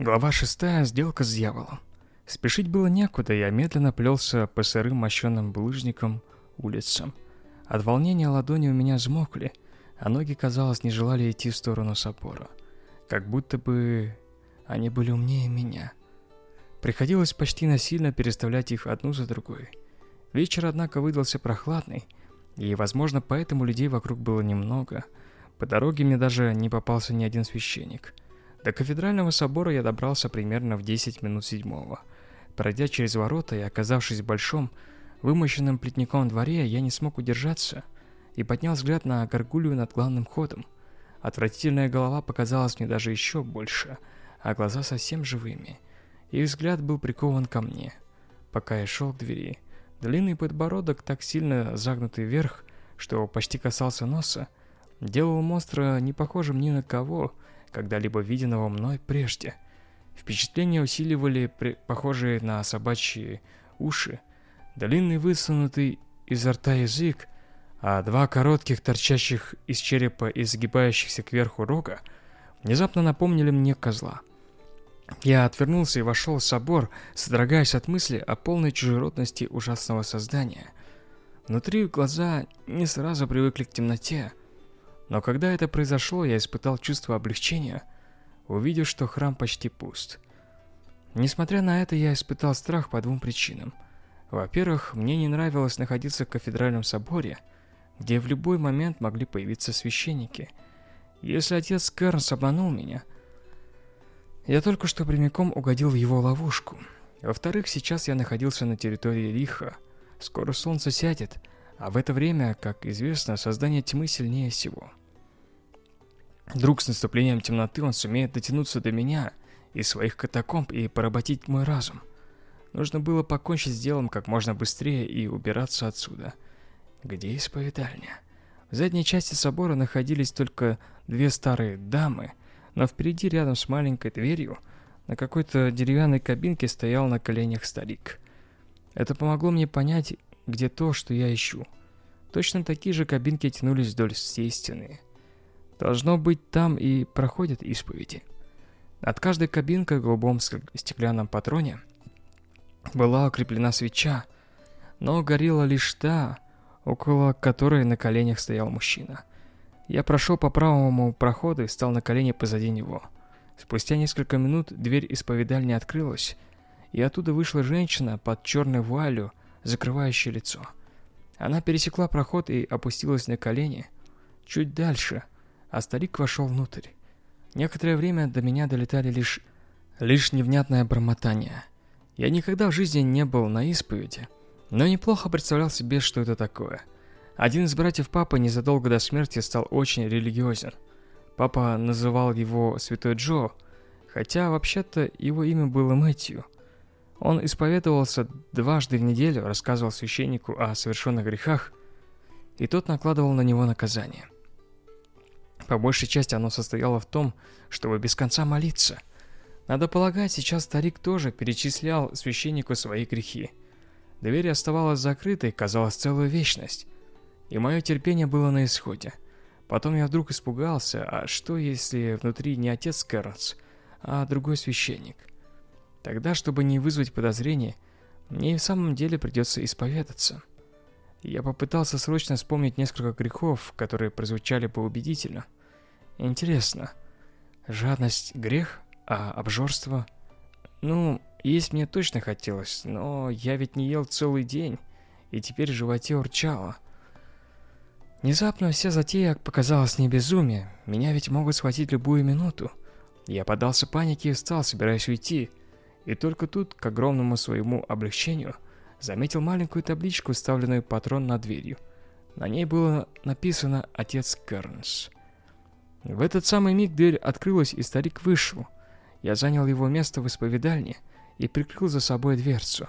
Глава шестая. Сделка с дьяволом. Спешить было некуда, я медленно плелся по сырым мощенным булыжникам улицам. От волнения ладони у меня взмокли, а ноги, казалось, не желали идти в сторону собора. Как будто бы они были умнее меня. Приходилось почти насильно переставлять их одну за другой. Вечер, однако, выдался прохладный, и, возможно, поэтому людей вокруг было немного. По дороге мне даже не попался ни один священник – до кафедрального собора я добрался примерно в 10 минут седьмого. Пройдя через ворота и оказавшись в большом, вымощенном плетником дворе, я не смог удержаться и поднял взгляд на горгулью над главным ходом. Отвратительная голова показалась мне даже еще больше, а глаза совсем живыми. И взгляд был прикован ко мне. Пока я шел к двери, длинный подбородок, так сильно загнутый вверх, что почти касался носа, делал монстра не похожим ни на кого, когда-либо виденного мной прежде. Впечатления усиливали похожие на собачьи уши, длинный высунутый изо рта язык, а два коротких, торчащих из черепа и загибающихся кверху рога, внезапно напомнили мне козла. Я отвернулся и вошел в собор, содрогаясь от мысли о полной чужеродности ужасного создания. Внутри глаза не сразу привыкли к темноте, но когда это произошло, я испытал чувство облегчения, увидев, что храм почти пуст. Несмотря на это, я испытал страх по двум причинам. Во-первых, мне не нравилось находиться в кафедральном соборе, где в любой момент могли появиться священники. Если отец Кернс обманул меня, я только что прямиком угодил в его ловушку. Во-вдорых, сейчас я находился на территории Риха. Скоро солнце сядет, а в это время, как известно, создание тьмы сильнее всего. Вдруг с наступлением темноты он сумеет дотянуться до меня и своих катакомб и поработить мой разум. Нужно было покончить с делом как можно быстрее и убираться отсюда. Где исповедальня? В задней части собора находились только две старые дамы, но впереди, рядом с маленькой дверью, на какой-то деревянной кабинке стоял на коленях старик. Это помогло мне понять, где то, что я ищу. Точно такие же кабинки тянулись вдоль всей стены. Должно быть, там и проходят исповеди. Над каждой кабинкой в голубом стеклянном патроне была укреплена свеча, но горела лишь та, около которой на коленях стоял мужчина. Я прошел по правому проходу и стал на колени позади него. Спустя несколько минут дверь исповедальни открылась, и оттуда вышла женщина под черной вуалью, закрывающей лицо. Она пересекла проход и опустилась на колени. Чуть дальше – а старик вошел внутрь. Некоторое время до меня долетали лишь... лишь невнятное бормотание. Я никогда в жизни не был на исповеди, но неплохо представлял себе, что это такое. Один из братьев папы незадолго до смерти стал очень религиозен. Папа называл его Святой Джо, хотя вообще-то его имя было Мэтью. Он исповедовался дважды в неделю, рассказывал священнику о совершенных грехах, и тот накладывал на него наказание. По большей части оно состояло в том, чтобы без конца молиться. Надо полагать, сейчас старик тоже перечислял священнику свои грехи. Дверь оставалась закрытой, казалось, целую вечность. И мое терпение было на исходе. Потом я вдруг испугался, а что если внутри не отец Кэрнс, а другой священник? Тогда, чтобы не вызвать подозрений, мне и в самом деле придется исповедаться. Я попытался срочно вспомнить несколько грехов, которые прозвучали бы убедительно. Интересно, жадность – грех, а обжорство? Ну, есть мне точно хотелось, но я ведь не ел целый день, и теперь в животе урчало. Внезапно вся затея показалась не безумие, меня ведь могут схватить любую минуту. Я подался панике и встал, собираясь уйти. И только тут, к огромному своему облегчению, заметил маленькую табличку, вставленную патрон над дверью. На ней было написано «Отец Кернс». В этот самый миг дверь открылась, и старик вышел. Я занял его место в исповедальне и прикрыл за собой дверцу.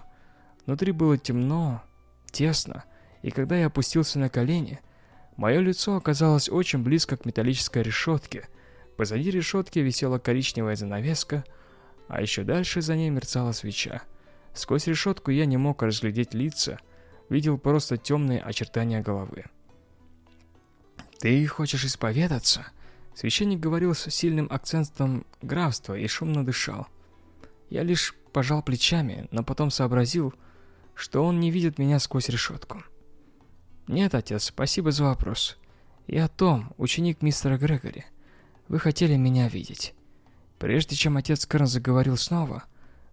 Внутри было темно, тесно, и когда я опустился на колени, мое лицо оказалось очень близко к металлической решетке. Позади решетки висела коричневая занавеска, а еще дальше за ней мерцала свеча. Сквозь решетку я не мог разглядеть лица, видел просто темные очертания головы. «Ты хочешь исповедаться?» Священник говорил с сильным акцентом графства и шумно дышал. Я лишь пожал плечами, но потом сообразил, что он не видит меня сквозь решетку. «Нет, отец, спасибо за вопрос. Я Том, ученик мистера Грегори. Вы хотели меня видеть». Прежде чем отец Кэрн заговорил снова,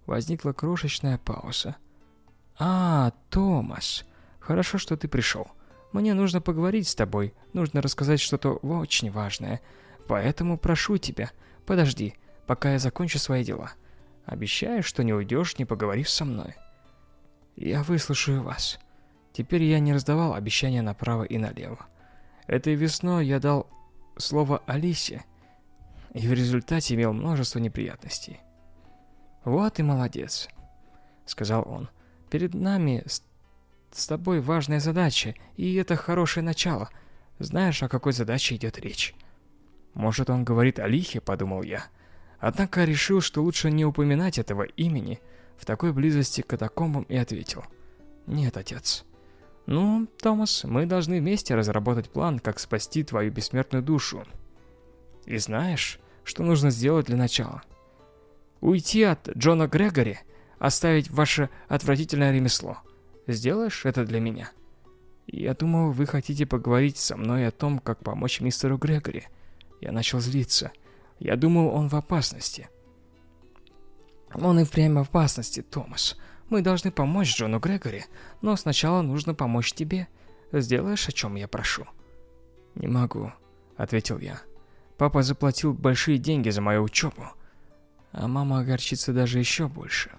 возникла крошечная пауза. «А, Томас, хорошо, что ты пришел. Мне нужно поговорить с тобой, нужно рассказать что-то очень важное. Поэтому прошу тебя, подожди, пока я закончу свои дела. Обещаю, что не уйдешь, не поговорив со мной». «Я выслушаю вас». Теперь я не раздавал обещания направо и налево. Этой весной я дал слово Алисе, и в результате имел множество неприятностей. «Вот и молодец», — сказал он. «Перед нами с, с тобой важная задача, и это хорошее начало. Знаешь, о какой задаче идет речь?» «Может, он говорит о лихе?» — подумал я. Однако решил, что лучше не упоминать этого имени в такой близости к катакомбам и ответил. «Нет, отец». «Ну, Томас, мы должны вместе разработать план, как спасти твою бессмертную душу. И знаешь, что нужно сделать для начала? Уйти от Джона Грегори, оставить ваше отвратительное ремесло. Сделаешь это для меня? Я думал, вы хотите поговорить со мной о том, как помочь мистеру Грегори. Я начал злиться. Я думал, он в опасности. Он и впрямь в опасности, Томас. Мы должны помочь Джону Грегори, но сначала нужно помочь тебе. Сделаешь, о чем я прошу? Не могу, ответил я. Папа заплатил большие деньги за мою учебу. А мама огорчится даже еще больше.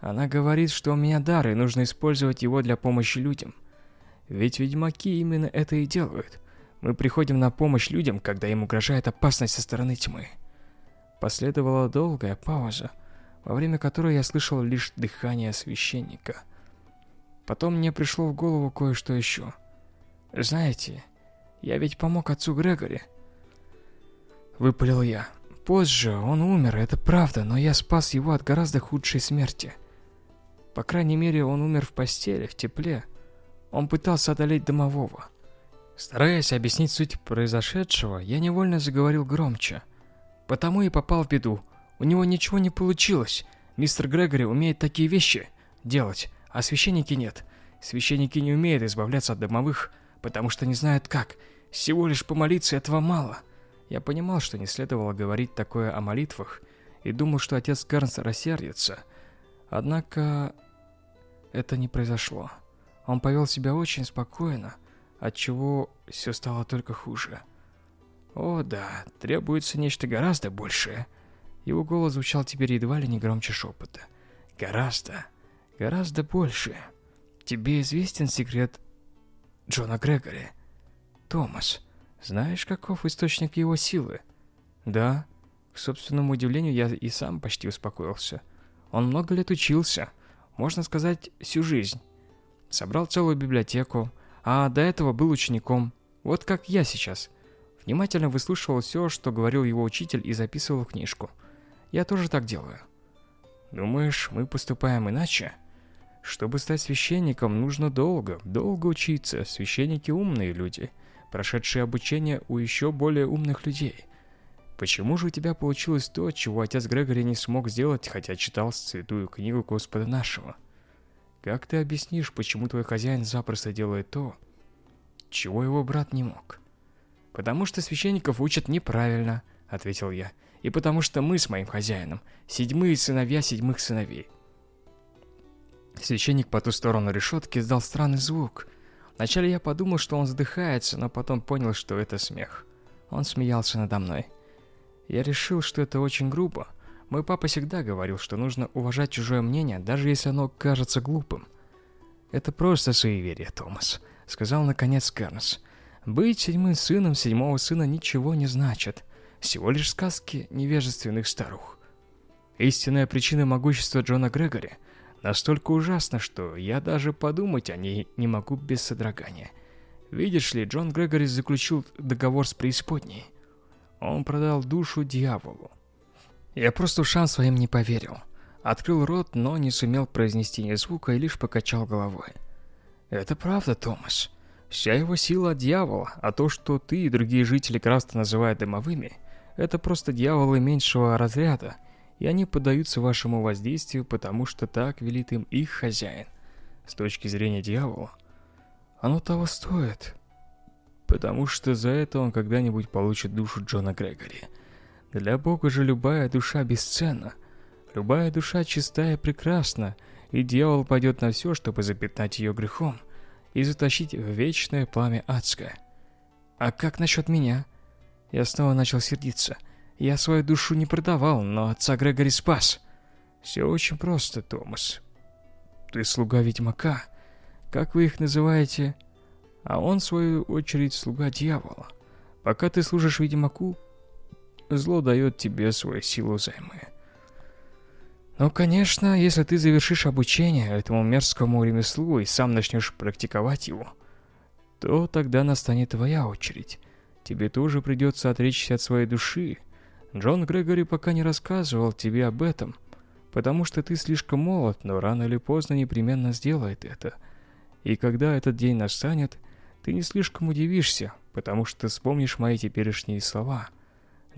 Она говорит, что у меня дар, и нужно использовать его для помощи людям. Ведь ведьмаки именно это и делают. Мы приходим на помощь людям, когда им угрожает опасность со стороны тьмы. Последовала долгая пауза, во время которой я слышал лишь дыхание священника. Потом мне пришло в голову кое-что еще. Знаете, я ведь помог отцу Грегори. Выпалил я. Позже он умер, это правда, но я спас его от гораздо худшей смерти. По крайней мере, он умер в постели, в тепле. Он пытался одолеть домового. Стараясь объяснить суть произошедшего, я невольно заговорил громче. Потому и попал в беду. У него ничего не получилось. Мистер Грегори умеет такие вещи делать, а священники нет. Священники не умеют избавляться от домовых, потому что не знают как. Всего лишь помолиться этого мало. Я понимал, что не следовало говорить такое о молитвах, и думал, что отец Карнс рассердится. Однако это не произошло. Он повел себя очень спокойно, отчего все стало только хуже. О да, требуется нечто гораздо большее. Его голос звучал теперь едва ли не громче шепота. Гораздо, гораздо больше. Тебе известен секрет Джона Грегори? Томас, знаешь, каков источник его силы? Да. К собственному удивлению, я и сам почти успокоился. Он много лет учился, можно сказать, всю жизнь. Собрал целую библиотеку, а до этого был учеником, вот как я сейчас. Внимательно выслушивал все, что говорил его учитель и записывал в книжку. Я тоже так делаю. Думаешь, мы поступаем иначе? Чтобы стать священником, нужно долго, долго учиться. Священники умные люди – прошедшие обучение у еще более умных людей. Почему же у тебя получилось то, чего отец Грегори не смог сделать, хотя читал святую книгу Господа нашего? Как ты объяснишь, почему твой хозяин запросто делает то, чего его брат не мог? Потому что священников учат неправильно, ответил я. И потому что мы с моим хозяином седьмые сыновья седьмых сыновей. Священник по ту сторону решетки издал странный звук, Вначале я подумал, что он задыхается, но потом понял, что это смех. Он смеялся надо мной. Я решил, что это очень грубо. Мой папа всегда говорил, что нужно уважать чужое мнение, даже если оно кажется глупым. «Это просто суеверие, Томас», — сказал наконец Кернс. «Быть седьмым сыном седьмого сына ничего не значит. Всего лишь сказки невежественных старух». Истинная причина могущества Джона Грегори — Настолько ужасно, что я даже подумать о ней не могу без содрогания. Видишь ли, Джон Грегори заключил договор с преисподней. Он продал душу дьяволу. Я просто ушам своим не поверил. Открыл рот, но не сумел произнести ни звука и лишь покачал головой. Это правда, Томас. Вся его сила от дьявола, а то, что ты и другие жители Краста называют дымовыми, это просто дьяволы меньшего разряда, и они поддаются вашему воздействию, потому что так велит им их хозяин. С точки зрения дьявола, оно того стоит, потому что за это он когда-нибудь получит душу Джона Грегори. Для Бога же любая душа бесценна, любая душа чистая и прекрасна, и дьявол пойдет на все, чтобы запятнать ее грехом и затащить в вечное пламя адское. А как насчет меня? Я снова начал сердиться. Я свою душу не продавал, но отца Грегори спас. Все очень просто, Томас. Ты слуга ведьмака. Как вы их называете? А он, в свою очередь, слуга дьявола. Пока ты служишь ведьмаку, зло дает тебе свою силу займы. Ну, конечно, если ты завершишь обучение этому мерзкому ремеслу и сам начнешь практиковать его, то тогда настанет твоя очередь. Тебе тоже придется отречься от своей души. Джон Грегори пока не рассказывал тебе об этом, потому что ты слишком молод, но рано или поздно непременно сделает это. И когда этот день настанет, ты не слишком удивишься, потому что вспомнишь мои теперешние слова.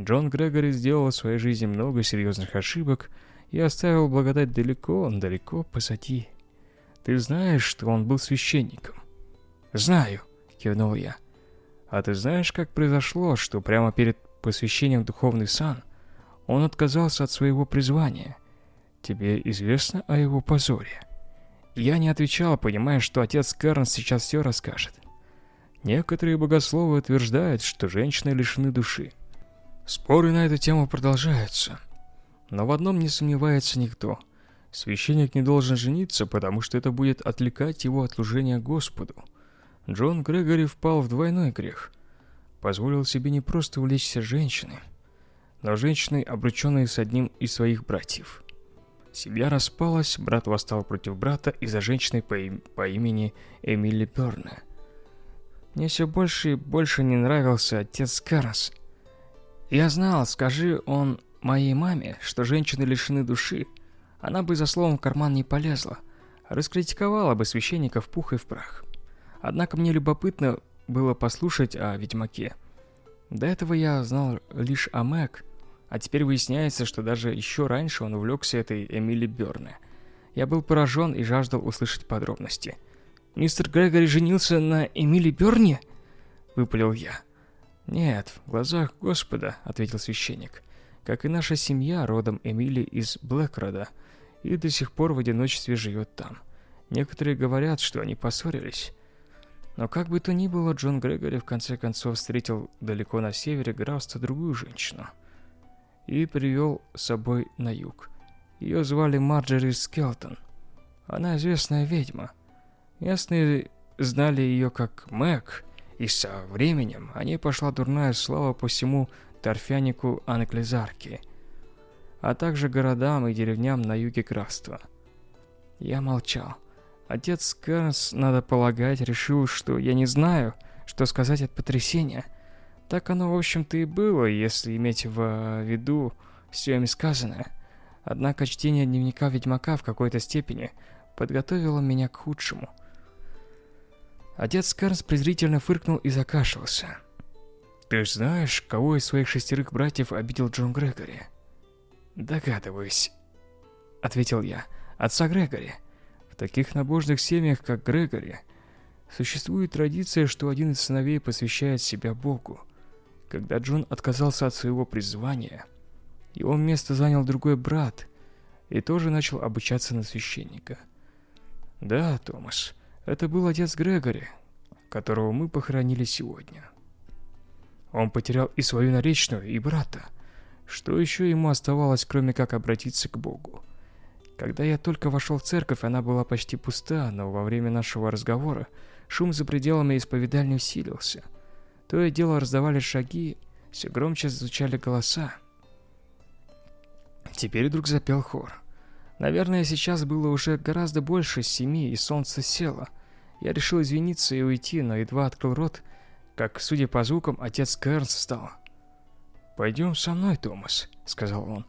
Джон Грегори сделал в своей жизни много серьезных ошибок и оставил благодать далеко-далеко позади. Ты знаешь, что он был священником? «Знаю», — кивнул я. А ты знаешь, как произошло, что прямо перед посвящением в духовный сан он отказался от своего призвания? Тебе известно о его позоре? Я не отвечал, понимая, что отец Карн сейчас все расскажет. Некоторые богословы утверждают, что женщины лишены души. Споры на эту тему продолжаются. Но в одном не сомневается никто. Священник не должен жениться, потому что это будет отвлекать его от служения Господу. Джон Грегори впал в двойной грех. Позволил себе не просто увлечься женщиной, но женщиной, обрученной с одним из своих братьев. Семья распалась, брат восстал против брата из-за женщины по, им по имени Эмили Берна. Мне все больше и больше не нравился отец Карас. Я знал, скажи он моей маме, что женщины лишены души, она бы за словом в карман не полезла, раскритиковала бы священников пух и в прах. Однако мне любопытно было послушать о Ведьмаке. До этого я знал лишь о Мэг, а теперь выясняется, что даже еще раньше он увлекся этой Эмили Бёрне. Я был поражен и жаждал услышать подробности. «Мистер Грегори женился на Эмили Бёрне?» — выпалил я. «Нет, в глазах Господа», — ответил священник. «Как и наша семья, родом Эмили из Блэкрода, и до сих пор в одиночестве живет там. Некоторые говорят, что они поссорились. Но как бы то ни было, Джон Грегори в конце концов встретил далеко на севере графства другую женщину и привел с собой на юг. Ее звали Марджери Скелтон. Она известная ведьма. Местные знали ее как Мэг, и со временем о ней пошла дурная слава по всему торфянику Анклизарки, а также городам и деревням на юге графства. Я молчал. Отец Кэрнс, надо полагать, решил, что я не знаю, что сказать от потрясения. Так оно, в общем-то, и было, если иметь в виду все им сказанное. Однако чтение дневника Ведьмака в какой-то степени подготовило меня к худшему. Отец Карнс презрительно фыркнул и закашлялся. «Ты ж знаешь, кого из своих шестерых братьев обидел Джон Грегори?» «Догадываюсь», — ответил я. «Отца Грегори». В таких набожных семьях, как Грегори, существует традиция, что один из сыновей посвящает себя Богу. Когда Джон отказался от своего призвания, его место занял другой брат и тоже начал обучаться на священника. Да, Томас, это был отец Грегори, которого мы похоронили сегодня. Он потерял и свою наречную, и брата. Что еще ему оставалось, кроме как обратиться к Богу? Когда я только вошел в церковь, она была почти пуста, но во время нашего разговора шум за пределами исповедальни усилился. То и дело раздавали шаги, все громче звучали голоса. Теперь вдруг запел хор. Наверное, сейчас было уже гораздо больше семи, и солнце село. Я решил извиниться и уйти, но едва открыл рот, как, судя по звукам, отец Кернс встал. «Пойдем со мной, Томас», — сказал он.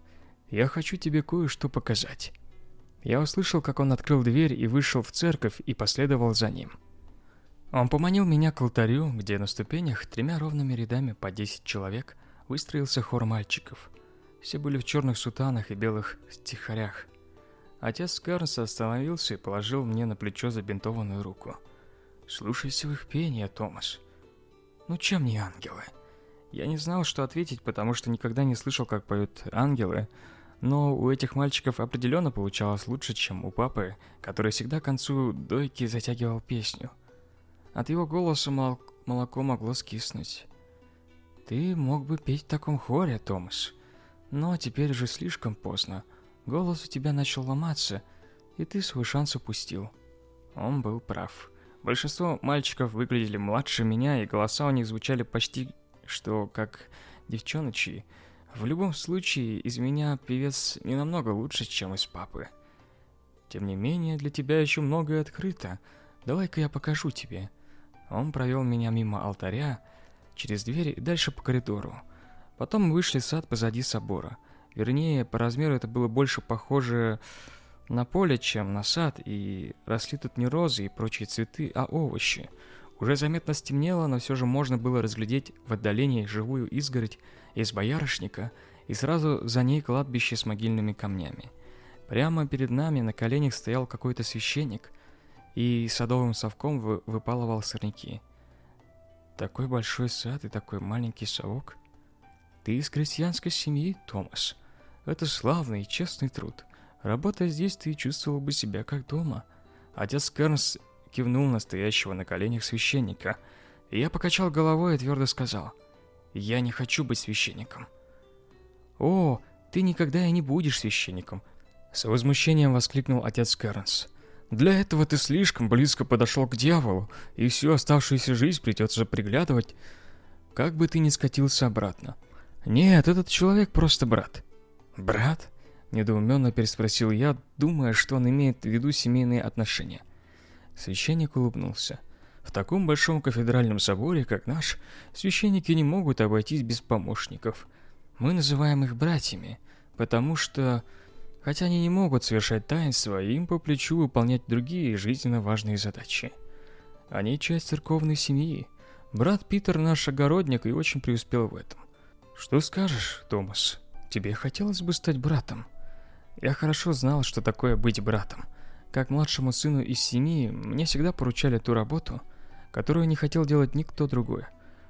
«Я хочу тебе кое-что показать». Я услышал, как он открыл дверь и вышел в церковь и последовал за ним. Он поманил меня к алтарю, где на ступенях тремя ровными рядами по 10 человек выстроился хор мальчиков. Все были в черных сутанах и белых стихарях. Отец Кернса остановился и положил мне на плечо забинтованную руку. «Слушайся в их пение, Томас. Ну чем не ангелы?» Я не знал, что ответить, потому что никогда не слышал, как поют ангелы, но у этих мальчиков определенно получалось лучше, чем у папы, который всегда к концу дойки затягивал песню. От его голоса мол молоко могло скиснуть. «Ты мог бы петь в таком хоре, Томас, но теперь уже слишком поздно. Голос у тебя начал ломаться, и ты свой шанс упустил». Он был прав. Большинство мальчиков выглядели младше меня, и голоса у них звучали почти что как девчоночи. В любом случае, из меня певец не намного лучше, чем из папы. Тем не менее, для тебя еще многое открыто. Давай-ка я покажу тебе. Он провел меня мимо алтаря, через дверь и дальше по коридору. Потом мы вышли в сад позади собора. Вернее, по размеру это было больше похоже на поле, чем на сад, и росли тут не розы и прочие цветы, а овощи. Уже заметно стемнело, но все же можно было разглядеть в отдалении живую изгородь из боярышника и сразу за ней кладбище с могильными камнями. Прямо перед нами на коленях стоял какой-то священник и садовым совком вы выпалывал сорняки. Такой большой сад и такой маленький совок. Ты из крестьянской семьи, Томас. Это славный и честный труд. Работая здесь, ты чувствовал бы себя как дома. Отец Кернс кивнул настоящего на коленях священника. Я покачал головой и твердо сказал, «Я не хочу быть священником». «О, ты никогда и не будешь священником!» С возмущением воскликнул отец Кернс. «Для этого ты слишком близко подошел к дьяволу, и всю оставшуюся жизнь придется приглядывать, как бы ты ни скатился обратно. Нет, этот человек просто брат». «Брат?» – недоуменно переспросил я, думая, что он имеет в виду семейные отношения. Священник улыбнулся. В таком большом кафедральном соборе, как наш, священники не могут обойтись без помощников. Мы называем их братьями, потому что, хотя они не могут совершать таинства, им по плечу выполнять другие жизненно важные задачи. Они часть церковной семьи. Брат Питер наш огородник и очень преуспел в этом. Что скажешь, Томас? Тебе хотелось бы стать братом? Я хорошо знал, что такое быть братом. Как младшему сыну из семьи, мне всегда поручали ту работу, которую не хотел делать никто другой.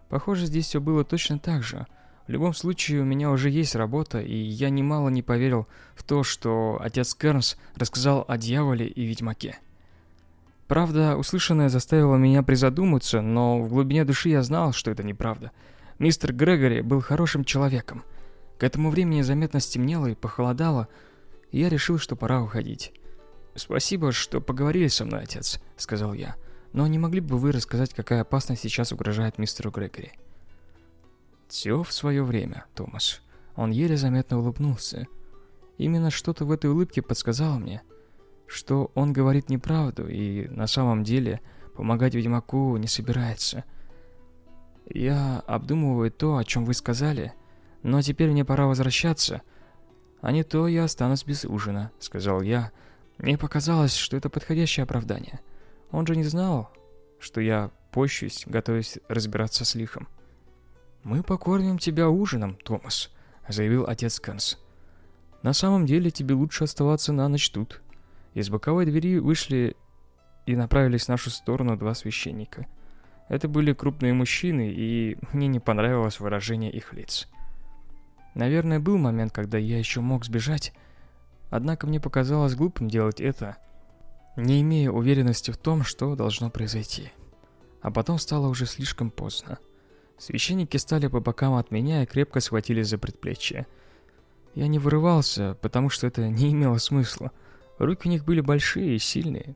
Похоже, здесь все было точно так же. В любом случае, у меня уже есть работа, и я немало не поверил в то, что отец Кернс рассказал о дьяволе и ведьмаке. Правда, услышанное заставило меня призадуматься, но в глубине души я знал, что это неправда. Мистер Грегори был хорошим человеком. К этому времени заметно стемнело и похолодало, и я решил, что пора уходить. «Спасибо, что поговорили со мной, отец», — сказал я. «Но не могли бы вы рассказать, какая опасность сейчас угрожает мистеру Грегори?» «Все в свое время, Томас». Он еле заметно улыбнулся. Именно что-то в этой улыбке подсказало мне, что он говорит неправду и на самом деле помогать ведьмаку не собирается. «Я обдумываю то, о чем вы сказали, но теперь мне пора возвращаться, а не то я останусь без ужина», — сказал я, — мне показалось, что это подходящее оправдание. Он же не знал, что я пощусь, готовясь разбираться с лихом. «Мы покормим тебя ужином, Томас», — заявил отец Канс. «На самом деле тебе лучше оставаться на ночь тут». Из боковой двери вышли и направились в нашу сторону два священника. Это были крупные мужчины, и мне не понравилось выражение их лиц. Наверное, был момент, когда я еще мог сбежать, Однако мне показалось глупым делать это, не имея уверенности в том, что должно произойти. А потом стало уже слишком поздно. Священники стали по бокам от меня и крепко схватились за предплечье. Я не вырывался, потому что это не имело смысла. Руки у них были большие и сильные.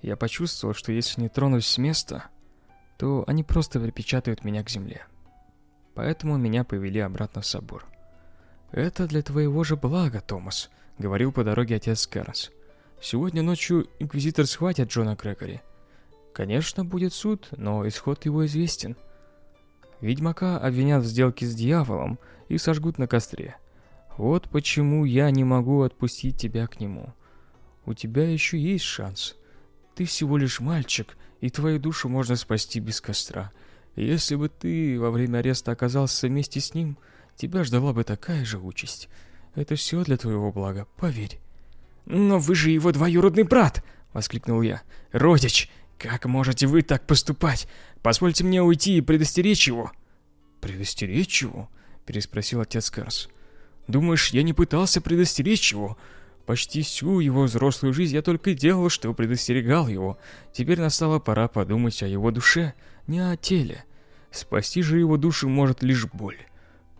Я почувствовал, что если не тронусь с места, то они просто припечатают меня к земле. Поэтому меня повели обратно в собор. «Это для твоего же блага, Томас», — говорил по дороге отец Кэрнс. «Сегодня ночью Инквизитор схватит Джона Грегори. Конечно, будет суд, но исход его известен. Ведьмака обвинят в сделке с дьяволом и сожгут на костре. Вот почему я не могу отпустить тебя к нему. У тебя еще есть шанс. Ты всего лишь мальчик, и твою душу можно спасти без костра. Если бы ты во время ареста оказался вместе с ним, тебя ждала бы такая же участь. Это все для твоего блага, поверь. «Но вы же его двоюродный брат!» — воскликнул я. «Родич, как можете вы так поступать? Позвольте мне уйти и предостеречь его!» «Предостеречь его?» — переспросил отец Карс. «Думаешь, я не пытался предостеречь его? Почти всю его взрослую жизнь я только делал, что предостерегал его. Теперь настала пора подумать о его душе, не о теле. Спасти же его душу может лишь боль.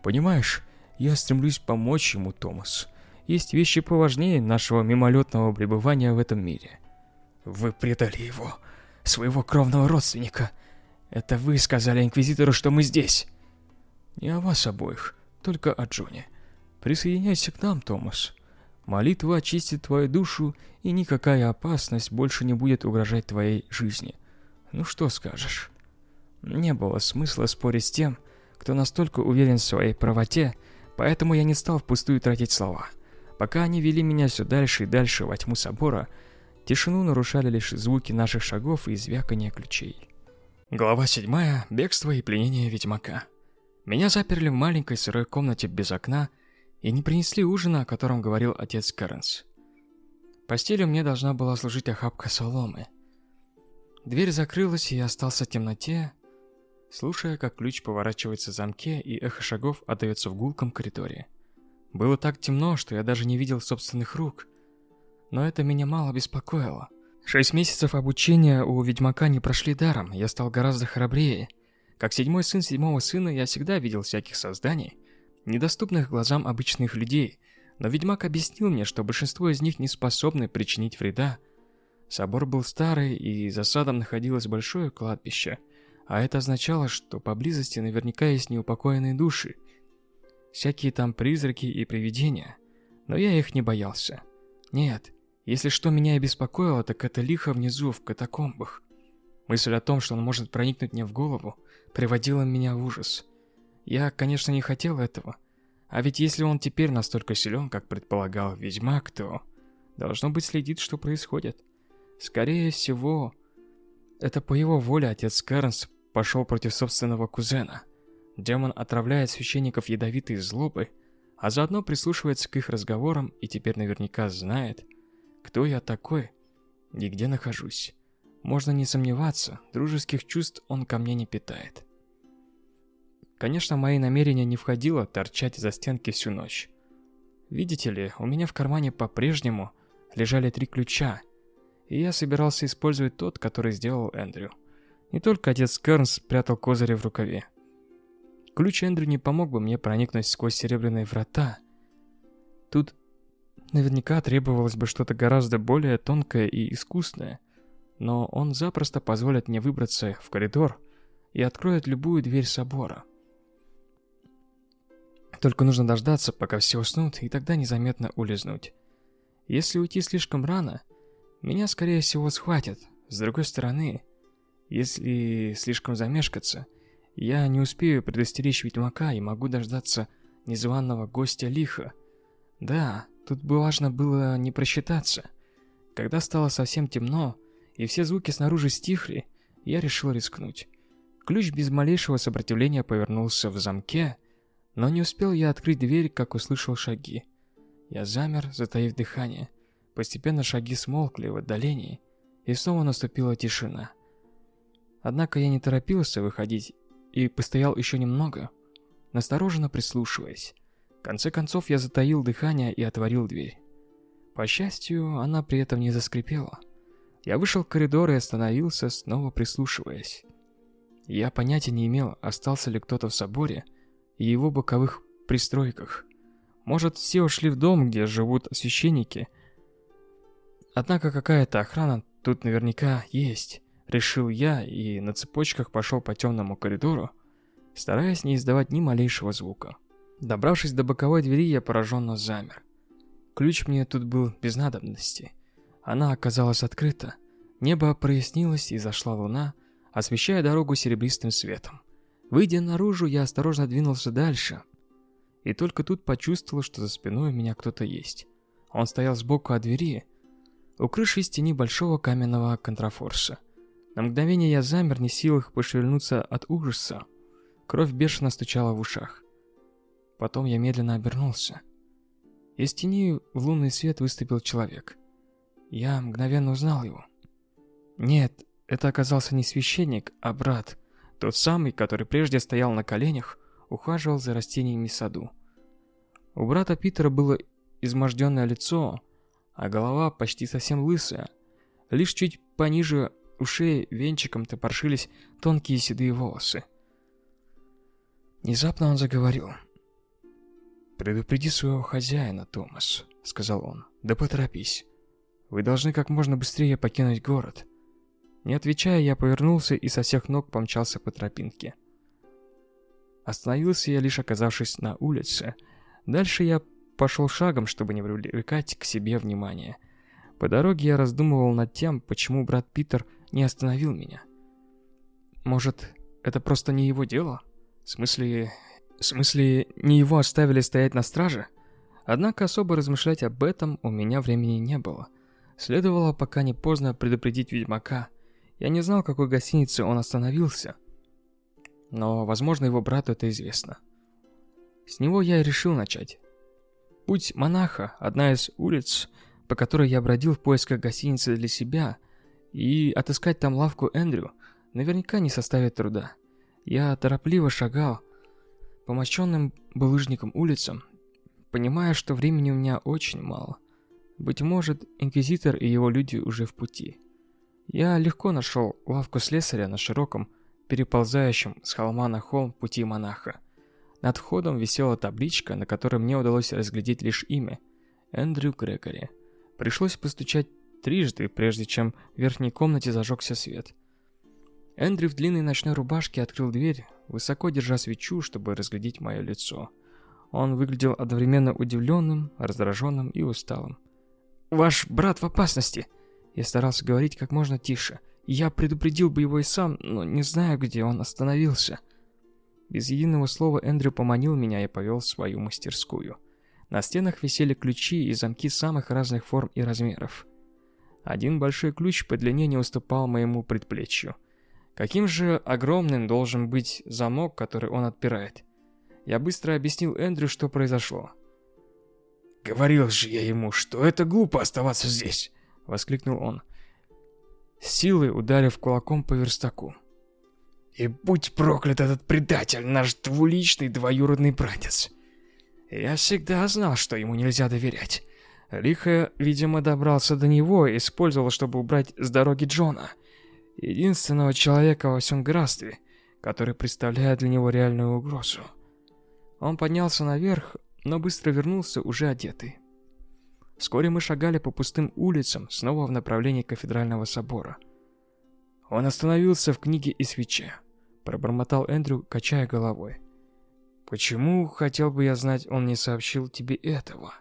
Понимаешь, я стремлюсь помочь ему, Томас. Есть вещи поважнее нашего мимолетного пребывания в этом мире. Вы предали его, своего кровного родственника. Это вы сказали Инквизитору, что мы здесь. Не о вас обоих, только о Джоне. Присоединяйся к нам, Томас. Молитва очистит твою душу, и никакая опасность больше не будет угрожать твоей жизни. Ну что скажешь? Не было смысла спорить с тем, кто настолько уверен в своей правоте, поэтому я не стал впустую тратить слова. Пока они вели меня все дальше и дальше во тьму собора, тишину нарушали лишь звуки наших шагов и звяканье ключей. Глава 7. Бегство и пленение ведьмака. Меня заперли в маленькой сырой комнате без окна и не принесли ужина, о котором говорил отец Кэрнс. Постелью мне должна была служить охапка соломы. Дверь закрылась, и я остался в темноте, слушая, как ключ поворачивается в замке, и эхо шагов отдается в гулком коридоре. Было так темно, что я даже не видел собственных рук. Но это меня мало беспокоило. Шесть месяцев обучения у ведьмака не прошли даром, я стал гораздо храбрее. Как седьмой сын седьмого сына, я всегда видел всяких созданий, недоступных глазам обычных людей, но ведьмак объяснил мне, что большинство из них не способны причинить вреда. Собор был старый, и за садом находилось большое кладбище, а это означало, что поблизости наверняка есть неупокоенные души – всякие там призраки и привидения. Но я их не боялся. Нет, если что меня и беспокоило, так это лихо внизу, в катакомбах. Мысль о том, что он может проникнуть мне в голову, приводила меня в ужас. Я, конечно, не хотел этого. А ведь если он теперь настолько силен, как предполагал ведьмак, то... Должно быть, следит, что происходит. Скорее всего, это по его воле отец Карнс пошел против собственного кузена. Демон отравляет священников ядовитой злобой, а заодно прислушивается к их разговорам и теперь наверняка знает, кто я такой и где нахожусь. Можно не сомневаться, дружеских чувств он ко мне не питает. Конечно, мои намерения не входило торчать за стенки всю ночь. Видите ли, у меня в кармане по-прежнему лежали три ключа, и я собирался использовать тот, который сделал Эндрю. Не только отец Кернс спрятал козыри в рукаве. Ключ Эндрю не помог бы мне проникнуть сквозь серебряные врата. Тут наверняка требовалось бы что-то гораздо более тонкое и искусное. Но он запросто позволит мне выбраться в коридор и откроет любую дверь собора. Только нужно дождаться, пока все уснут, и тогда незаметно улизнуть. Если уйти слишком рано, меня, скорее всего, схватят. С другой стороны, если слишком замешкаться, я не успею предостеречь ведьмака и могу дождаться незваного гостя лиха. Да, тут бы важно было не просчитаться. Когда стало совсем темно, и все звуки снаружи стихли, я решил рискнуть. Ключ без малейшего сопротивления повернулся в замке, но не успел я открыть дверь, как услышал шаги. Я замер, затаив дыхание. Постепенно шаги смолкли в отдалении, и снова наступила тишина. Однако я не торопился выходить и постоял еще немного, настороженно прислушиваясь. В конце концов я затаил дыхание и отворил дверь. По счастью, она при этом не заскрипела. Я вышел в коридор и остановился, снова прислушиваясь. Я понятия не имел, остался ли кто-то в соборе и его боковых пристройках. Может, все ушли в дом, где живут священники. Однако какая-то охрана тут наверняка есть. Решил я и на цепочках пошел по темному коридору, стараясь не издавать ни малейшего звука. Добравшись до боковой двери, я пораженно замер. Ключ мне тут был без надобности. Она оказалась открыта. Небо прояснилось и зашла луна, освещая дорогу серебристым светом. Выйдя наружу, я осторожно двинулся дальше. И только тут почувствовал, что за спиной у меня кто-то есть. Он стоял сбоку от двери, у крыши из большого каменного контрафорса. На мгновение я замер, не в силах пошевельнуться от ужаса. Кровь бешено стучала в ушах. Потом я медленно обернулся. Из тени в лунный свет выступил человек. Я мгновенно узнал его. Нет, это оказался не священник, а брат. Тот самый, который прежде стоял на коленях, ухаживал за растениями саду. У брата Питера было изможденное лицо, а голова почти совсем лысая. Лишь чуть пониже ушей венчиком топоршились тонкие седые волосы. Внезапно он заговорил. «Предупреди своего хозяина, Томас», — сказал он. «Да поторопись. Вы должны как можно быстрее покинуть город». Не отвечая, я повернулся и со всех ног помчался по тропинке. Остановился я лишь оказавшись на улице. Дальше я пошел шагом, чтобы не привлекать к себе внимания. По дороге я раздумывал над тем, почему брат Питер не остановил меня. Может, это просто не его дело? В смысле... В смысле, не его оставили стоять на страже? Однако особо размышлять об этом у меня времени не было. Следовало, пока не поздно, предупредить ведьмака. Я не знал, какой гостинице он остановился. Но, возможно, его брату это известно. С него я и решил начать. Путь монаха – одна из улиц, по которой я бродил в поисках гостиницы для себя, и отыскать там лавку Эндрю наверняка не составит труда. Я торопливо шагал по мощенным булыжником улицам, понимая, что времени у меня очень мало. Быть может, Инквизитор и его люди уже в пути. Я легко нашел лавку слесаря на широком, переползающем с холма на холм пути монаха. Над входом висела табличка, на которой мне удалось разглядеть лишь имя – Эндрю Грегори. Пришлось постучать трижды, прежде чем в верхней комнате зажегся свет. Эндрю в длинной ночной рубашке открыл дверь, высоко держа свечу, чтобы разглядеть мое лицо. Он выглядел одновременно удивленным, раздраженным и усталым. «Ваш брат в опасности!» Я старался говорить как можно тише. Я предупредил бы его и сам, но не знаю, где он остановился. Без единого слова Эндрю поманил меня и повел в свою мастерскую. На стенах висели ключи и замки самых разных форм и размеров. Один большой ключ по длине не уступал моему предплечью. Каким же огромным должен быть замок, который он отпирает? Я быстро объяснил Эндрю, что произошло. «Говорил же я ему, что это глупо оставаться здесь!» — воскликнул он, силой ударив кулаком по верстаку. И будь проклят этот предатель, наш двуличный двоюродный братец. Я всегда знал, что ему нельзя доверять. Лихо, видимо, добрался до него и использовал, чтобы убрать с дороги Джона, единственного человека во всем графстве, который представляет для него реальную угрозу. Он поднялся наверх, но быстро вернулся уже одетый. Вскоре мы шагали по пустым улицам, снова в направлении кафедрального собора. Он остановился в книге и свече пробормотал Эндрю, качая головой. Почему, хотел бы я знать, он не сообщил тебе этого?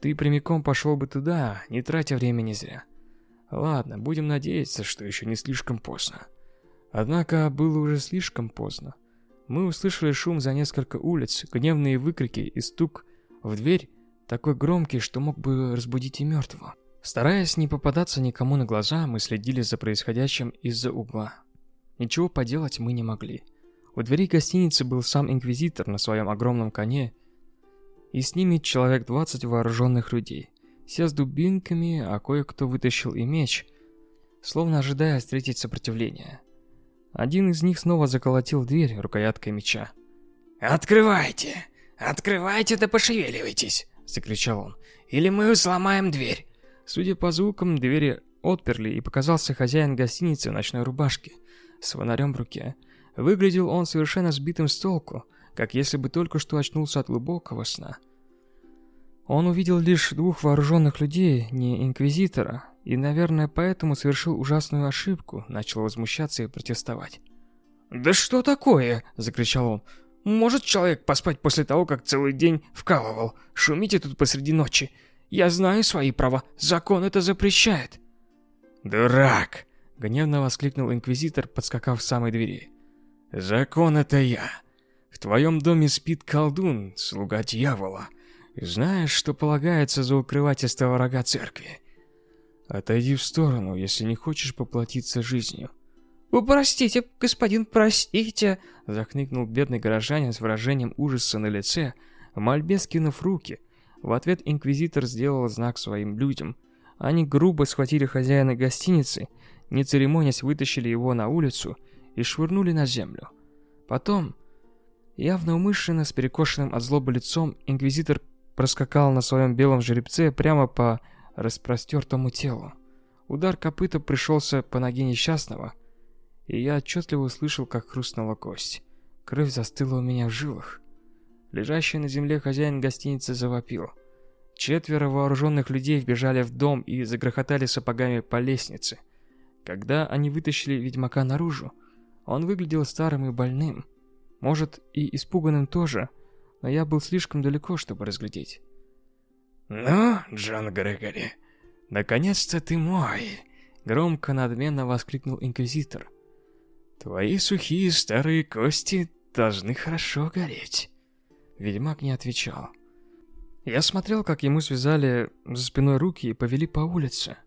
Ты прямиком пошел бы туда, не тратя времени зря. Ладно, будем надеяться, что еще не слишком поздно. Однако было уже слишком поздно. Мы услышали шум за несколько улиц, гневные выкрики и стук в дверь, такой громкий, что мог бы разбудить и мертвого. Стараясь не попадаться никому на глаза, мы следили за происходящим из-за угла. Ничего поделать мы не могли. У двери гостиницы был сам Инквизитор на своем огромном коне, и с ними человек 20 вооруженных людей. Все с дубинками, а кое-кто вытащил и меч, словно ожидая встретить сопротивление. Один из них снова заколотил дверь рукояткой меча. «Открывайте! Открывайте да пошевеливайтесь!» – закричал он. «Или мы сломаем дверь!» Судя по звукам, двери отперли, и показался хозяин гостиницы в ночной рубашке – с фонарем в руке. Выглядел он совершенно сбитым с толку, как если бы только что очнулся от глубокого сна. Он увидел лишь двух вооруженных людей, не инквизитора, и, наверное, поэтому совершил ужасную ошибку, начал возмущаться и протестовать. «Да что такое?» – закричал он. «Может человек поспать после того, как целый день вкалывал? Шумите тут посреди ночи. Я знаю свои права, закон это запрещает». «Дурак!» Гневно воскликнул Инквизитор, подскакав к самой двери. «Закон это я. Твоем доме спит колдун, слуга дьявола. Знаешь, что полагается за укрывательство врага церкви? Отойди в сторону, если не хочешь поплатиться жизнью. «О, простите, господин, простите!» Захныкнул бедный горожанин с выражением ужаса на лице, в мольбе скинув руки. В ответ инквизитор сделал знак своим людям. Они грубо схватили хозяина гостиницы, не церемонясь вытащили его на улицу и швырнули на землю. Потом, явно умышленно, с перекошенным от злобы лицом, инквизитор проскакал на своем белом жеребце прямо по распростертому телу. Удар копыта пришелся по ноге несчастного, и я отчетливо услышал, как хрустнула кость. Кровь застыла у меня в жилах. Лежащий на земле хозяин гостиницы завопил. Четверо вооруженных людей вбежали в дом и загрохотали сапогами по лестнице. Когда они вытащили ведьмака наружу, он выглядел старым и больным. Может, и испуганным тоже, но я был слишком далеко, чтобы разглядеть. «Ну, Джон Грегори, наконец-то ты мой!» Громко надменно воскликнул Инквизитор. Твои сухие старые кости должны хорошо гореть. Ведьмак не отвечал. Я смотрел, как ему связали за спиной руки и повели по улице.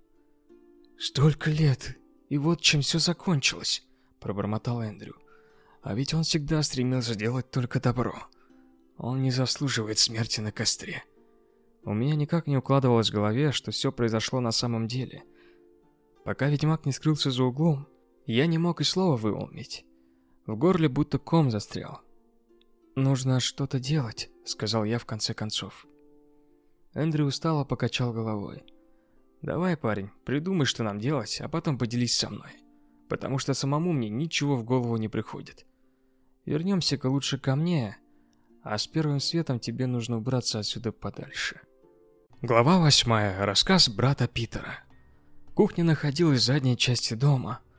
«Столько лет, и вот чем все закончилось», — пробормотал Эндрю. «А ведь он всегда стремился делать только добро. Он не заслуживает смерти на костре». У меня никак не укладывалось в голове, что все произошло на самом деле. Пока ведьмак не скрылся за углом, я не мог и слова вымолвить. В горле будто ком застрял. «Нужно что-то делать», — сказал я в конце концов. Эндрю устало покачал головой. «Давай, парень, придумай, что нам делать, а потом поделись со мной. Потому что самому мне ничего в голову не приходит. Вернемся-ка лучше ко мне, а с первым светом тебе нужно убраться отсюда подальше». Глава восьмая. Рассказ брата Питера. Кухня находилась в задней части дома —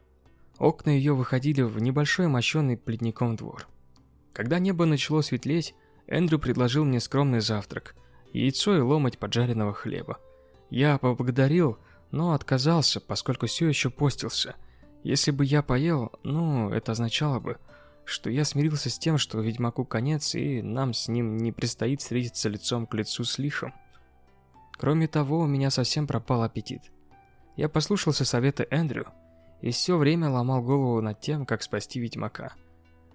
Окна ее выходили в небольшой мощенный плетником двор. Когда небо начало светлеть, Эндрю предложил мне скромный завтрак – яйцо и ломоть поджаренного хлеба. Я поблагодарил, но отказался, поскольку все еще постился. Если бы я поел, ну, это означало бы, что я смирился с тем, что ведьмаку конец, и нам с ним не предстоит встретиться лицом к лицу с лихом. Кроме того, у меня совсем пропал аппетит. Я послушался совета Эндрю – и все время ломал голову над тем, как спасти ведьмака.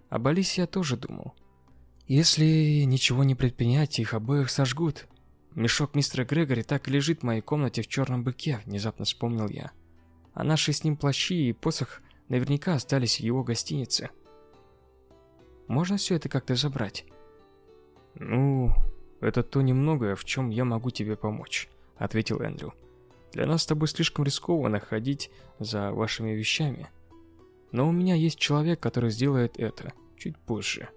Об Алисе я тоже думал. Если ничего не предпринять, их обоих сожгут. Мешок мистера Грегори так и лежит в моей комнате в черном быке, внезапно вспомнил я. А наши с ним плащи и посох наверняка остались в его гостинице. Можно все это как-то забрать? Ну, это то немногое, в чем я могу тебе помочь, ответил Эндрю. Для нас с тобой слишком рискованно ходить за вашими вещами. Но у меня есть человек, который сделает это чуть позже.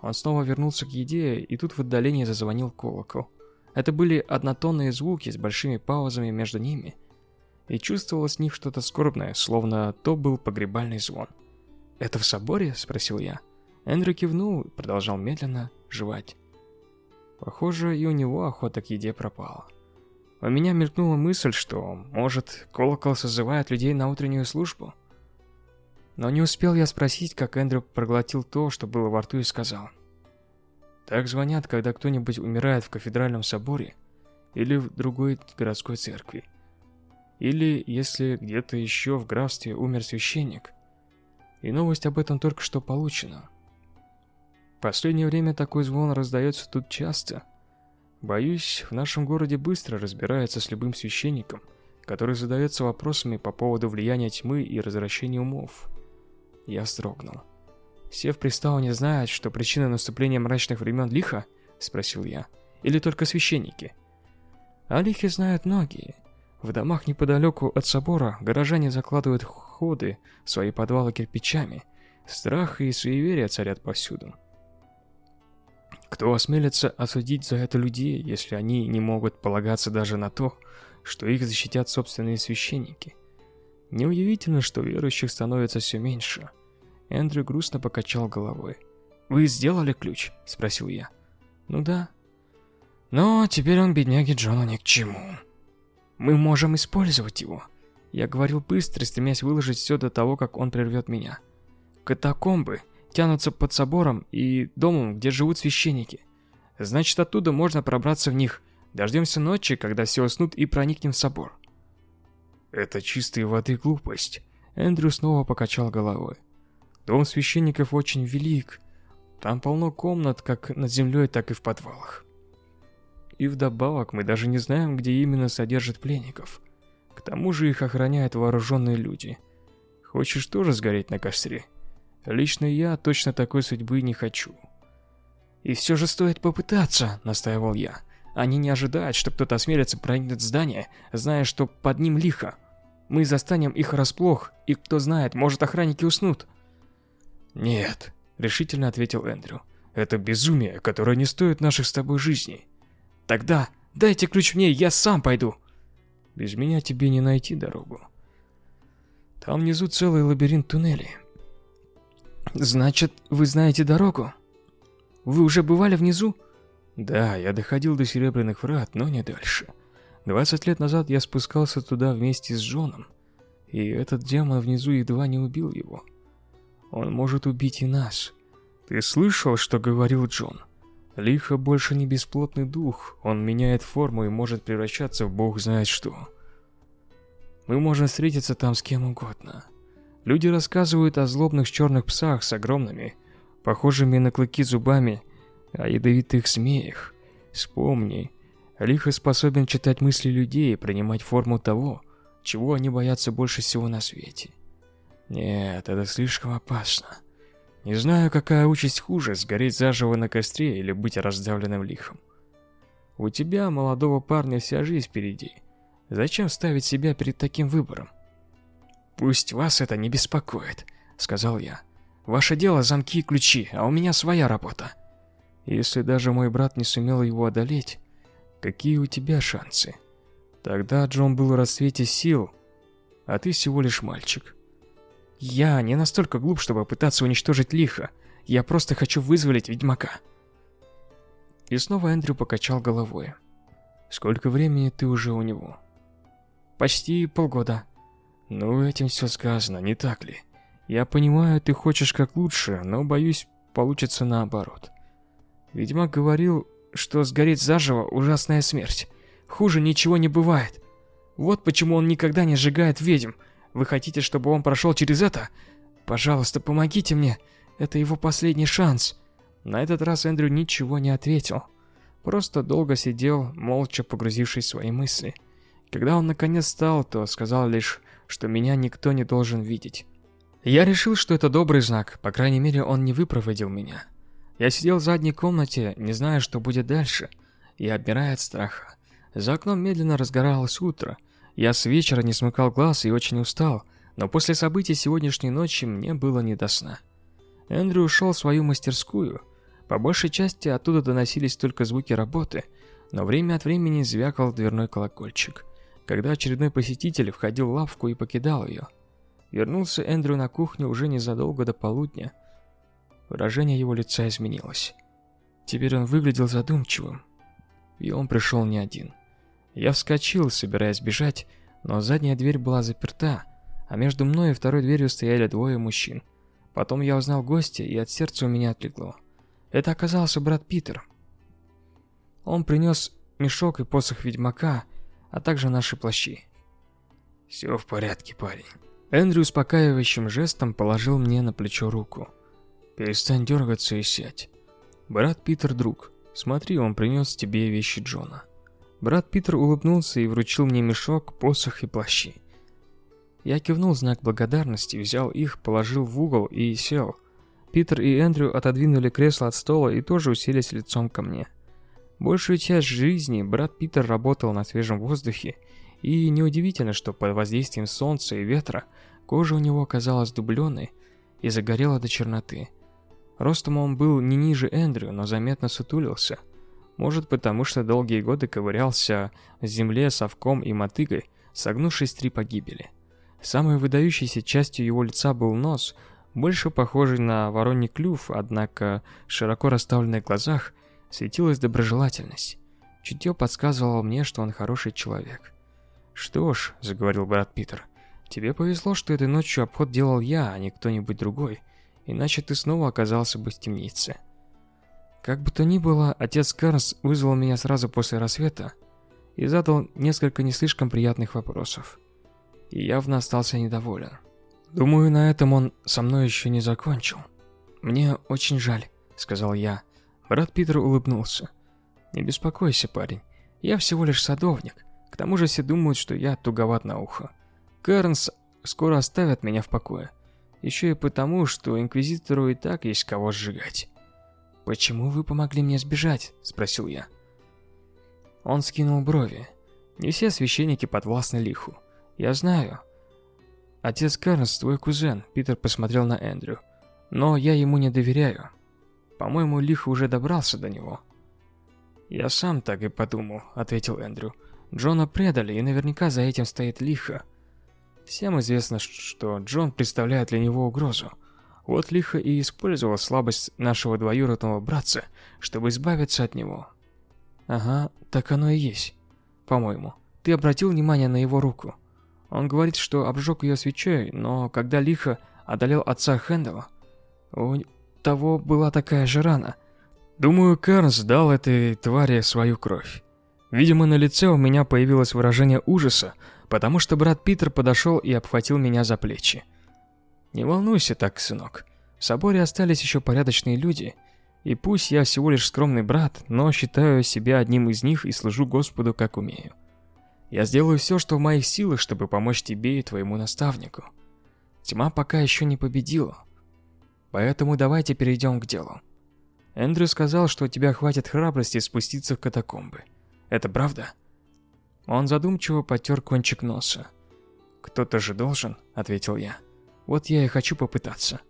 Он снова вернулся к еде, и тут в отдалении зазвонил колокол. Это были однотонные звуки с большими паузами между ними. И чувствовалось в них что-то скорбное, словно то был погребальный звон. «Это в соборе?» – спросил я. Эндрю кивнул и продолжал медленно жевать. Похоже, и у него охота к еде пропала. У меня мелькнула мысль, что, может, колокол созывает людей на утреннюю службу. Но не успел я спросить, как Эндрю проглотил то, что было во рту и сказал. Так звонят, когда кто-нибудь умирает в кафедральном соборе или в другой городской церкви. Или если где-то еще в графстве умер священник. И новость об этом только что получена. Последнее время такой звон раздается тут часто – Боюсь, в нашем городе быстро разбирается с любым священником, который задается вопросами по поводу влияния тьмы и развращения умов. Я вздрогнул. «Все в Приставу знают, что причина наступления мрачных времен лиха?» – спросил я. «Или только священники?» «А лихи знают многие. В домах неподалеку от собора горожане закладывают ходы в свои подвалы кирпичами. Страх и суеверия царят повсюду. Кто осмелится осудить за это людей, если они не могут полагаться даже на то, что их защитят собственные священники? Неудивительно, что верующих становится все меньше. Эндрю грустно покачал головой. «Вы сделали ключ?» – спросил я. «Ну да». «Но теперь он, бедняге Джону, ни к чему. Мы можем использовать его». Я говорил быстро, стремясь выложить все до того, как он прервет меня. «Катакомбы тянутся под собором и домом, где живут священники. Значит, оттуда можно пробраться в них. Дождемся ночи, когда все уснут, и проникнем в собор. Это чистой воды глупость. Эндрю снова покачал головой. Дом священников очень велик. Там полно комнат, как над землей, так и в подвалах. И вдобавок мы даже не знаем, где именно содержат пленников. К тому же их охраняют вооруженные люди. Хочешь тоже сгореть на костре? Лично я точно такой судьбы не хочу. И все же стоит попытаться, настаивал я. Они не ожидают, что кто-то осмелится проникнуть в здание, зная, что под ним лихо. Мы застанем их расплох, и кто знает, может охранники уснут. Нет, решительно ответил Эндрю. Это безумие, которое не стоит наших с тобой жизней. Тогда дайте ключ мне, я сам пойду. Без меня тебе не найти дорогу. Там внизу целый лабиринт туннелей. Значит, вы знаете дорогу? Вы уже бывали внизу? Да, я доходил до Серебряных Врат, но не дальше. 20 лет назад я спускался туда вместе с Джоном, и этот демон внизу едва не убил его. Он может убить и нас. Ты слышал, что говорил Джон? Лихо больше не бесплотный дух, он меняет форму и может превращаться в бог знает что. Мы можем встретиться там с кем угодно. Люди рассказывают о злобных черных псах с огромными, похожими на клыки зубами, о ядовитых змеях. Вспомни, Лихо способен читать мысли людей и принимать форму того, чего они боятся больше всего на свете. Нет, это слишком опасно. Не знаю, какая участь хуже, сгореть заживо на костре или быть раздавленным лихом. У тебя, молодого парня, вся жизнь впереди. Зачем ставить себя перед таким выбором? Пусть вас это не беспокоит, сказал я. Ваше дело замки и ключи, а у меня своя работа. Если даже мой брат не сумел его одолеть, какие у тебя шансы? Тогда Джон был в расцвете сил, а ты всего лишь мальчик. Я не настолько глуп, чтобы пытаться уничтожить лихо. Я просто хочу вызволить ведьмака. И снова Эндрю покачал головой. Сколько времени ты уже у него? Почти полгода. Ну, этим все сказано, не так ли? Я понимаю, ты хочешь как лучше, но боюсь, получится наоборот. Ведьмак говорил, что сгореть заживо ужасная смерть. Хуже ничего не бывает. Вот почему он никогда не сжигает ведьм. Вы хотите, чтобы он прошел через это? Пожалуйста, помогите мне. Это его последний шанс. На этот раз Эндрю ничего не ответил. Просто долго сидел, молча погрузившись в свои мысли. Когда он наконец встал, то сказал лишь, что меня никто не должен видеть. Я решил, что это добрый знак, по крайней мере, он не выпроводил меня. Я сидел в задней комнате, не зная, что будет дальше, и обмирая от страха. За окном медленно разгоралось утро, я с вечера не смыкал глаз и очень устал, но после событий сегодняшней ночи мне было не до сна. Эндрю ушел в свою мастерскую. По большей части оттуда доносились только звуки работы, но время от времени звякал дверной колокольчик, когда очередной посетитель входил в лавку и покидал ее. Вернулся Эндрю на кухню уже незадолго до полудня. Выражение его лица изменилось. Теперь он выглядел задумчивым. И он пришел не один. Я вскочил, собираясь бежать, но задняя дверь была заперта, а между мной и второй дверью стояли двое мужчин. Потом я узнал гостя, и от сердца у меня отлегло. Это оказался брат Питер. Он принес мешок и посох ведьмака, а также наши плащи. «Все в порядке, парень». Эндрю успокаивающим жестом положил мне на плечо руку. «Перестань дергаться и сядь. Брат Питер друг. Смотри, он принес тебе вещи Джона». Брат Питер улыбнулся и вручил мне мешок, посох и плащи. Я кивнул знак благодарности, взял их, положил в угол и сел. Питер и Эндрю отодвинули кресло от стола и тоже уселись лицом ко мне. Большую часть жизни брат Питер работал на свежем воздухе, и неудивительно, что под воздействием солнца и ветра кожа у него оказалась дубленой и загорела до черноты. Ростом он был не ниже Эндрю, но заметно сутулился – может, потому что долгие годы ковырялся в земле совком и мотыгой, согнувшись три погибели. Самой выдающейся частью его лица был нос, больше похожий на вороний клюв, однако широко расставленных глазах светилась доброжелательность. Чутье подсказывало мне, что он хороший человек. «Что ж», — заговорил брат Питер, — «тебе повезло, что этой ночью обход делал я, а не кто-нибудь другой, иначе ты снова оказался бы в темнице». Как бы то ни было, отец Карнс вызвал меня сразу после рассвета и задал несколько не слишком приятных вопросов. И явно остался недоволен. Думаю, на этом он со мной еще не закончил. Мне очень жаль, сказал я. Брат Питер улыбнулся. Не беспокойся, парень. Я всего лишь садовник. К тому же все думают, что я туговат на ухо. Кернс скоро оставят меня в покое. Еще и потому, что Инквизитору и так есть кого сжигать. «Почему вы помогли мне сбежать?» – спросил я. Он скинул брови. Не все священники подвластны лиху. Я знаю. Отец Кернс твой кузен, Питер посмотрел на Эндрю. Но я ему не доверяю. По-моему, лихо уже добрался до него. Я сам так и подумал, ответил Эндрю. Джона предали, и наверняка за этим стоит лихо. Всем известно, что Джон представляет для него угрозу. Вот лихо и использовал слабость нашего двоюродного братца, чтобы избавиться от него. Ага, так оно и есть. По-моему, ты обратил внимание на его руку. Он говорит, что обжег ее свечой, но когда лихо одолел отца Хэндала, у того была такая же рана. Думаю, Карнс дал этой твари свою кровь. Видимо, на лице у меня появилось выражение ужаса, потому что брат Питер подошел и обхватил меня за плечи. Не волнуйся так, сынок. В соборе остались еще порядочные люди, и пусть я всего лишь скромный брат, но считаю себя одним из них и служу Господу как умею. Я сделаю все, что в моих силах, чтобы помочь тебе и твоему наставнику. Тьма пока еще не победила. Поэтому давайте перейдем к делу. Эндрю сказал, что у тебя хватит храбрости спуститься в катакомбы. Это правда? Он задумчиво потер кончик носа. «Кто-то же должен», — ответил я. «Вот я и хочу попытаться».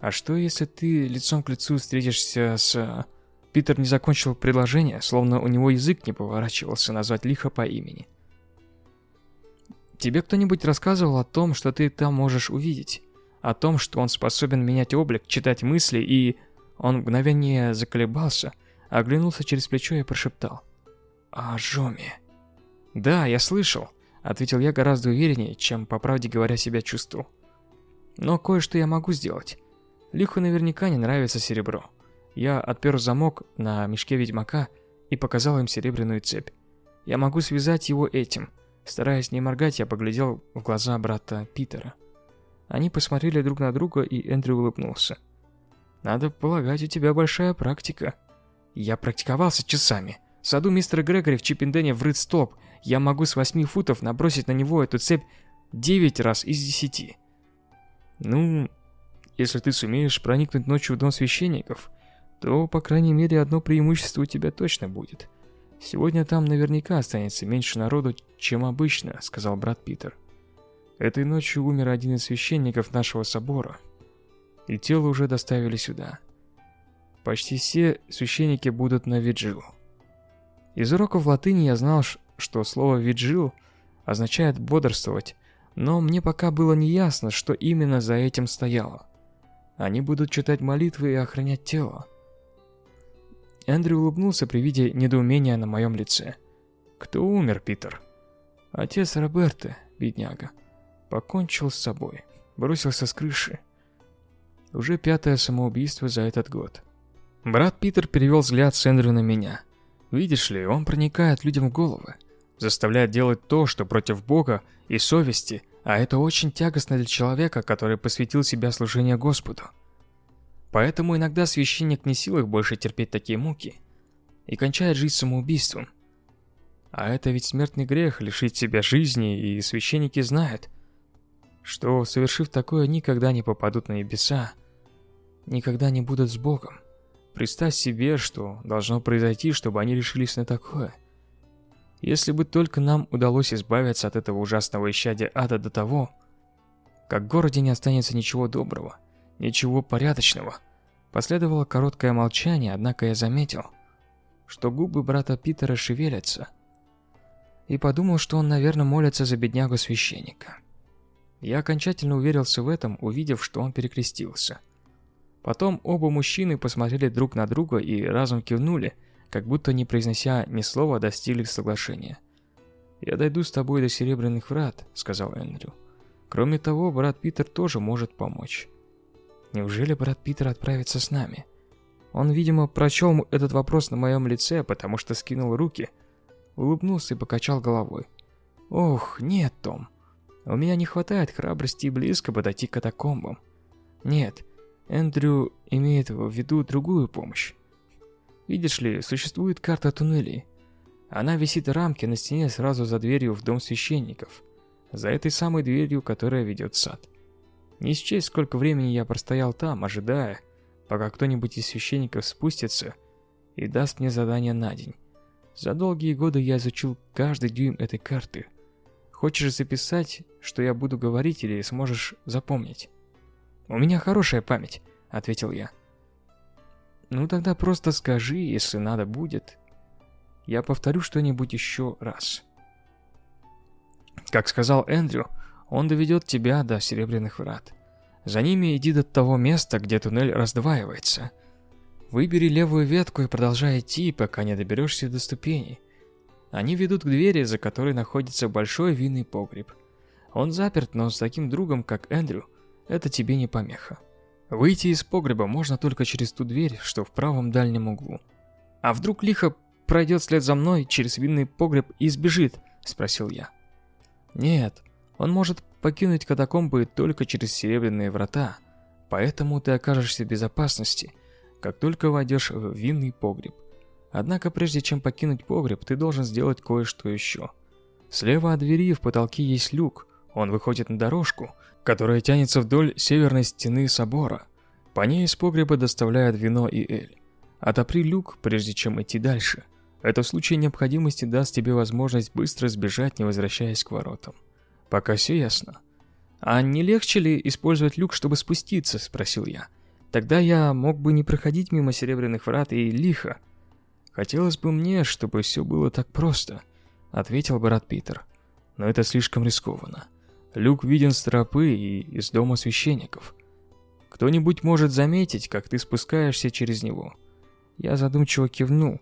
«А что, если ты лицом к лицу встретишься с...» Питер не закончил предложение, словно у него язык не поворачивался назвать лихо по имени. «Тебе кто-нибудь рассказывал о том, что ты там можешь увидеть? О том, что он способен менять облик, читать мысли и...» Он мгновение заколебался, оглянулся через плечо и прошептал. «А Жоми...» «Да, я слышал», — ответил я гораздо увереннее, чем, по правде говоря, себя чувствовал. «Но кое-что я могу сделать. Лиху наверняка не нравится серебро. Я отпер замок на мешке ведьмака и показал им серебряную цепь. Я могу связать его этим». Стараясь не моргать, я поглядел в глаза брата Питера. Они посмотрели друг на друга, и Эндрю улыбнулся. «Надо полагать, у тебя большая практика». «Я практиковался часами», в саду мистера Грегори в Чиппендене врыт столб. Я могу с восьми футов набросить на него эту цепь девять раз из десяти. Ну, если ты сумеешь проникнуть ночью в дом священников, то, по крайней мере, одно преимущество у тебя точно будет. Сегодня там наверняка останется меньше народу, чем обычно, сказал брат Питер. Этой ночью умер один из священников нашего собора, и тело уже доставили сюда. Почти все священники будут на виджилу. Из уроков латыни я знал, что слово «виджил» означает «бодрствовать», но мне пока было неясно, что именно за этим стояло. Они будут читать молитвы и охранять тело. Эндрю улыбнулся при виде недоумения на моем лице. «Кто умер, Питер?» «Отец Роберта, бедняга. Покончил с собой. Бросился с крыши. Уже пятое самоубийство за этот год». Брат Питер перевел взгляд с Эндрю на меня – Видишь ли, он проникает людям в головы, заставляет делать то, что против Бога и совести, а это очень тягостно для человека, который посвятил себя служению Господу. Поэтому иногда священник не силах больше терпеть такие муки и кончает жизнь самоубийством. А это ведь смертный грех лишить себя жизни, и священники знают, что, совершив такое, никогда не попадут на небеса, никогда не будут с Богом. Представь себе, что должно произойти, чтобы они решились на такое. Если бы только нам удалось избавиться от этого ужасного исчадия ада до того, как в городе не останется ничего доброго, ничего порядочного. Последовало короткое молчание, однако я заметил, что губы брата Питера шевелятся, и подумал, что он, наверное, молится за беднягу священника. Я окончательно уверился в этом, увидев, что он перекрестился – Потом оба мужчины посмотрели друг на друга и разом кивнули, как будто не произнося ни слова, достигли соглашения. «Я дойду с тобой до Серебряных Врат», — сказал Эндрю. «Кроме того, брат Питер тоже может помочь». «Неужели брат Питер отправится с нами?» Он, видимо, прочел этот вопрос на моем лице, потому что скинул руки, улыбнулся и покачал головой. «Ох, нет, Том. У меня не хватает храбрости близко подойти к катакомбам. Нет, Эндрю имеет в виду другую помощь. Видишь ли, существует карта туннелей. Она висит в рамке на стене сразу за дверью в дом священников. За этой самой дверью, которая ведет в сад. Не счесть, сколько времени я простоял там, ожидая, пока кто-нибудь из священников спустится и даст мне задание на день. За долгие годы я изучил каждый дюйм этой карты. Хочешь записать, что я буду говорить, или сможешь запомнить? «У меня хорошая память», — ответил я. «Ну тогда просто скажи, если надо будет. Я повторю что-нибудь еще раз». Как сказал Эндрю, он доведет тебя до Серебряных Врат. За ними иди до того места, где туннель раздваивается. Выбери левую ветку и продолжай идти, пока не доберешься до ступеней. Они ведут к двери, за которой находится большой винный погреб. Он заперт, но с таким другом, как Эндрю, это тебе не помеха. Выйти из погреба можно только через ту дверь, что в правом дальнем углу. А вдруг лихо пройдет след за мной через винный погреб и сбежит? Спросил я. Нет, он может покинуть катакомбы только через серебряные врата, поэтому ты окажешься в безопасности, как только войдешь в винный погреб. Однако прежде чем покинуть погреб, ты должен сделать кое-что еще. Слева от двери в потолке есть люк, он выходит на дорожку, которая тянется вдоль северной стены собора. По ней из погреба доставляют вино и эль. Отопри люк, прежде чем идти дальше. Это в случае необходимости даст тебе возможность быстро сбежать, не возвращаясь к воротам. Пока все ясно. «А не легче ли использовать люк, чтобы спуститься?» – спросил я. «Тогда я мог бы не проходить мимо Серебряных Врат и лихо». «Хотелось бы мне, чтобы все было так просто», – ответил брат Питер. «Но это слишком рискованно. Люк виден с тропы и из дома священников. Кто-нибудь может заметить, как ты спускаешься через него». Я задумчиво кивнул.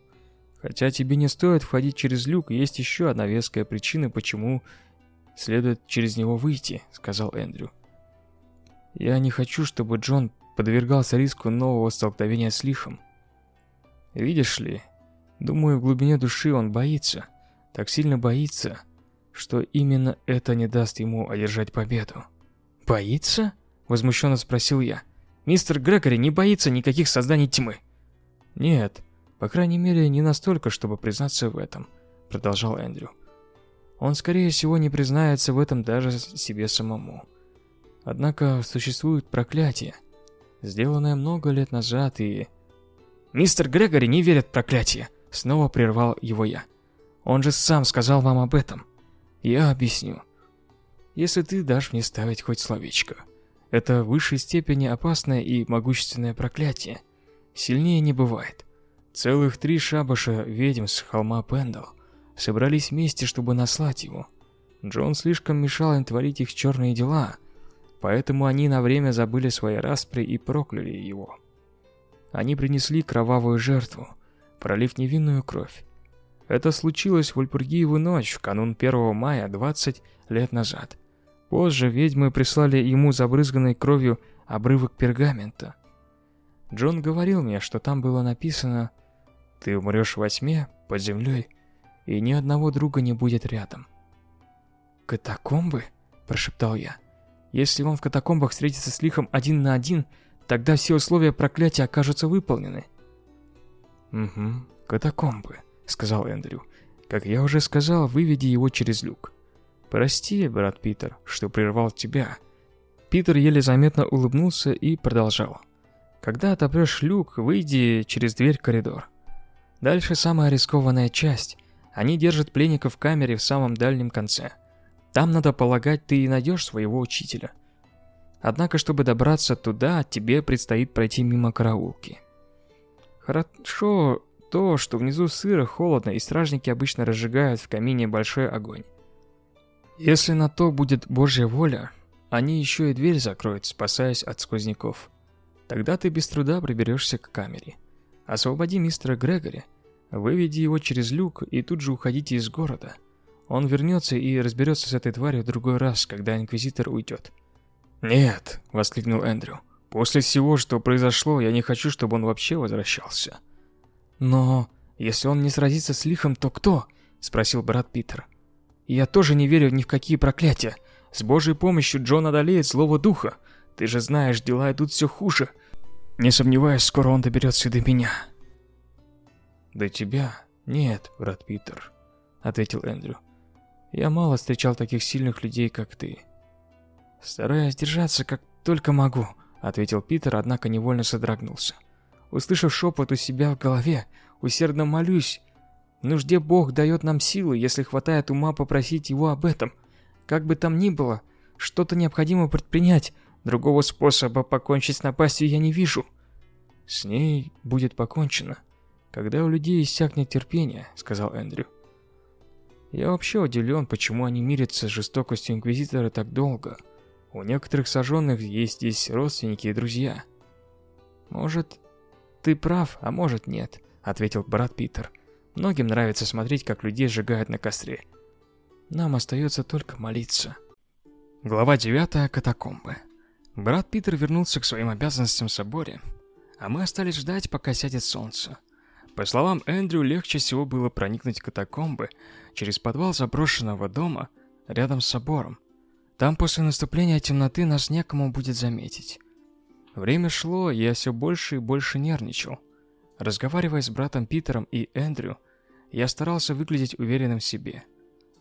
Хотя тебе не стоит входить через люк, есть еще одна веская причина, почему следует через него выйти», — сказал Эндрю. «Я не хочу, чтобы Джон подвергался риску нового столкновения с лихом. Видишь ли, думаю, в глубине души он боится, так сильно боится, что именно это не даст ему одержать победу». «Боится?» — возмущенно спросил я. «Мистер Грегори не боится никаких созданий тьмы». «Нет, по крайней мере, не настолько, чтобы признаться в этом», — продолжал Эндрю. Он, скорее всего, не признается в этом даже себе самому. Однако существует проклятие, сделанное много лет назад и... «Мистер Грегори не верит в проклятие!» Снова прервал его я. «Он же сам сказал вам об этом. Я объясню. Если ты дашь мне ставить хоть словечко. Это в высшей степени опасное и могущественное проклятие. Сильнее не бывает. Целых три шабаша ведьм с холма Пендал собрались вместе, чтобы наслать его. Джон слишком мешал им творить их черные дела, поэтому они на время забыли свои распри и прокляли его. Они принесли кровавую жертву, пролив невинную кровь. Это случилось в Вальпургиеву ночь, в канун 1 мая 20 лет назад. Позже ведьмы прислали ему забрызганной кровью обрывок пергамента. Джон говорил мне, что там было написано «Ты умрешь во тьме, под землей, и ни одного друга не будет рядом. «Катакомбы?» – прошептал я. «Если он в катакомбах встретится с лихом один на один, тогда все условия проклятия окажутся выполнены». «Угу, катакомбы», – сказал Эндрю. «Как я уже сказал, выведи его через люк». «Прости, брат Питер, что прервал тебя». Питер еле заметно улыбнулся и продолжал. «Когда отопрешь люк, выйди через дверь в коридор. Дальше самая рискованная часть – они держат пленника в камере в самом дальнем конце. Там, надо полагать, ты и найдешь своего учителя. Однако, чтобы добраться туда, тебе предстоит пройти мимо караулки. Хорошо то, что внизу сыро, холодно, и стражники обычно разжигают в камине большой огонь. Если на то будет Божья воля, они еще и дверь закроют, спасаясь от сквозняков. Тогда ты без труда приберешься к камере. Освободи мистера Грегори, Выведи его через люк и тут же уходите из города. Он вернется и разберется с этой тварью в другой раз, когда Инквизитор уйдет. «Нет», — воскликнул Эндрю. «После всего, что произошло, я не хочу, чтобы он вообще возвращался». «Но если он не сразится с лихом, то кто?» — спросил брат Питер. «Я тоже не верю ни в какие проклятия. С Божьей помощью Джон одолеет злого духа. Ты же знаешь, дела идут все хуже. Не сомневаюсь, скоро он доберется до меня. До тебя? Нет, брат Питер, ответил Эндрю. Я мало встречал таких сильных людей, как ты. Стараюсь держаться как только могу, ответил Питер, однако невольно содрогнулся. Услышав шепот у себя в голове, усердно молюсь. В нужде Бог дает нам силы, если хватает ума попросить Его об этом. Как бы там ни было, что-то необходимо предпринять. Другого способа покончить с напастью я не вижу. С ней будет покончено, когда у людей иссякнет терпение, сказал Эндрю. Я вообще удивлен, почему они мирятся с жестокостью Инквизитора так долго. У некоторых сожженных есть здесь родственники и друзья. Может, ты прав, а может нет, ответил брат Питер. Многим нравится смотреть, как людей сжигают на костре. Нам остается только молиться. Глава 9. Катакомбы. Брат Питер вернулся к своим обязанностям в соборе, а мы остались ждать, пока сядет солнце. По словам Эндрю, легче всего было проникнуть в катакомбы через подвал заброшенного дома рядом с собором. Там после наступления темноты нас некому будет заметить. Время шло, и я все больше и больше нервничал. Разговаривая с братом Питером и Эндрю, я старался выглядеть уверенным в себе.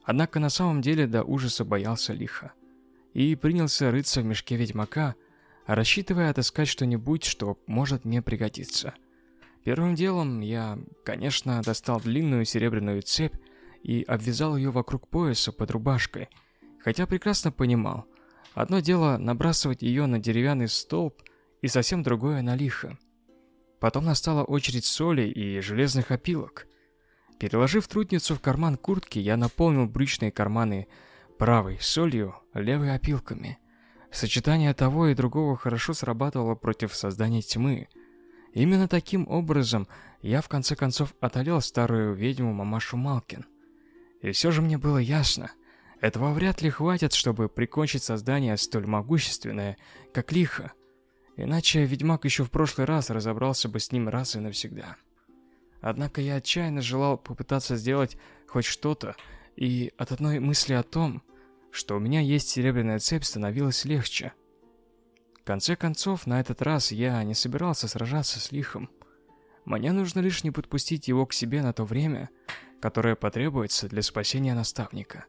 Однако на самом деле до ужаса боялся лиха. И принялся рыться в мешке ведьмака, рассчитывая отыскать что-нибудь, что может мне пригодиться. Первым делом я, конечно, достал длинную серебряную цепь и обвязал ее вокруг пояса под рубашкой, хотя прекрасно понимал, одно дело набрасывать ее на деревянный столб и совсем другое на лихо. Потом настала очередь соли и железных опилок. Переложив трудницу в карман куртки, я наполнил брючные карманы правой солью, левой опилками. Сочетание того и другого хорошо срабатывало против создания тьмы. Именно таким образом я в конце концов одолел старую ведьму мамашу Малкин. И все же мне было ясно, этого вряд ли хватит, чтобы прикончить создание столь могущественное, как Лиха. Иначе ведьмак еще в прошлый раз разобрался бы с ним раз и навсегда. Однако я отчаянно желал попытаться сделать хоть что-то, и от одной мысли о том, что у меня есть серебряная цепь, становилось легче. В конце концов, на этот раз я не собирался сражаться с лихом. Мне нужно лишь не подпустить его к себе на то время, которое потребуется для спасения наставника.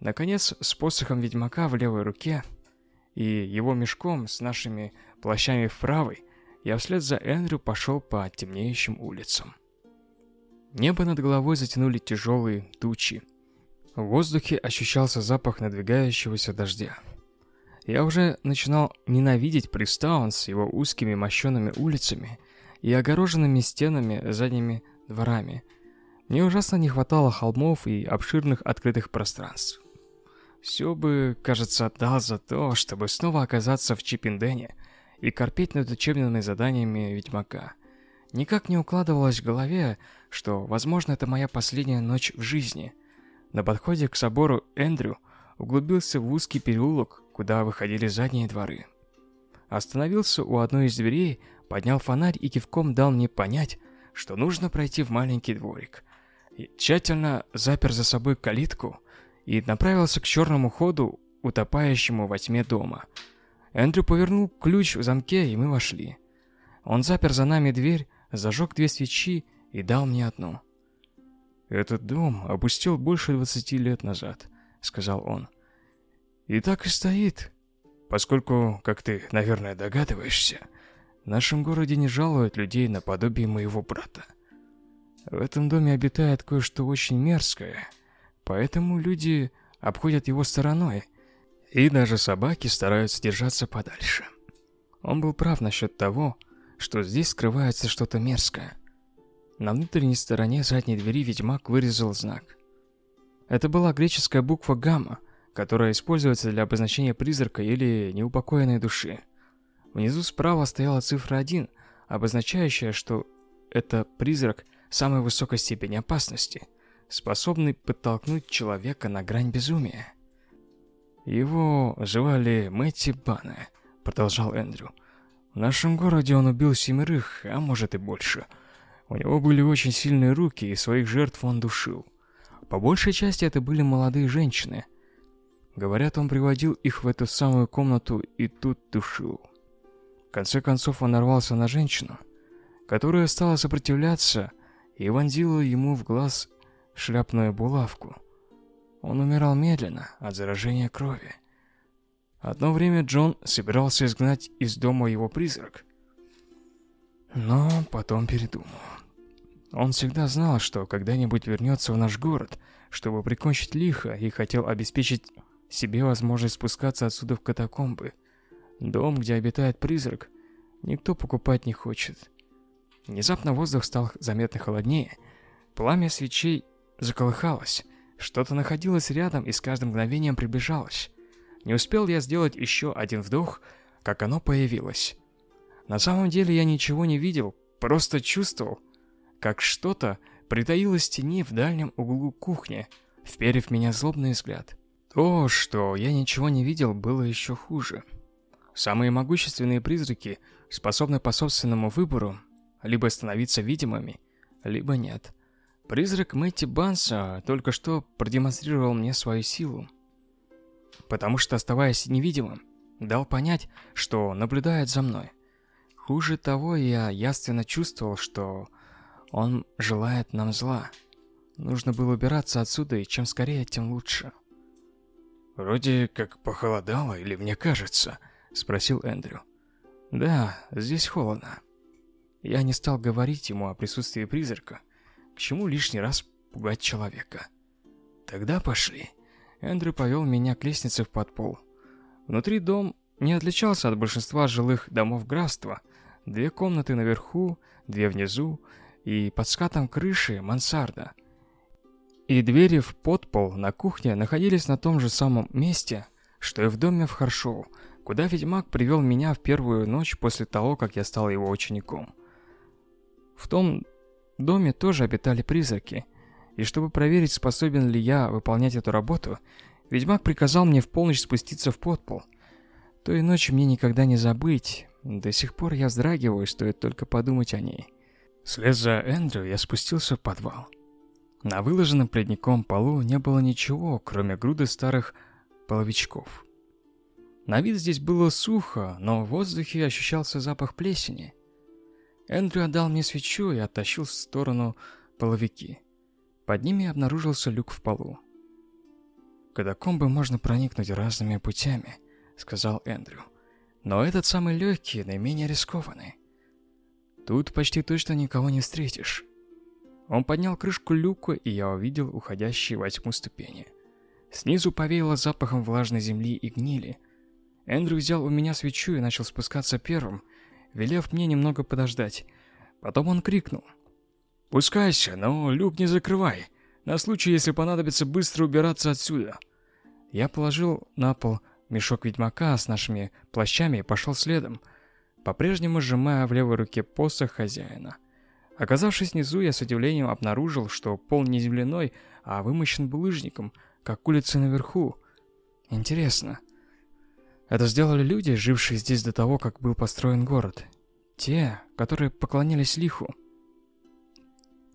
Наконец, с посохом ведьмака в левой руке и его мешком с нашими плащами в правой, я вслед за Эндрю пошел по темнеющим улицам. Небо над головой затянули тяжелые тучи. В воздухе ощущался запах надвигающегося дождя. Я уже начинал ненавидеть Пристаун с его узкими мощенными улицами и огороженными стенами задними дворами. Мне ужасно не хватало холмов и обширных открытых пространств. Все бы, кажется, отдал за то, чтобы снова оказаться в Чиппендене и корпеть над учебными заданиями Ведьмака. Никак не укладывалось в голове, что, возможно, это моя последняя ночь в жизни. На подходе к собору Эндрю углубился в узкий переулок, куда выходили задние дворы. Остановился у одной из дверей, поднял фонарь и кивком дал мне понять, что нужно пройти в маленький дворик. И тщательно запер за собой калитку и направился к черному ходу, утопающему во тьме дома – Эндрю повернул ключ в замке, и мы вошли. Он запер за нами дверь, зажег две свечи и дал мне одну. «Этот дом опустил больше двадцати лет назад», — сказал он. «И так и стоит, поскольку, как ты, наверное, догадываешься, в нашем городе не жалуют людей наподобие моего брата. В этом доме обитает кое-что очень мерзкое, поэтому люди обходят его стороной, и даже собаки стараются держаться подальше. Он был прав насчет того, что здесь скрывается что-то мерзкое. На внутренней стороне задней двери ведьмак вырезал знак. Это была греческая буква гамма, которая используется для обозначения призрака или неупокоенной души. Внизу справа стояла цифра 1, обозначающая, что это призрак самой высокой степени опасности, способный подтолкнуть человека на грань безумия. Его звали Мэтти Бане, продолжал Эндрю. В нашем городе он убил семерых, а может и больше. У него были очень сильные руки, и своих жертв он душил. По большей части это были молодые женщины. Говорят, он приводил их в эту самую комнату и тут душил. В конце концов он нарвался на женщину, которая стала сопротивляться и вонзила ему в глаз шляпную булавку. Он умирал медленно от заражения крови. Одно время Джон собирался изгнать из дома его призрак, но потом передумал. Он всегда знал, что когда-нибудь вернется в наш город, чтобы прикончить лихо, и хотел обеспечить себе возможность спускаться отсюда в катакомбы. Дом, где обитает призрак, никто покупать не хочет. Внезапно воздух стал заметно холоднее. Пламя свечей заколыхалось. Что-то находилось рядом и с каждым мгновением приближалось. Не успел я сделать еще один вдох, как оно появилось. На самом деле я ничего не видел, просто чувствовал, как что-то притаилось в тени в дальнем углу кухни, вперев меня злобный взгляд. То, что я ничего не видел, было еще хуже. Самые могущественные призраки способны по собственному выбору либо становиться видимыми, либо нет. Призрак Мэтти Банса только что продемонстрировал мне свою силу. Потому что, оставаясь невидимым, дал понять, что наблюдает за мной. Хуже того, я ясно чувствовал, что он желает нам зла. Нужно было убираться отсюда, и чем скорее, тем лучше. «Вроде как похолодало, или мне кажется?» — спросил Эндрю. «Да, здесь холодно». Я не стал говорить ему о присутствии призрака. К чему лишний раз пугать человека? «Тогда пошли». Эндрю повел меня к лестнице в подпол. Внутри дом не отличался от большинства жилых домов графства. Две комнаты наверху, две внизу, и под скатом крыши мансарда — и двери в подпол на кухне находились на том же самом месте, что и в доме в Харшоу, куда ведьмак привел меня в первую ночь после того, как я стал его учеником. В том доме тоже обитали призраки, и чтобы проверить, способен ли я выполнять эту работу, ведьмак приказал мне в полночь спуститься в подпол. Той ночи мне никогда не забыть, до сих пор я вздрагиваю, стоит только подумать о ней. Вслед за Эндрю я спустился в подвал. На выложенном пледником полу не было ничего, кроме груды старых половичков. На вид здесь было сухо, но в воздухе ощущался запах плесени. Эндрю отдал мне свечу и оттащил в сторону половики. Под ними обнаружился люк в полу. «В катакомбы можно проникнуть разными путями», — сказал Эндрю. «Но этот самый легкий, наименее рискованный. Тут почти точно никого не встретишь. Он поднял крышку люка, и я увидел уходящие во тьму ступени. Снизу повеяло запахом влажной земли и гнили. Эндрю взял у меня свечу и начал спускаться первым, велев мне немного подождать. Потом он крикнул. «Пускайся, но люк не закрывай, на случай, если понадобится быстро убираться отсюда». Я положил на пол мешок ведьмака с нашими плащами и пошел следом, по-прежнему сжимая в левой руке посох хозяина. Оказавшись внизу, я с удивлением обнаружил, что пол не земляной, а вымощен булыжником, как улицы наверху. Интересно, это сделали люди, жившие здесь до того, как был построен город? Те, которые поклонялись лиху?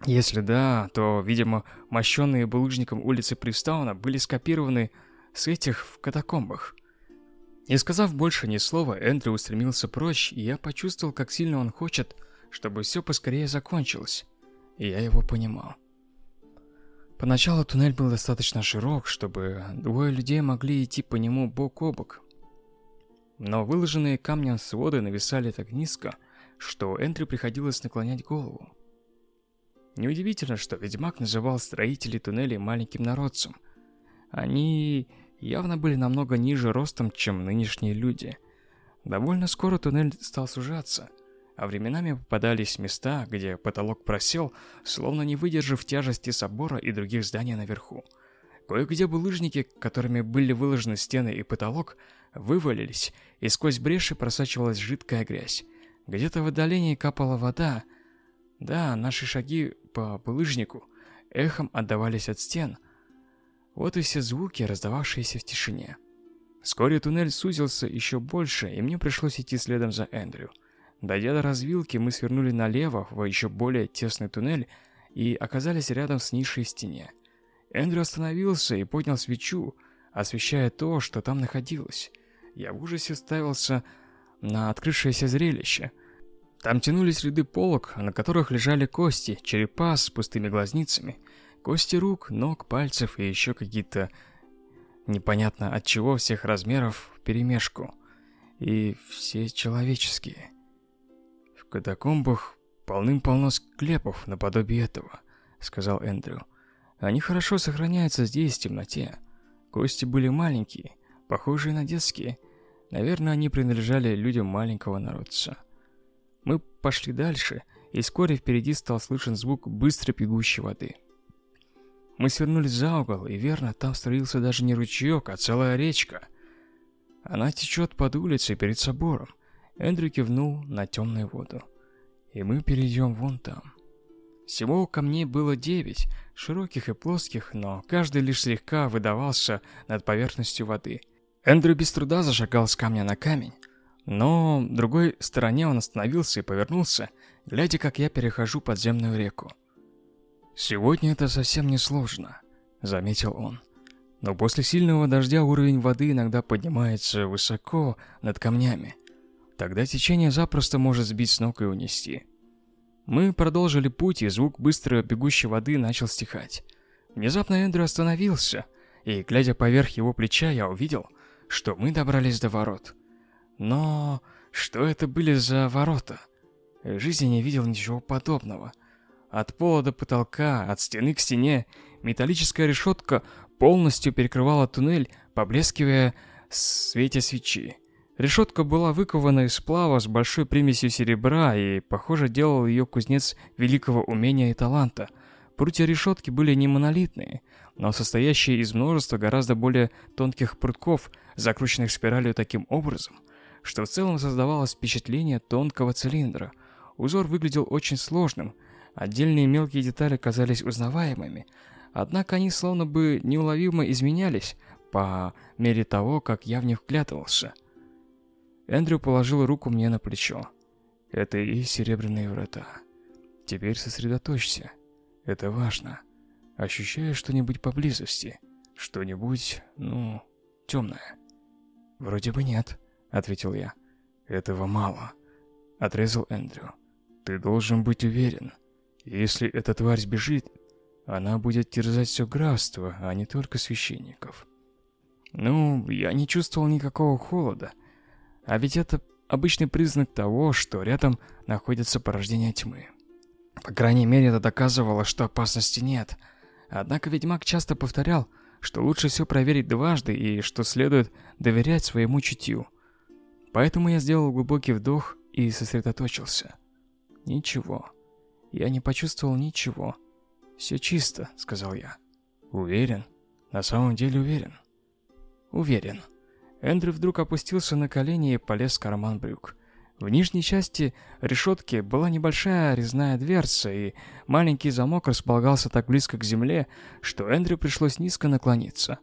Если да, то, видимо, мощенные булыжником улицы Привстауна были скопированы с этих в катакомбах. Не сказав больше ни слова, Эндрю устремился прочь, и я почувствовал, как сильно он хочет чтобы все поскорее закончилось, и я его понимал. Поначалу туннель был достаточно широк, чтобы двое людей могли идти по нему бок о бок. Но выложенные камнем своды нависали так низко, что Эндрю приходилось наклонять голову. Неудивительно, что ведьмак называл строителей туннелей маленьким народцем. Они явно были намного ниже ростом, чем нынешние люди. Довольно скоро туннель стал сужаться – а временами попадались места, где потолок просел, словно не выдержав тяжести собора и других зданий наверху. Кое-где булыжники, которыми были выложены стены и потолок, вывалились, и сквозь бреши просачивалась жидкая грязь. Где-то в отдалении капала вода. Да, наши шаги по булыжнику эхом отдавались от стен. Вот и все звуки, раздававшиеся в тишине. Вскоре туннель сузился еще больше, и мне пришлось идти следом за Эндрю. Дойдя до развилки, мы свернули налево в еще более тесный туннель и оказались рядом с нишей стене. Эндрю остановился и поднял свечу, освещая то, что там находилось. Я в ужасе ставился на открывшееся зрелище. Там тянулись ряды полок, на которых лежали кости, черепа с пустыми глазницами, кости рук, ног, пальцев и еще какие-то непонятно от чего всех размеров вперемешку. И все человеческие. В катакомбах полным-полно склепов наподобие этого, сказал Эндрю. Они хорошо сохраняются здесь, в темноте. Кости были маленькие, похожие на детские. Наверное, они принадлежали людям маленького народца. Мы пошли дальше, и вскоре впереди стал слышен звук быстро бегущей воды. Мы свернули за угол, и верно, там строился даже не ручеек, а целая речка. Она течет под улицей перед собором. Эндрю кивнул на темную воду. И мы перейдем вон там. Всего камней было девять, широких и плоских, но каждый лишь слегка выдавался над поверхностью воды. Эндрю без труда зашагал с камня на камень, но в другой стороне он остановился и повернулся, глядя, как я перехожу подземную реку. «Сегодня это совсем не сложно», — заметил он. «Но после сильного дождя уровень воды иногда поднимается высоко над камнями. Тогда течение запросто может сбить с ног и унести». Мы продолжили путь, и звук быстро бегущей воды начал стихать. Внезапно Эндрю остановился, и, глядя поверх его плеча, я увидел, что мы добрались до ворот. Но что это были за ворота? В жизни не видел ничего подобного. От пола до потолка, от стены к стене, металлическая решетка полностью перекрывала туннель, поблескивая в свете свечи. Решетка была выкована из сплава с большой примесью серебра, и, похоже, делал ее кузнец великого умения и таланта. Прутья решетки были не монолитные, но состоящие из множества гораздо более тонких прутков, закрученных спиралью таким образом, что в целом создавалось впечатление тонкого цилиндра. Узор выглядел очень сложным, отдельные мелкие детали казались узнаваемыми, однако они словно бы неуловимо изменялись по мере того, как я в них вглядывался. Эндрю положил руку мне на плечо. Это и серебряные врата. Теперь сосредоточься. Это важно. Ощущаешь что-нибудь поблизости? Что-нибудь, ну, темное? Вроде бы нет, ответил я. Этого мало, отрезал Эндрю. Ты должен быть уверен. Если эта тварь сбежит, она будет терзать все графство, а не только священников. Ну, я не чувствовал никакого холода. А ведь это обычный признак того, что рядом находится порождение тьмы. По крайней мере, это доказывало, что опасности нет. Однако ведьмак часто повторял, что лучше все проверить дважды и что следует доверять своему чутью. Поэтому я сделал глубокий вдох и сосредоточился. Ничего. Я не почувствовал ничего. «Все чисто», — сказал я. «Уверен? На самом деле уверен?» «Уверен». Эндрю вдруг опустился на колени и полез в карман брюк. В нижней части решетки была небольшая резная дверца, и маленький замок располагался так близко к земле, что Эндрю пришлось низко наклониться.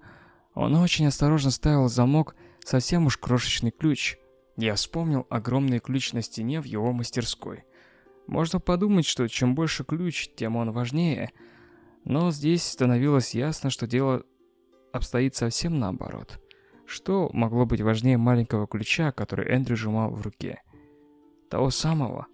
Он очень осторожно ставил замок совсем уж крошечный ключ. Я вспомнил огромный ключ на стене в его мастерской. Можно подумать, что чем больше ключ, тем он важнее. Но здесь становилось ясно, что дело обстоит совсем наоборот. Что могло быть важнее маленького ключа, который Эндрю сжимал в руке? Того самого,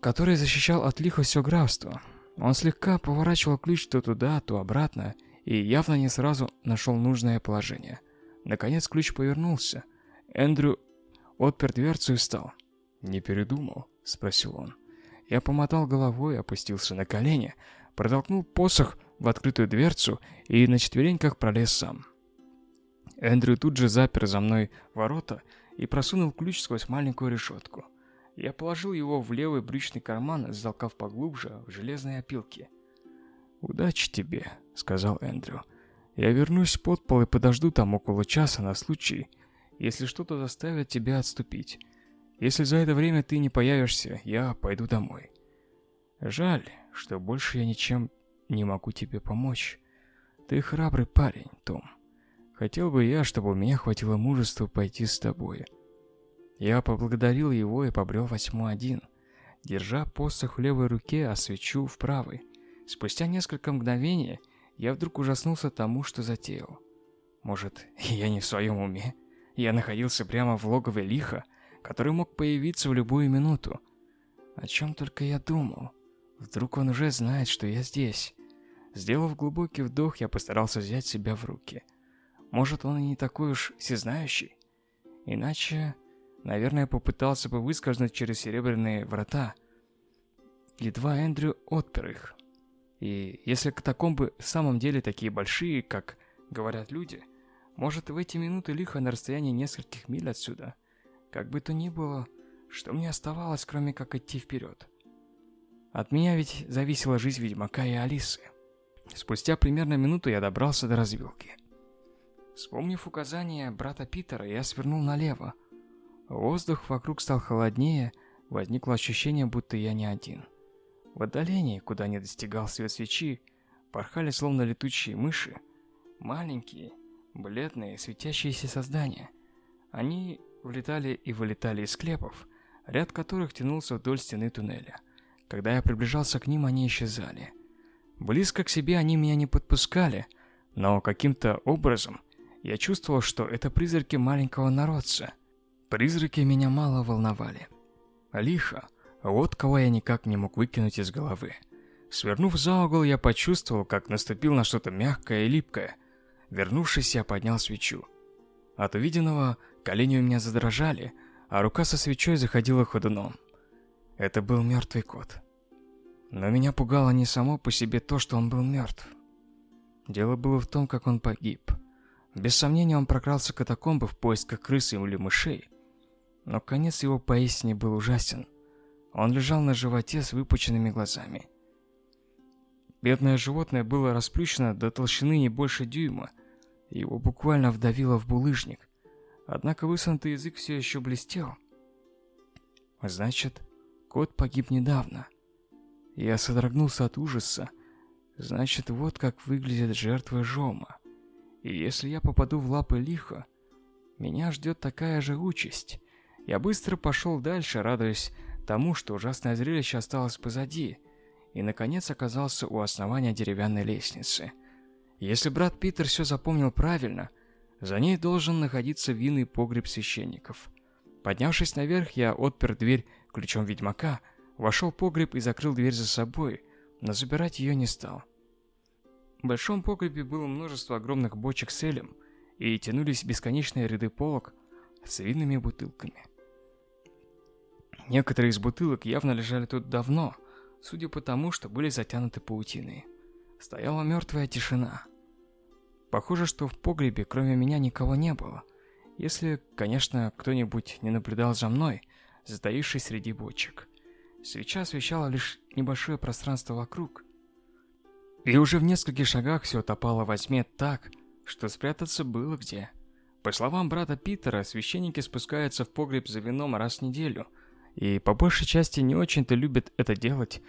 который защищал от лиха все графство. Он слегка поворачивал ключ то туда, то обратно, и явно не сразу нашел нужное положение. Наконец ключ повернулся. Эндрю отпер дверцу и встал. «Не передумал?» — спросил он. Я помотал головой, опустился на колени, протолкнул посох в открытую дверцу и на четвереньках пролез сам. Эндрю тут же запер за мной ворота и просунул ключ сквозь маленькую решетку. Я положил его в левый брючный карман, залкав поглубже в железные опилки. «Удачи тебе», — сказал Эндрю. «Я вернусь под пол и подожду там около часа на случай, если что-то заставит тебя отступить. Если за это время ты не появишься, я пойду домой. Жаль, что больше я ничем не могу тебе помочь. Ты храбрый парень, Том». Хотел бы я, чтобы у меня хватило мужества пойти с тобой. Я поблагодарил его и побрел восьму один, держа посох в левой руке, а свечу в правой. Спустя несколько мгновений я вдруг ужаснулся тому, что затеял. Может, я не в своем уме? Я находился прямо в логове лиха, который мог появиться в любую минуту. О чем только я думал. Вдруг он уже знает, что я здесь. Сделав глубокий вдох, я постарался взять себя в руки. Может, он и не такой уж всезнающий? Иначе, наверное, попытался бы выскользнуть через серебряные врата. Едва Эндрю отпер их. И если катакомбы в самом деле такие большие, как говорят люди, может, в эти минуты лихо на расстоянии нескольких миль отсюда. Как бы то ни было, что мне оставалось, кроме как идти вперед? От меня ведь зависела жизнь Ведьмака и Алисы. Спустя примерно минуту я добрался до развилки. Вспомнив указания брата Питера, я свернул налево. Воздух вокруг стал холоднее, возникло ощущение, будто я не один. В отдалении, куда не достигал свет свечи, порхали словно летучие мыши, маленькие, бледные, светящиеся создания. Они влетали и вылетали из склепов, ряд которых тянулся вдоль стены туннеля. Когда я приближался к ним, они исчезали. Близко к себе они меня не подпускали, но каким-то образом я чувствовал, что это призраки маленького народца. Призраки меня мало волновали. Лихо, вот кого я никак не мог выкинуть из головы. Свернув за угол, я почувствовал, как наступил на что-то мягкое и липкое. Вернувшись, я поднял свечу. От увиденного колени у меня задрожали, а рука со свечой заходила ходуном. Это был мертвый кот. Но меня пугало не само по себе то, что он был мертв. Дело было в том, как он погиб. Без сомнения, он прокрался катакомбы в поисках крысы или мышей. Но конец его поистине был ужасен. Он лежал на животе с выпученными глазами. Бедное животное было расплющено до толщины не больше дюйма. Его буквально вдавило в булыжник. Однако высунутый язык все еще блестел. Значит, кот погиб недавно. Я содрогнулся от ужаса. Значит, вот как выглядит жертва Жома. И если я попаду в лапы лиха, меня ждет такая же участь. Я быстро пошел дальше, радуясь тому, что ужасное зрелище осталось позади, и, наконец, оказался у основания деревянной лестницы. Если брат Питер все запомнил правильно, за ней должен находиться винный погреб священников. Поднявшись наверх, я отпер дверь ключом ведьмака, вошел в погреб и закрыл дверь за собой, но забирать ее не стал. В большом погребе было множество огромных бочек с элем, и тянулись бесконечные ряды полок с винными бутылками. Некоторые из бутылок явно лежали тут давно, судя по тому, что были затянуты паутиной. Стояла мертвая тишина. Похоже, что в погребе кроме меня никого не было, если, конечно, кто-нибудь не наблюдал за мной, затаившись среди бочек. Свеча освещала лишь небольшое пространство вокруг, и уже в нескольких шагах все топало во тьме так, что спрятаться было где. По словам брата Питера, священники спускаются в погреб за вином раз в неделю, и по большей части не очень-то любят это делать,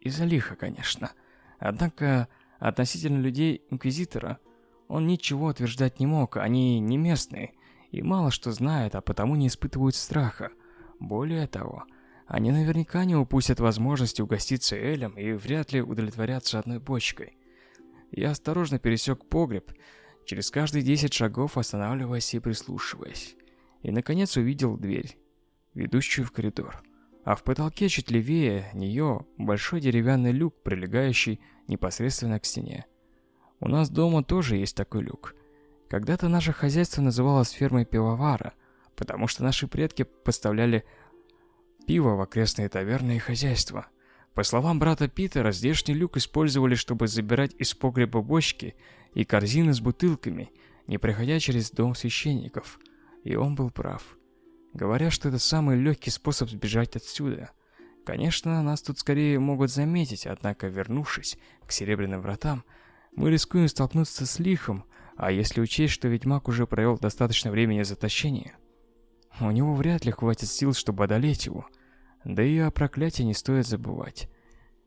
из-за лиха, конечно. Однако, относительно людей Инквизитора, он ничего утверждать не мог, они не местные, и мало что знают, а потому не испытывают страха. Более того, они наверняка не упустят возможности угоститься Элем и вряд ли удовлетворятся одной бочкой. Я осторожно пересек погреб, через каждые десять шагов останавливаясь и прислушиваясь. И, наконец, увидел дверь, ведущую в коридор. А в потолке чуть левее нее большой деревянный люк, прилегающий непосредственно к стене. У нас дома тоже есть такой люк. Когда-то наше хозяйство называлось фермой пивовара, потому что наши предки поставляли пиво в окрестные таверны и хозяйства. По словам брата Питера, здешний люк использовали, чтобы забирать из погреба бочки и корзины с бутылками, не проходя через дом священников. И он был прав. Говоря, что это самый легкий способ сбежать отсюда. Конечно, нас тут скорее могут заметить, однако, вернувшись к Серебряным Вратам, мы рискуем столкнуться с лихом, а если учесть, что ведьмак уже провел достаточно времени заточения, у него вряд ли хватит сил, чтобы одолеть его. Да и о проклятии не стоит забывать.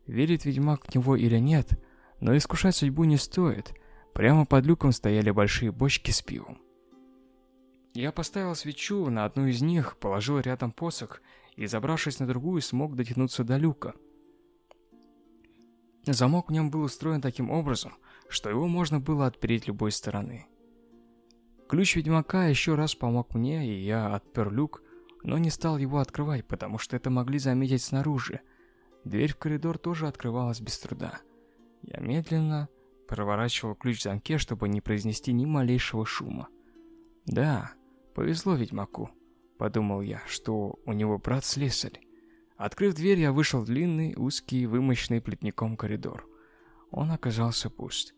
Верит ведьмак в него или нет, но искушать судьбу не стоит. Прямо под люком стояли большие бочки с пивом. Я поставил свечу на одну из них, положил рядом посох и, забравшись на другую, смог дотянуться до люка. Замок в нем был устроен таким образом, что его можно было отпереть любой стороны. Ключ ведьмака еще раз помог мне, и я отпер люк, но не стал его открывать, потому что это могли заметить снаружи. Дверь в коридор тоже открывалась без труда. Я медленно проворачивал ключ в замке, чтобы не произнести ни малейшего шума. Да, повезло ведьмаку, подумал я, что у него брат слесарь. Открыв дверь, я вышел в длинный, узкий, вымощенный плетником коридор. Он оказался пуст.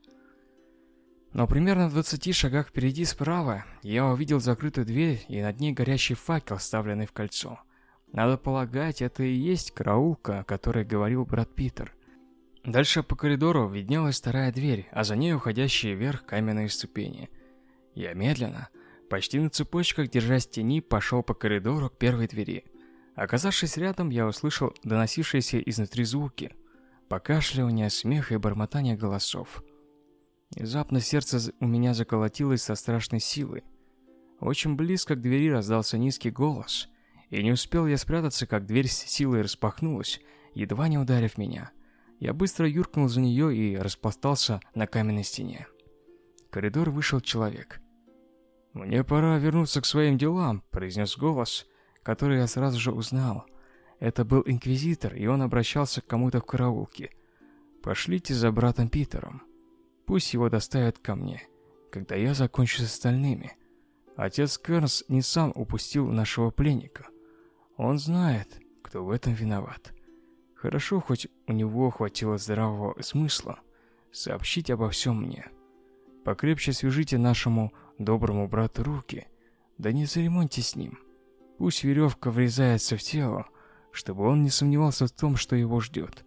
Но примерно в 20 шагах впереди справа я увидел закрытую дверь и над ней горящий факел, вставленный в кольцо. Надо полагать, это и есть караулка, о которой говорил брат Питер. Дальше по коридору виднелась вторая дверь, а за ней уходящие вверх каменные ступени. Я медленно, почти на цепочках, держась тени, пошел по коридору к первой двери. Оказавшись рядом, я услышал доносившиеся изнутри звуки. Покашливание, смех и бормотание голосов. Внезапно сердце у меня заколотилось со страшной силой. Очень близко к двери раздался низкий голос, и не успел я спрятаться, как дверь с силой распахнулась, едва не ударив меня. Я быстро юркнул за нее и распластался на каменной стене. В коридор вышел человек. «Мне пора вернуться к своим делам», — произнес голос, который я сразу же узнал. Это был Инквизитор, и он обращался к кому-то в караулке. «Пошлите за братом Питером». Пусть его доставят ко мне, когда я закончу с остальными. Отец Кернс не сам упустил нашего пленника. Он знает, кто в этом виноват. Хорошо, хоть у него хватило здравого смысла сообщить обо всем мне. Покрепче свяжите нашему доброму брату руки, да не церемоньте с ним. Пусть веревка врезается в тело, чтобы он не сомневался в том, что его ждет.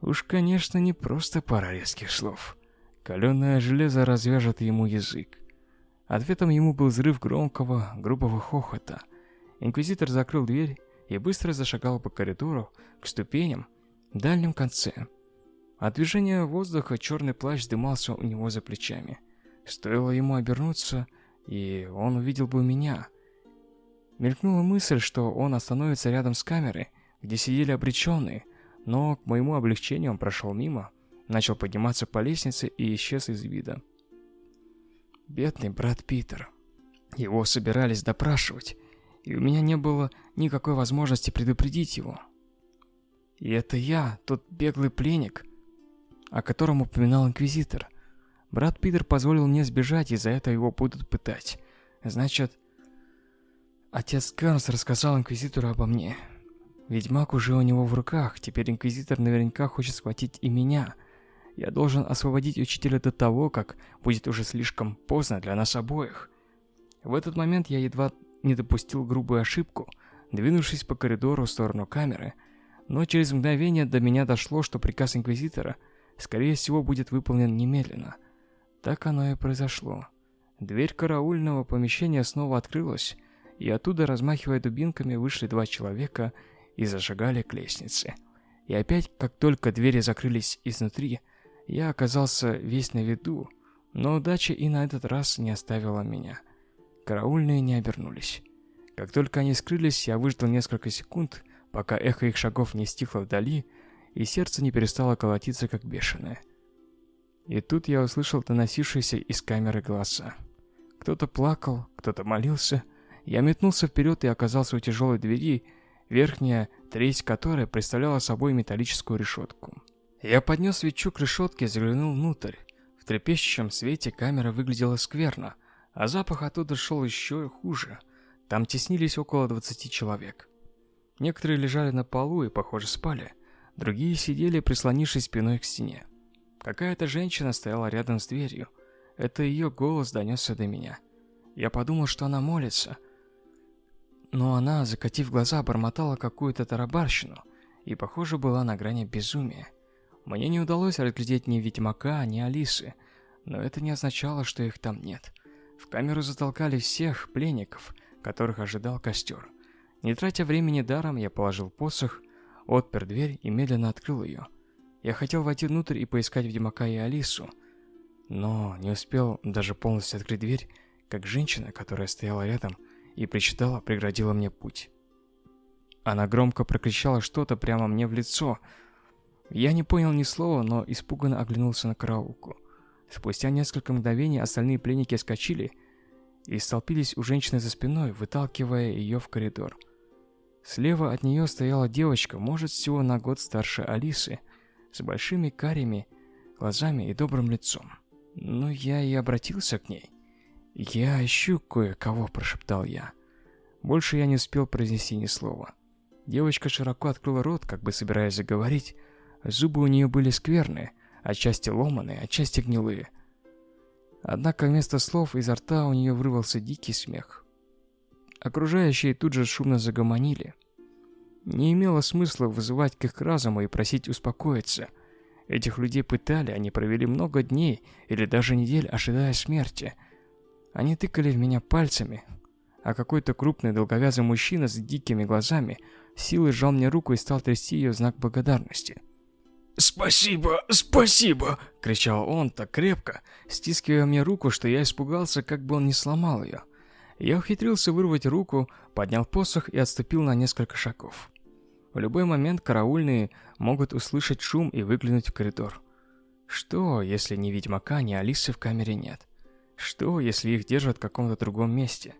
Уж, конечно, не просто пара резких слов. Каленое железо развяжет ему язык. Ответом ему был взрыв громкого, грубого хохота. Инквизитор закрыл дверь и быстро зашагал по коридору к ступеням в дальнем конце. От движения воздуха черный плащ дымался у него за плечами. Стоило ему обернуться, и он увидел бы меня. Мелькнула мысль, что он остановится рядом с камерой, где сидели обреченные, но к моему облегчению он прошел мимо, начал подниматься по лестнице и исчез из вида. Бедный брат Питер. Его собирались допрашивать, и у меня не было никакой возможности предупредить его. И это я, тот беглый пленник, о котором упоминал Инквизитор. Брат Питер позволил мне сбежать, и за это его будут пытать. Значит, отец Кернс рассказал Инквизитору обо мне. Ведьмак уже у него в руках, теперь Инквизитор наверняка хочет схватить и меня – я должен освободить учителя до того, как будет уже слишком поздно для нас обоих. В этот момент я едва не допустил грубую ошибку, двинувшись по коридору в сторону камеры, но через мгновение до меня дошло, что приказ Инквизитора, скорее всего, будет выполнен немедленно. Так оно и произошло. Дверь караульного помещения снова открылась, и оттуда, размахивая дубинками, вышли два человека и зашагали к лестнице. И опять, как только двери закрылись изнутри, я оказался весь на виду, но удача и на этот раз не оставила меня. Караульные не обернулись. Как только они скрылись, я выждал несколько секунд, пока эхо их шагов не стихло вдали, и сердце не перестало колотиться как бешеное. И тут я услышал доносившиеся из камеры голоса. Кто-то плакал, кто-то молился. Я метнулся вперед и оказался у тяжелой двери, верхняя треть которой представляла собой металлическую решетку. Я поднес свечу к решетке и заглянул внутрь. В трепещущем свете камера выглядела скверно, а запах оттуда шел еще хуже. Там теснились около 20 человек. Некоторые лежали на полу и, похоже, спали. Другие сидели, прислонившись спиной к стене. Какая-то женщина стояла рядом с дверью. Это ее голос донесся до меня. Я подумал, что она молится. Но она, закатив глаза, бормотала какую-то тарабарщину и, похоже, была на грани безумия. Мне не удалось разглядеть ни Ведьмака, ни Алисы, но это не означало, что их там нет. В камеру затолкали всех пленников, которых ожидал костер. Не тратя времени даром, я положил посох, отпер дверь и медленно открыл ее. Я хотел войти внутрь и поискать Ведьмака и Алису, но не успел даже полностью открыть дверь, как женщина, которая стояла рядом и причитала, преградила мне путь. Она громко прокричала что-то прямо мне в лицо, я не понял ни слова, но испуганно оглянулся на караулку. Спустя несколько мгновений остальные пленники скочили и столпились у женщины за спиной, выталкивая ее в коридор. Слева от нее стояла девочка, может, всего на год старше Алисы, с большими карими глазами и добрым лицом. Ну, я и обратился к ней. «Я ищу кое-кого», – прошептал я. Больше я не успел произнести ни слова. Девочка широко открыла рот, как бы собираясь заговорить. Зубы у нее были скверные, отчасти ломаные, отчасти гнилые. Однако вместо слов изо рта у нее вырвался дикий смех. Окружающие тут же шумно загомонили. Не имело смысла вызывать к их разуму и просить успокоиться. Этих людей пытали, они провели много дней или даже недель, ожидая смерти. Они тыкали в меня пальцами, а какой-то крупный долговязый мужчина с дикими глазами силой сжал мне руку и стал трясти ее в знак благодарности. «Спасибо, спасибо!» — кричал он так крепко, стискивая мне руку, что я испугался, как бы он не сломал ее. Я ухитрился вырвать руку, поднял посох и отступил на несколько шагов. В любой момент караульные могут услышать шум и выглянуть в коридор. Что, если ни ведьмака, ни Алисы в камере нет? Что, если их держат в каком-то другом месте?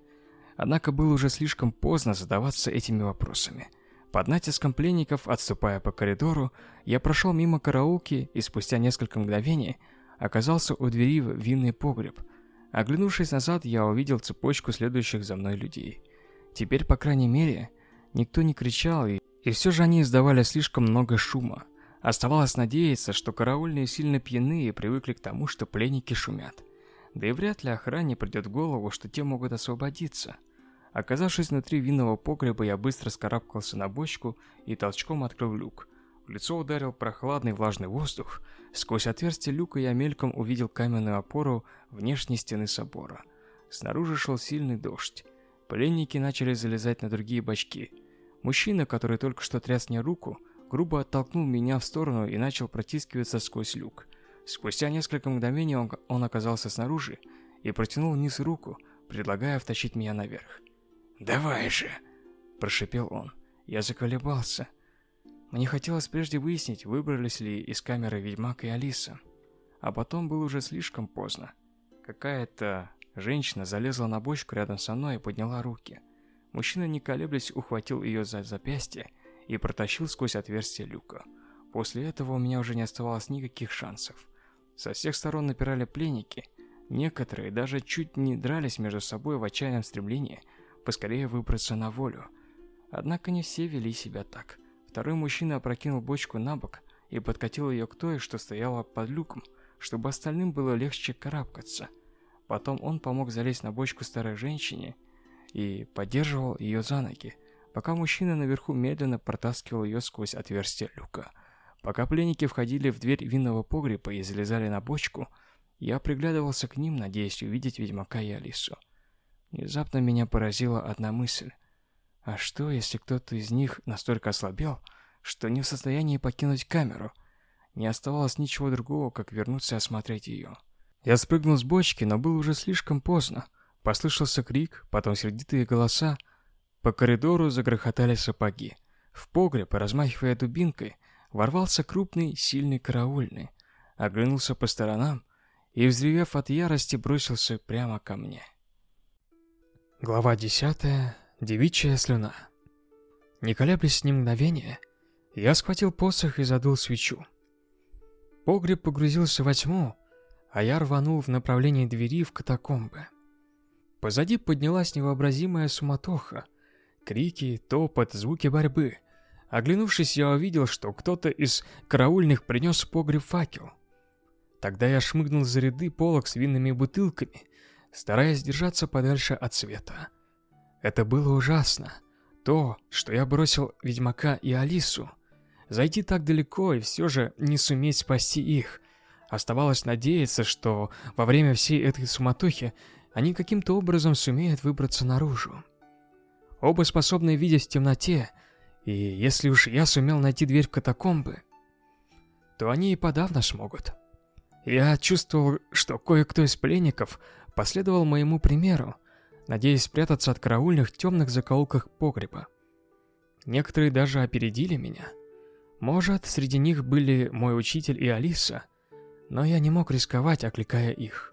Однако было уже слишком поздно задаваться этими вопросами. Под натиском пленников, отступая по коридору, я прошел мимо караулки и спустя несколько мгновений оказался у двери в винный погреб. Оглянувшись назад, я увидел цепочку следующих за мной людей. Теперь, по крайней мере, никто не кричал, и, и все же они издавали слишком много шума. Оставалось надеяться, что караульные сильно пьяны и привыкли к тому, что пленники шумят. Да и вряд ли охране придет в голову, что те могут освободиться. Оказавшись внутри винного погреба, я быстро скарабкался на бочку и толчком открыл люк. В лицо ударил прохладный влажный воздух. Сквозь отверстие люка я мельком увидел каменную опору внешней стены собора. Снаружи шел сильный дождь. Пленники начали залезать на другие бочки. Мужчина, который только что тряс мне руку, грубо оттолкнул меня в сторону и начал протискиваться сквозь люк. Спустя несколько мгновений он, он оказался снаружи и протянул вниз руку, предлагая втащить меня наверх. «Давай же!» – прошипел он. Я заколебался. Мне хотелось прежде выяснить, выбрались ли из камеры Ведьмак и Алиса. А потом было уже слишком поздно. Какая-то женщина залезла на бочку рядом со мной и подняла руки. Мужчина, не колеблясь, ухватил ее за запястье и протащил сквозь отверстие люка. После этого у меня уже не оставалось никаких шансов. Со всех сторон напирали пленники. Некоторые даже чуть не дрались между собой в отчаянном стремлении – поскорее выбраться на волю. Однако не все вели себя так. Второй мужчина опрокинул бочку на бок и подкатил ее к той, что стояла под люком, чтобы остальным было легче карабкаться. Потом он помог залезть на бочку старой женщине и поддерживал ее за ноги, пока мужчина наверху медленно протаскивал ее сквозь отверстие люка. Пока пленники входили в дверь винного погреба и залезали на бочку, я приглядывался к ним, надеясь увидеть ведьмака и Алису. Внезапно меня поразила одна мысль. А что, если кто-то из них настолько ослабел, что не в состоянии покинуть камеру? Не оставалось ничего другого, как вернуться и осмотреть ее. Я спрыгнул с бочки, но было уже слишком поздно. Послышался крик, потом сердитые голоса. По коридору загрохотали сапоги. В погреб, размахивая дубинкой, ворвался крупный, сильный караульный. Оглянулся по сторонам и, взревев от ярости, бросился прямо ко мне. Глава 10. Девичья слюна. Не колеблясь ни мгновения, я схватил посох и задул свечу. Погреб погрузился во тьму, а я рванул в направлении двери в катакомбы. Позади поднялась невообразимая суматоха. Крики, топот, звуки борьбы. Оглянувшись, я увидел, что кто-то из караульных принес в погреб факел. Тогда я шмыгнул за ряды полок с винными бутылками стараясь держаться подальше от света. Это было ужасно. То, что я бросил Ведьмака и Алису. Зайти так далеко и все же не суметь спасти их. Оставалось надеяться, что во время всей этой суматохи они каким-то образом сумеют выбраться наружу. Оба способны видеть в темноте, и если уж я сумел найти дверь в катакомбы, то они и подавно смогут. Я чувствовал, что кое-кто из пленников последовал моему примеру, надеясь спрятаться от караульных темных закоулках погреба. Некоторые даже опередили меня. Может, среди них были мой учитель и Алиса, но я не мог рисковать, окликая их.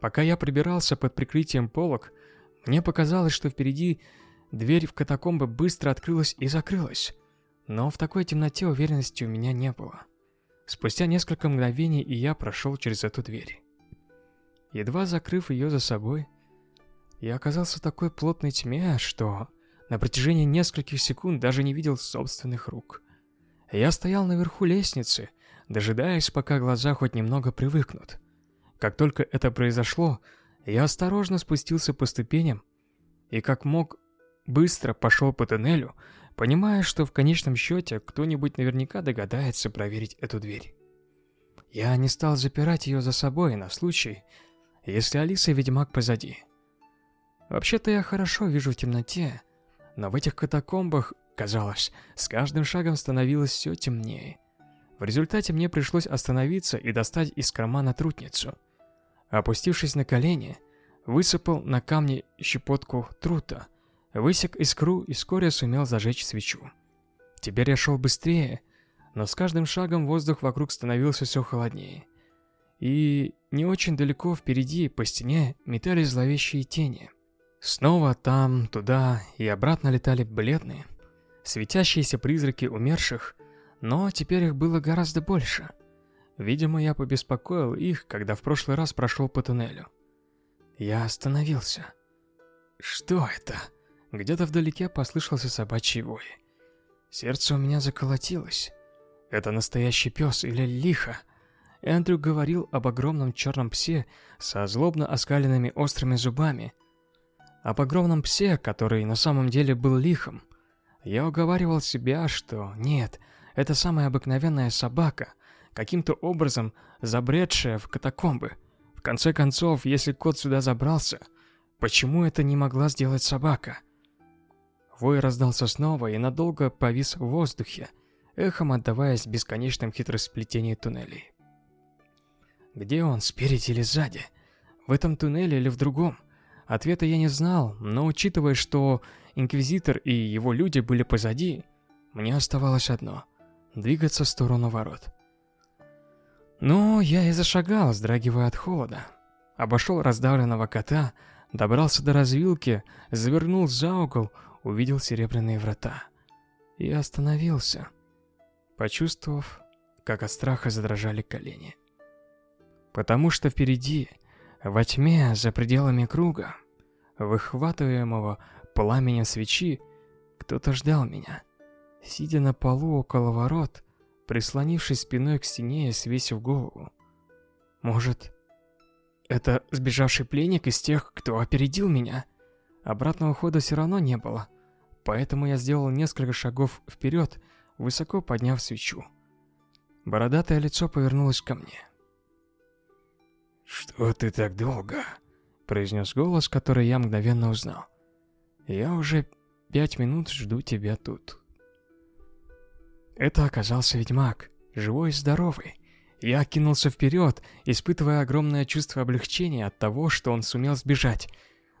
Пока я прибирался под прикрытием полок, Мне показалось, что впереди дверь в катакомбы быстро открылась и закрылась. Но в такой темноте уверенности у меня не было. Спустя несколько мгновений и я прошел через эту дверь. Едва закрыв ее за собой, я оказался в такой плотной тьме, что на протяжении нескольких секунд даже не видел собственных рук. Я стоял наверху лестницы, дожидаясь, пока глаза хоть немного привыкнут. Как только это произошло, я осторожно спустился по ступеням и как мог быстро пошел по тоннелю, понимая, что в конечном счете кто-нибудь наверняка догадается проверить эту дверь. Я не стал запирать ее за собой на случай, если Алиса и Ведьмак позади. Вообще-то я хорошо вижу в темноте, но в этих катакомбах, казалось, с каждым шагом становилось все темнее. В результате мне пришлось остановиться и достать из кармана трутницу. Опустившись на колени, высыпал на камни щепотку трута, высек искру и вскоре сумел зажечь свечу. Теперь я шел быстрее, но с каждым шагом воздух вокруг становился все холоднее. И не очень далеко впереди по стене метались зловещие тени. Снова там, туда и обратно летали бледные, светящиеся призраки умерших, но теперь их было гораздо больше. Видимо, я побеспокоил их, когда в прошлый раз прошел по туннелю. Я остановился. Что это? Где-то вдалеке послышался собачий вой. Сердце у меня заколотилось. Это настоящий пес или лихо? Эндрю говорил об огромном черном псе со злобно оскаленными острыми зубами. Об огромном псе, который на самом деле был лихом. Я уговаривал себя, что нет, это самая обыкновенная собака, каким-то образом забредшая в катакомбы. В конце концов, если кот сюда забрался, почему это не могла сделать собака? Вой раздался снова и надолго повис в воздухе, эхом отдаваясь в бесконечном туннелей. Где он, спереди или сзади? В этом туннеле или в другом? Ответа я не знал, но учитывая, что Инквизитор и его люди были позади, мне оставалось одно — двигаться в сторону ворот. Ну, я и зашагал, вздрагивая от холода. Обошел раздавленного кота, добрался до развилки, завернул за угол, увидел серебряные врата. И остановился, почувствовав, как от страха задрожали колени потому что впереди, во тьме за пределами круга, выхватываемого пламенем свечи, кто-то ждал меня. Сидя на полу около ворот, прислонившись спиной к стене и свесив голову. Может, это сбежавший пленник из тех, кто опередил меня? Обратного хода все равно не было, поэтому я сделал несколько шагов вперед, высоко подняв свечу. Бородатое лицо повернулось ко мне. «Что ты так долго?» — произнес голос, который я мгновенно узнал. «Я уже пять минут жду тебя тут». Это оказался ведьмак, живой и здоровый. Я кинулся вперед, испытывая огромное чувство облегчения от того, что он сумел сбежать.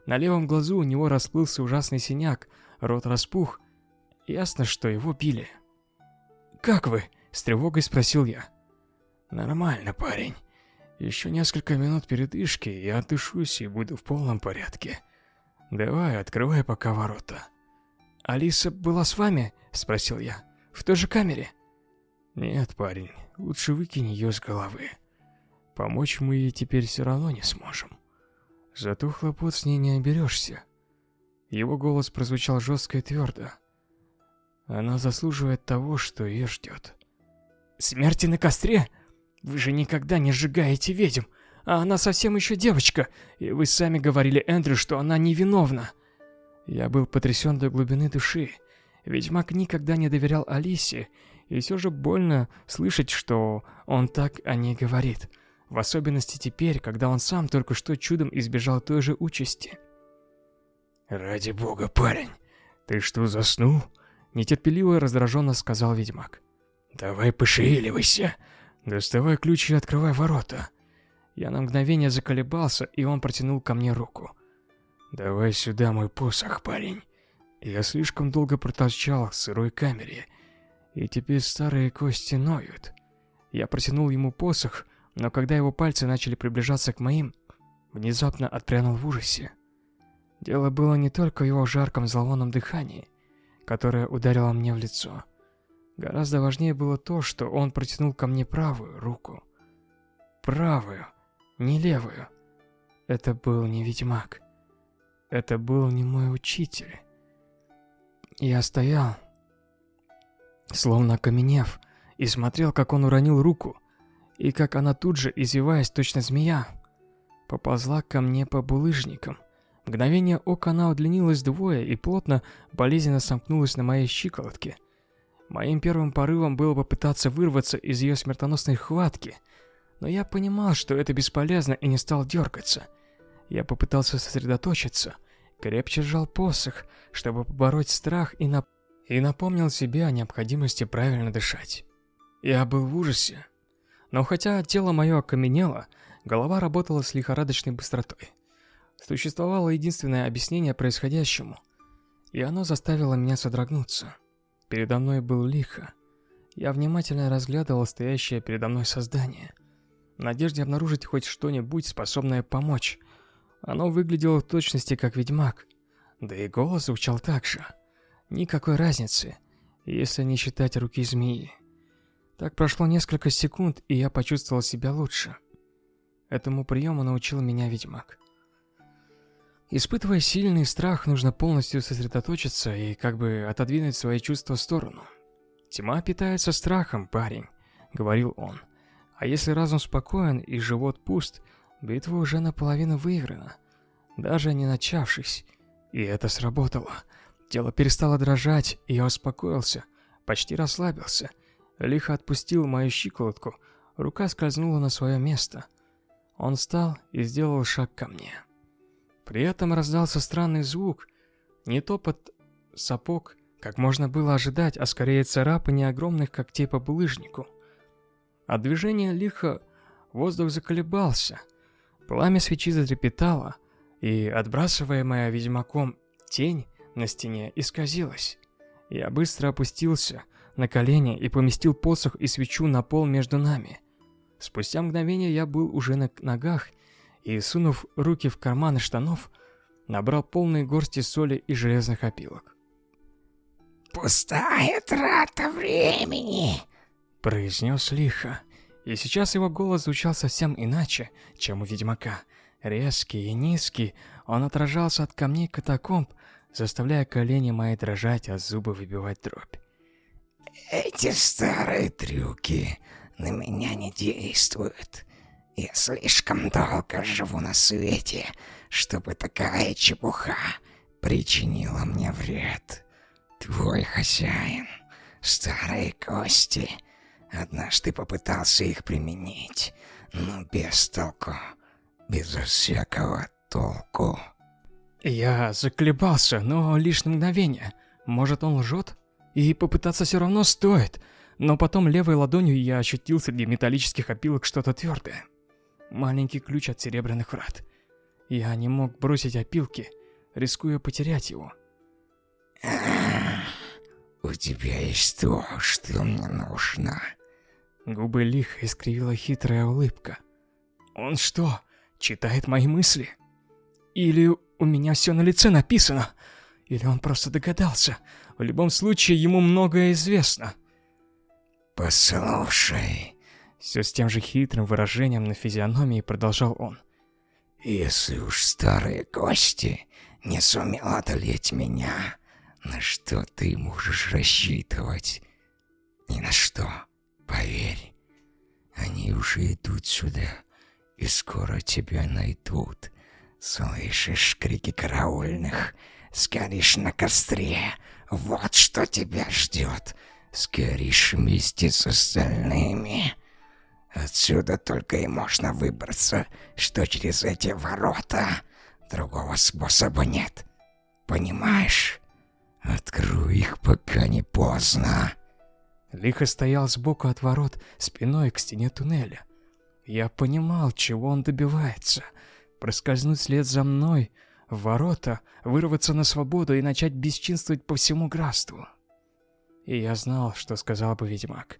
На левом глазу у него расплылся ужасный синяк, рот распух. Ясно, что его били. «Как вы?» — с тревогой спросил я. «Нормально, парень. Еще несколько минут передышки, я отдышусь и буду в полном порядке. Давай, открывай пока ворота. Алиса была с вами? Спросил я. В той же камере? Нет, парень, лучше выкинь ее с головы. Помочь мы ей теперь все равно не сможем. Зато хлопот с ней не оберешься. Его голос прозвучал жестко и твердо. Она заслуживает того, что ее ждет. «Смерти на костре?» Вы же никогда не сжигаете ведьм, а она совсем еще девочка, и вы сами говорили Эндрю, что она невиновна. Я был потрясен до глубины души. Ведьмак никогда не доверял Алисе, и все же больно слышать, что он так о ней говорит. В особенности теперь, когда он сам только что чудом избежал той же участи. «Ради бога, парень, ты что, заснул?» Нетерпеливо и раздраженно сказал ведьмак. «Давай пошевеливайся, «Доставай ключ и открывай ворота». Я на мгновение заколебался, и он протянул ко мне руку. «Давай сюда мой посох, парень». Я слишком долго проторчал в сырой камере, и теперь старые кости ноют. Я протянул ему посох, но когда его пальцы начали приближаться к моим, внезапно отпрянул в ужасе. Дело было не только в его жарком зловонном дыхании, которое ударило мне в лицо. Гораздо важнее было то, что он протянул ко мне правую руку. Правую, не левую. Это был не ведьмак. Это был не мой учитель. Я стоял, словно окаменев, и смотрел, как он уронил руку, и как она тут же, извиваясь, точно змея, поползла ко мне по булыжникам. Мгновение ока она удлинилась вдвое и плотно, болезненно сомкнулась на моей щиколотке. Моим первым порывом было попытаться вырваться из ее смертоносной хватки, но я понимал, что это бесполезно и не стал дергаться. Я попытался сосредоточиться, крепче сжал посох, чтобы побороть страх и, нап... и напомнил себе о необходимости правильно дышать. Я был в ужасе, но хотя тело мое окаменело, голова работала с лихорадочной быстротой. Существовало единственное объяснение происходящему, и оно заставило меня содрогнуться. Передо мной был лихо. Я внимательно разглядывал стоящее передо мной создание, в надежде обнаружить хоть что-нибудь, способное помочь. Оно выглядело в точности как ведьмак, да и голос звучал так же. Никакой разницы, если не считать руки змеи. Так прошло несколько секунд, и я почувствовал себя лучше. Этому приему научил меня ведьмак. Испытывая сильный страх, нужно полностью сосредоточиться и как бы отодвинуть свои чувства в сторону. «Тьма питается страхом, парень», — говорил он. «А если разум спокоен и живот пуст, битва уже наполовину выиграна, даже не начавшись». И это сработало. Тело перестало дрожать, и я успокоился, почти расслабился. Лихо отпустил мою щиколотку, рука скользнула на свое место. Он встал и сделал шаг ко мне. При этом раздался странный звук, не топот сапог, как можно было ожидать, а скорее царапание огромных когтей по булыжнику. От движения лихо воздух заколебался, пламя свечи затрепетало, и отбрасываемая ведьмаком тень на стене исказилась. Я быстро опустился на колени и поместил посох и свечу на пол между нами. Спустя мгновение я был уже на ногах и, сунув руки в карманы штанов, набрал полные горсти соли и железных опилок. «Пустая трата времени!» — произнес лихо. И сейчас его голос звучал совсем иначе, чем у ведьмака. Резкий и низкий, он отражался от камней катакомб, заставляя колени мои дрожать, а зубы выбивать дробь. «Эти старые трюки на меня не действуют. Я слишком долго живу на свете, чтобы такая чепуха причинила мне вред. Твой хозяин, старые кости, однажды попытался их применить, но без толку, без всякого толку. Я заколебался, но лишь на мгновение. Может, он лжет? И попытаться все равно стоит. Но потом левой ладонью я ощутил среди металлических опилок что-то твердое. Маленький ключ от серебряных врат. Я не мог бросить опилки, рискуя потерять его. «У тебя есть то, что мне нужно». Губы лихо искривила хитрая улыбка. «Он что, читает мои мысли? Или у меня все на лице написано? Или он просто догадался? В любом случае, ему многое известно». «Послушай, все с тем же хитрым выражением на физиономии продолжал он. «Если уж старые гости не сумел одолеть меня, на что ты можешь рассчитывать? Ни на что, поверь. Они уже идут сюда, и скоро тебя найдут. Слышишь крики караульных? Сгоришь на костре. Вот что тебя ждет. Сгоришь вместе с остальными». Отсюда только и можно выбраться, что через эти ворота. Другого способа нет. Понимаешь? Открой их, пока не поздно. Лихо стоял сбоку от ворот, спиной к стене туннеля. Я понимал, чего он добивается. Проскользнуть вслед за мной в ворота, вырваться на свободу и начать бесчинствовать по всему графству. И я знал, что сказал бы ведьмак.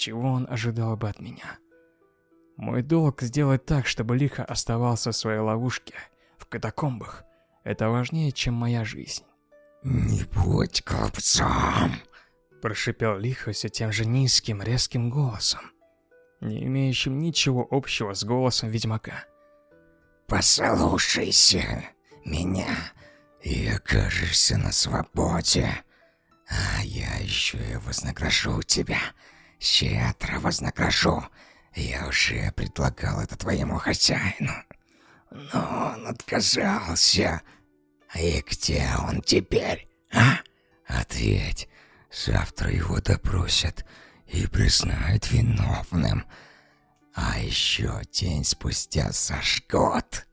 Чего он ожидал бы от меня? Мой долг сделать так, чтобы Лиха оставался в своей ловушке, в катакомбах, Это важнее, чем моя жизнь. «Не будь глупцом!» Прошипел лихо все тем же низким, резким голосом, не имеющим ничего общего с голосом ведьмака. «Послушайся меня и окажешься на свободе. А я еще и вознагражу тебя. Щедро вознагражу. Я уже предлагал это твоему хозяину. Но он отказался. И где он теперь, а? Ответь. Завтра его допросят и признают виновным. А еще день спустя сожгут.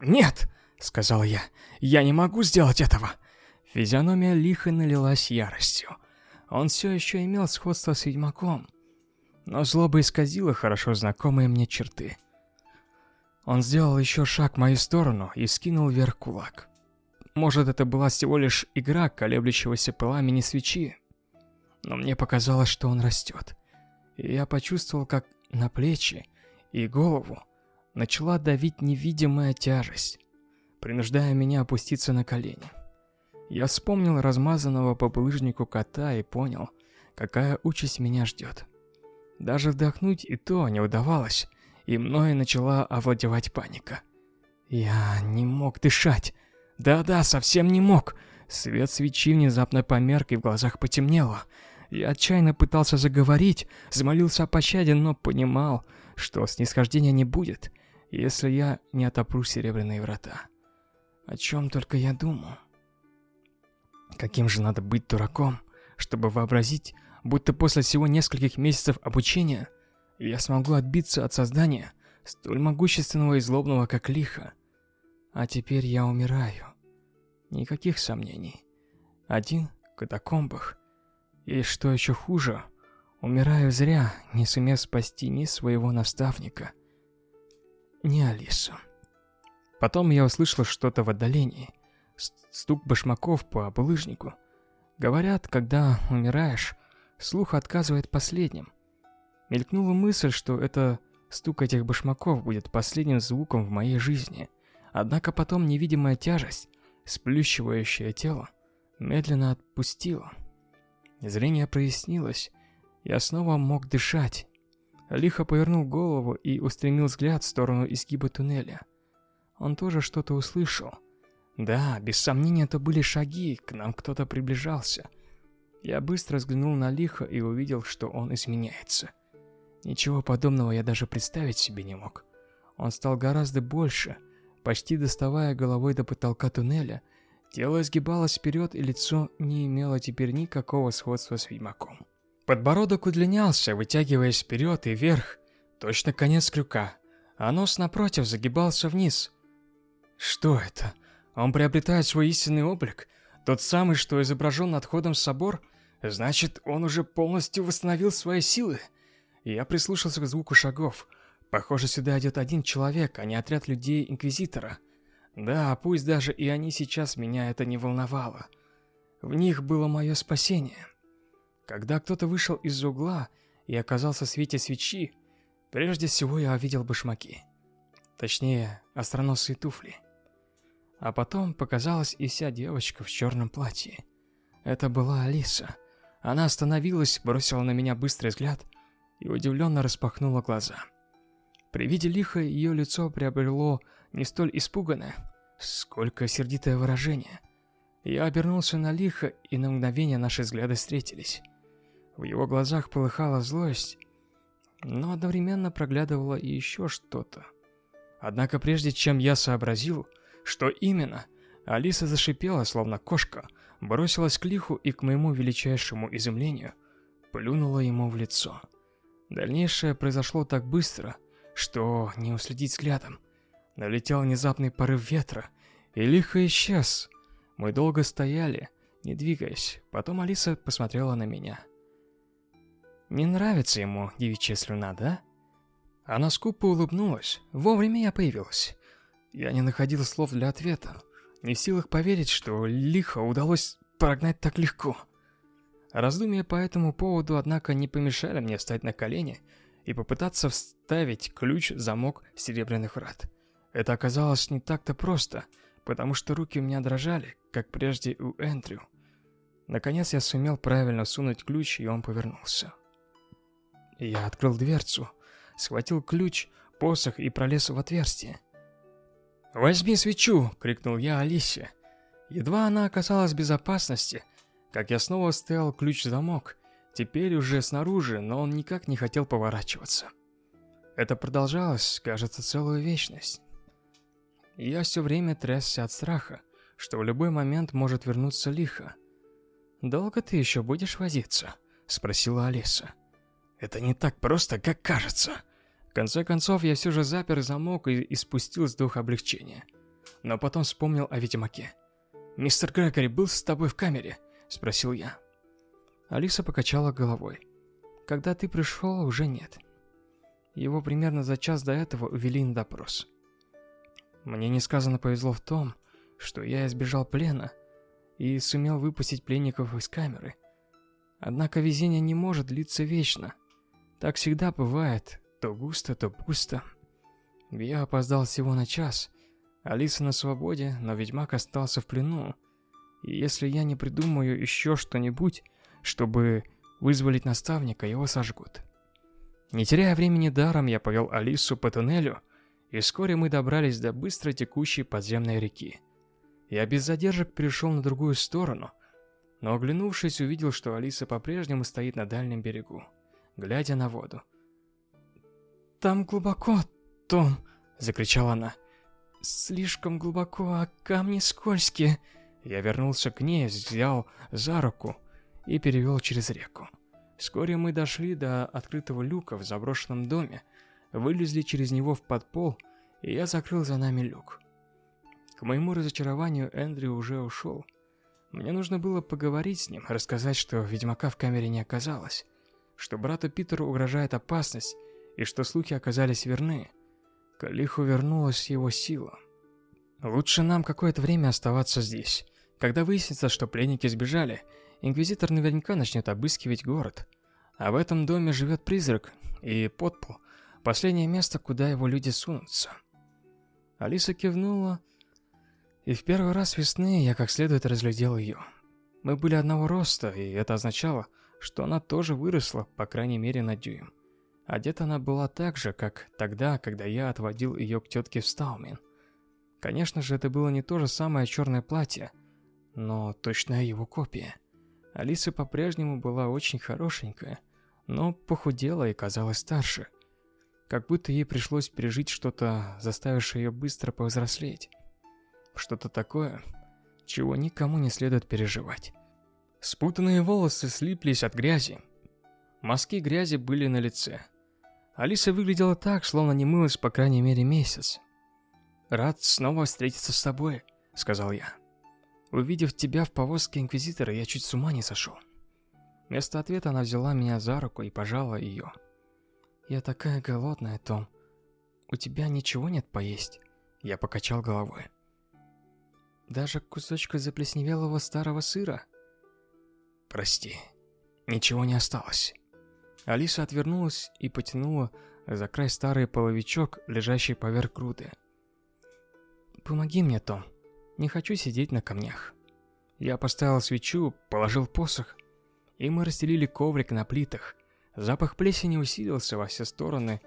«Нет!» — сказал я. «Я не могу сделать этого!» Физиономия лихо налилась яростью. Он все еще имел сходство с ведьмаком, но злоба исказила хорошо знакомые мне черты. Он сделал еще шаг в мою сторону и скинул вверх кулак. Может, это была всего лишь игра колеблющегося пламени свечи, но мне показалось, что он растет. И я почувствовал, как на плечи и голову начала давить невидимая тяжесть, принуждая меня опуститься на колени. Я вспомнил размазанного по булыжнику кота и понял, какая участь меня ждет. Даже вдохнуть и то не удавалось, и мною начала овладевать паника. Я не мог дышать. Да-да, совсем не мог. Свет свечи внезапно померк и в глазах потемнело. Я отчаянно пытался заговорить, замолился о пощаде, но понимал, что снисхождения не будет, если я не отопру серебряные врата. О чем только я думал. Каким же надо быть дураком, чтобы вообразить, будто после всего нескольких месяцев обучения я смогу отбиться от создания столь могущественного и злобного, как лихо. А теперь я умираю. Никаких сомнений. Один в катакомбах. И что еще хуже, умираю зря, не сумев спасти ни своего наставника, ни Алису. Потом я услышал что-то в отдалении – стук башмаков по булыжнику. Говорят, когда умираешь, слух отказывает последним. Мелькнула мысль, что это стук этих башмаков будет последним звуком в моей жизни. Однако потом невидимая тяжесть, сплющивающая тело, медленно отпустила. Зрение прояснилось, я снова мог дышать. Лихо повернул голову и устремил взгляд в сторону изгиба туннеля. Он тоже что-то услышал. Да, без сомнения, это были шаги, к нам кто-то приближался. Я быстро взглянул на Лихо и увидел, что он изменяется. Ничего подобного я даже представить себе не мог. Он стал гораздо больше, почти доставая головой до потолка туннеля. Тело изгибалось вперед, и лицо не имело теперь никакого сходства с ведьмаком. Подбородок удлинялся, вытягиваясь вперед и вверх, точно конец крюка, а нос напротив загибался вниз. Что это? Он приобретает свой истинный облик, тот самый, что изображен над входом в собор, значит, он уже полностью восстановил свои силы. Я прислушался к звуку шагов. Похоже, сюда идет один человек, а не отряд людей-инквизитора. Да, пусть даже и они сейчас меня это не волновало. В них было мое спасение. Когда кто-то вышел из угла и оказался в свете свечи, прежде всего я увидел башмаки. Точнее, остроносые туфли. А потом показалась и вся девочка в черном платье. Это была Алиса. Она остановилась, бросила на меня быстрый взгляд и удивленно распахнула глаза. При виде лиха ее лицо приобрело не столь испуганное, сколько сердитое выражение. Я обернулся на лиха, и на мгновение наши взгляды встретились. В его глазах полыхала злость, но одновременно проглядывало и еще что-то. Однако прежде чем я сообразил, что именно? Алиса зашипела, словно кошка, бросилась к лиху и, к моему величайшему изумлению, плюнула ему в лицо. Дальнейшее произошло так быстро, что не уследить взглядом. Налетел внезапный порыв ветра, и лихо исчез. Мы долго стояли, не двигаясь. Потом Алиса посмотрела на меня. «Не нравится ему девичья слюна, да?» Она скупо улыбнулась. Вовремя я появилась. Я не находил слов для ответа, не в силах поверить, что лихо удалось прогнать так легко. Раздумья по этому поводу, однако, не помешали мне встать на колени и попытаться вставить ключ в замок серебряных врат. Это оказалось не так-то просто, потому что руки у меня дрожали, как прежде у Эндрю. Наконец я сумел правильно сунуть ключ, и он повернулся. Я открыл дверцу, схватил ключ, посох и пролез в отверстие. «Возьми свечу!» — крикнул я Алисе. Едва она оказалась в безопасности, как я снова вставил ключ в замок, теперь уже снаружи, но он никак не хотел поворачиваться. Это продолжалось, кажется, целую вечность. Я все время трясся от страха, что в любой момент может вернуться лихо. «Долго ты еще будешь возиться?» — спросила Алиса. «Это не так просто, как кажется». В конце концов, я все же запер замок и испустил вздох облегчения. Но потом вспомнил о Ведьмаке. «Мистер Грегори был с тобой в камере?» – спросил я. Алиса покачала головой. «Когда ты пришел, уже нет. Его примерно за час до этого увели на допрос. Мне несказанно повезло в том, что я избежал плена и сумел выпустить пленников из камеры. Однако везение не может длиться вечно. Так всегда бывает, то густо, то пусто. Я опоздал всего на час. Алиса на свободе, но ведьмак остался в плену. И если я не придумаю еще что-нибудь, чтобы вызволить наставника, его сожгут. Не теряя времени даром, я повел Алису по туннелю, и вскоре мы добрались до быстро текущей подземной реки. Я без задержек перешел на другую сторону, но оглянувшись, увидел, что Алиса по-прежнему стоит на дальнем берегу, глядя на воду. «Там глубоко, Том!» – закричала она. «Слишком глубоко, а камни скользкие!» Я вернулся к ней, взял за руку и перевел через реку. Вскоре мы дошли до открытого люка в заброшенном доме, вылезли через него в подпол, и я закрыл за нами люк. К моему разочарованию Эндрю уже ушел. Мне нужно было поговорить с ним, рассказать, что ведьмака в камере не оказалось, что брату Питеру угрожает опасность, и что слухи оказались верны. К Лиху вернулась его сила. Лучше нам какое-то время оставаться здесь. Когда выяснится, что пленники сбежали, Инквизитор наверняка начнет обыскивать город. А в этом доме живет призрак, и подпол – последнее место, куда его люди сунутся. Алиса кивнула, и в первый раз весны я как следует разглядел ее. Мы были одного роста, и это означало, что она тоже выросла, по крайней мере, на дюйм. Одета она была так же, как тогда, когда я отводил ее к тетке в Стаумен. Конечно же, это было не то же самое черное платье, но точная его копия. Алиса по-прежнему была очень хорошенькая, но похудела и казалась старше. Как будто ей пришлось пережить что-то, заставившее ее быстро повзрослеть. Что-то такое, чего никому не следует переживать. Спутанные волосы слиплись от грязи. Мазки грязи были на лице. Алиса выглядела так, словно не мылась по крайней мере месяц. «Рад снова встретиться с тобой», — сказал я. Увидев тебя в повозке Инквизитора, я чуть с ума не сошел. Вместо ответа она взяла меня за руку и пожала ее. «Я такая голодная, Том. У тебя ничего нет поесть?» Я покачал головой. «Даже кусочка заплесневелого старого сыра?» «Прости, ничего не осталось». Алиса отвернулась и потянула за край старый половичок, лежащий поверх груды. «Помоги мне, Том. Не хочу сидеть на камнях. Я поставил свечу, положил посох, и мы расстелили коврик на плитах. Запах плесени усилился во все стороны,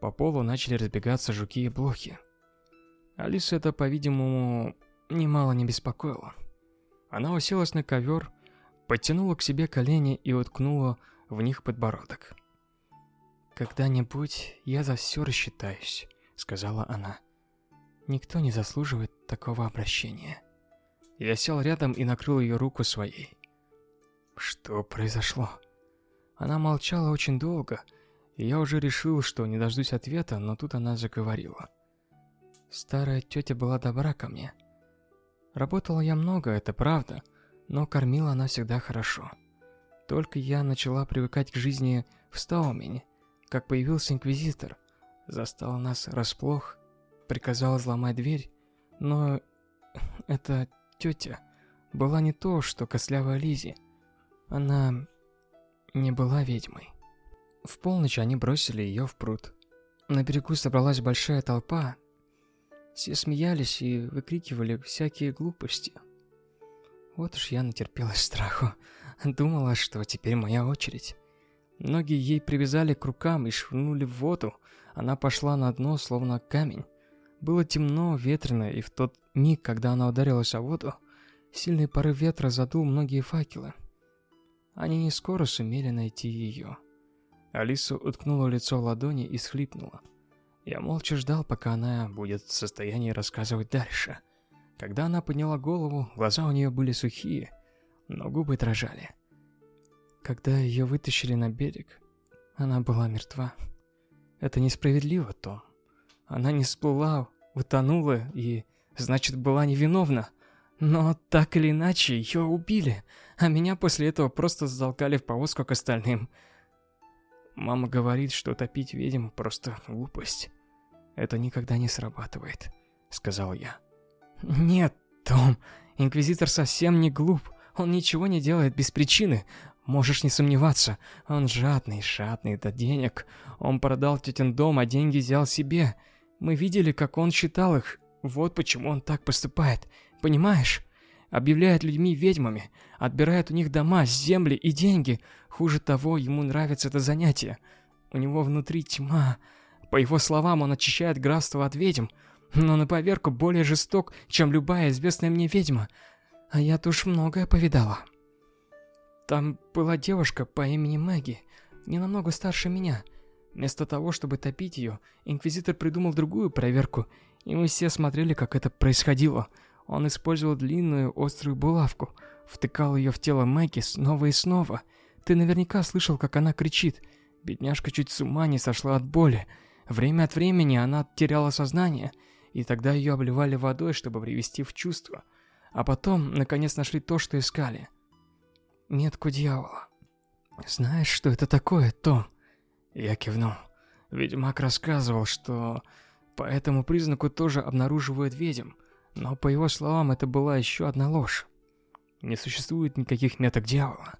по полу начали разбегаться жуки и блохи. Алису это, по-видимому, немало не беспокоило. Она уселась на ковер, подтянула к себе колени и уткнула в них подбородок. «Когда-нибудь я за все рассчитаюсь», — сказала она. Никто не заслуживает такого обращения. Я сел рядом и накрыл ее руку своей. Что произошло? Она молчала очень долго, и я уже решил, что не дождусь ответа, но тут она заговорила. Старая тетя была добра ко мне. Работала я много, это правда, но кормила она всегда хорошо. Только я начала привыкать к жизни в Стаумене, как появился инквизитор, застал нас расплох приказал взломать дверь, но эта тетя была не то, что кослявая Лизи. Она не была ведьмой. В полночь они бросили ее в пруд. На берегу собралась большая толпа. Все смеялись и выкрикивали всякие глупости. Вот уж я натерпелась страху. Думала, что теперь моя очередь. Ноги ей привязали к рукам и швырнули в воду. Она пошла на дно, словно камень. Было темно, ветрено, и в тот миг, когда она ударилась о воду, сильный порыв ветра задул многие факелы. Они не скоро сумели найти ее. Алиса уткнула лицо в ладони и схлипнула. Я молча ждал, пока она будет в состоянии рассказывать дальше. Когда она подняла голову, глаза у нее были сухие, но губы дрожали. Когда ее вытащили на берег, она была мертва. Это несправедливо, Том. Она не всплыла, утонула и, значит, была невиновна. Но так или иначе, ее убили, а меня после этого просто затолкали в повозку к остальным. Мама говорит, что топить ведьм просто глупость. Это никогда не срабатывает, сказал я. Нет, Том, Инквизитор совсем не глуп. Он ничего не делает без причины. Можешь не сомневаться. Он жадный, жадный до денег. Он продал тетин дом, а деньги взял себе. Мы видели, как он считал их. Вот почему он так поступает. Понимаешь? Объявляет людьми ведьмами, отбирает у них дома, земли и деньги. Хуже того, ему нравится это занятие. У него внутри тьма. По его словам, он очищает графство от ведьм, но на поверку более жесток, чем любая известная мне ведьма. А я-то уж многое повидала. Там была девушка по имени Мэгги, не намного старше меня. Вместо того, чтобы топить ее, Инквизитор придумал другую проверку, и мы все смотрели, как это происходило. Он использовал длинную острую булавку, втыкал ее в тело Мэгги снова и снова. Ты наверняка слышал, как она кричит. Бедняжка чуть с ума не сошла от боли. Время от времени она теряла сознание, и тогда ее обливали водой, чтобы привести в чувство. А потом, наконец, нашли то, что искали. Метку дьявола. Знаешь, что это такое, Том? Я кивнул. Ведьмак рассказывал, что по этому признаку тоже обнаруживают ведьм, но по его словам это была еще одна ложь. Не существует никаких меток дьявола.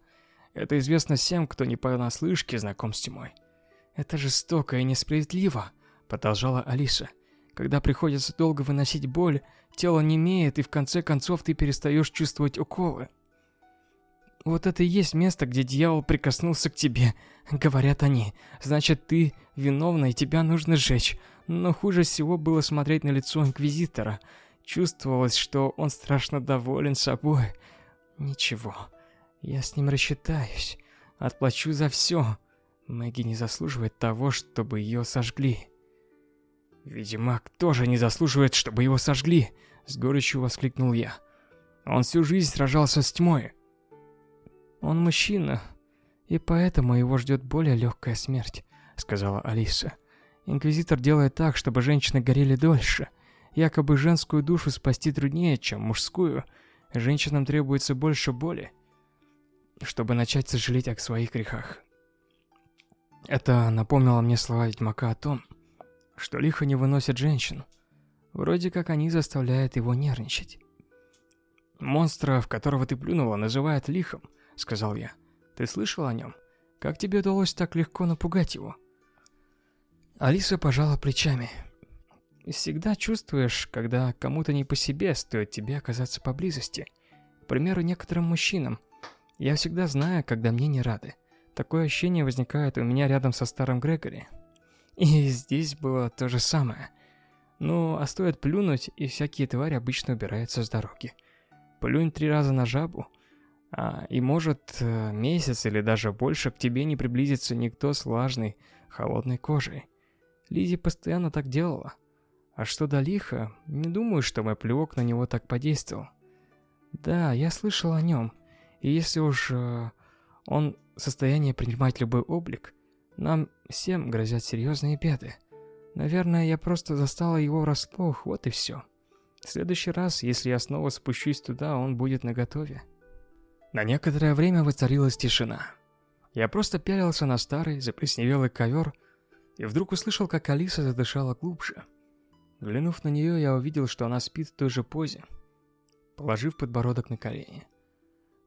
Это известно всем, кто не понаслышке знаком с тьмой. Это жестоко и несправедливо, продолжала Алиса. Когда приходится долго выносить боль, тело немеет, и в конце концов ты перестаешь чувствовать уколы. Вот это и есть место, где дьявол прикоснулся к тебе, говорят они. Значит, ты виновна и тебя нужно сжечь. Но хуже всего было смотреть на лицо инквизитора. Чувствовалось, что он страшно доволен собой. Ничего, я с ним рассчитаюсь. Отплачу за все. Мэгги не заслуживает того, чтобы ее сожгли. Ведьмак тоже не заслуживает, чтобы его сожгли, с горечью воскликнул я. Он всю жизнь сражался с тьмой. Он мужчина, и поэтому его ждет более легкая смерть, сказала Алиса. Инквизитор делает так, чтобы женщины горели дольше. Якобы женскую душу спасти труднее, чем мужскую. Женщинам требуется больше боли, чтобы начать сожалеть о своих грехах. Это напомнило мне слова ведьмака о том, что лихо не выносит женщин. Вроде как они заставляют его нервничать. Монстра, в которого ты плюнула, называют лихом сказал я. Ты слышал о нем? Как тебе удалось так легко напугать его? Алиса пожала плечами. Всегда чувствуешь, когда кому-то не по себе, стоит тебе оказаться поблизости. К примеру, некоторым мужчинам. Я всегда знаю, когда мне не рады. Такое ощущение возникает у меня рядом со старым Грегори. И здесь было то же самое. Ну, а стоит плюнуть, и всякие твари обычно убираются с дороги. Плюнь три раза на жабу, а, и может э, месяц или даже больше к тебе не приблизится никто с влажной, холодной кожей. Лизи постоянно так делала. А что до лиха, не думаю, что мой плевок на него так подействовал. Да, я слышал о нем. И если уж э, он в состоянии принимать любой облик, нам всем грозят серьезные беды. Наверное, я просто застала его врасплох, вот и все. В следующий раз, если я снова спущусь туда, он будет наготове. На некоторое время воцарилась тишина. Я просто пялился на старый, заплесневелый ковер, и вдруг услышал, как Алиса задышала глубже. Глянув на нее, я увидел, что она спит в той же позе, положив подбородок на колени.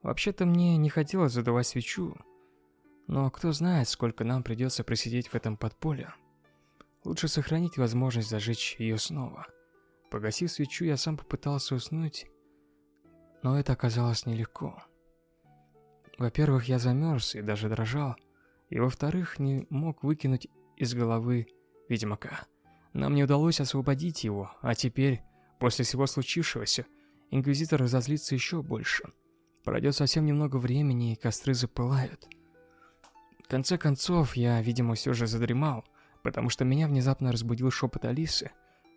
Вообще-то мне не хотелось задавать свечу, но кто знает, сколько нам придется просидеть в этом подполье. Лучше сохранить возможность зажечь ее снова. Погасив свечу, я сам попытался уснуть, но это оказалось нелегко. Во-первых, я замерз и даже дрожал, и во-вторых, не мог выкинуть из головы ведьмака. Нам не удалось освободить его, а теперь, после всего случившегося, Инквизитор разозлится еще больше. Пройдет совсем немного времени, и костры запылают. В конце концов, я, видимо, все же задремал, потому что меня внезапно разбудил шепот Алисы,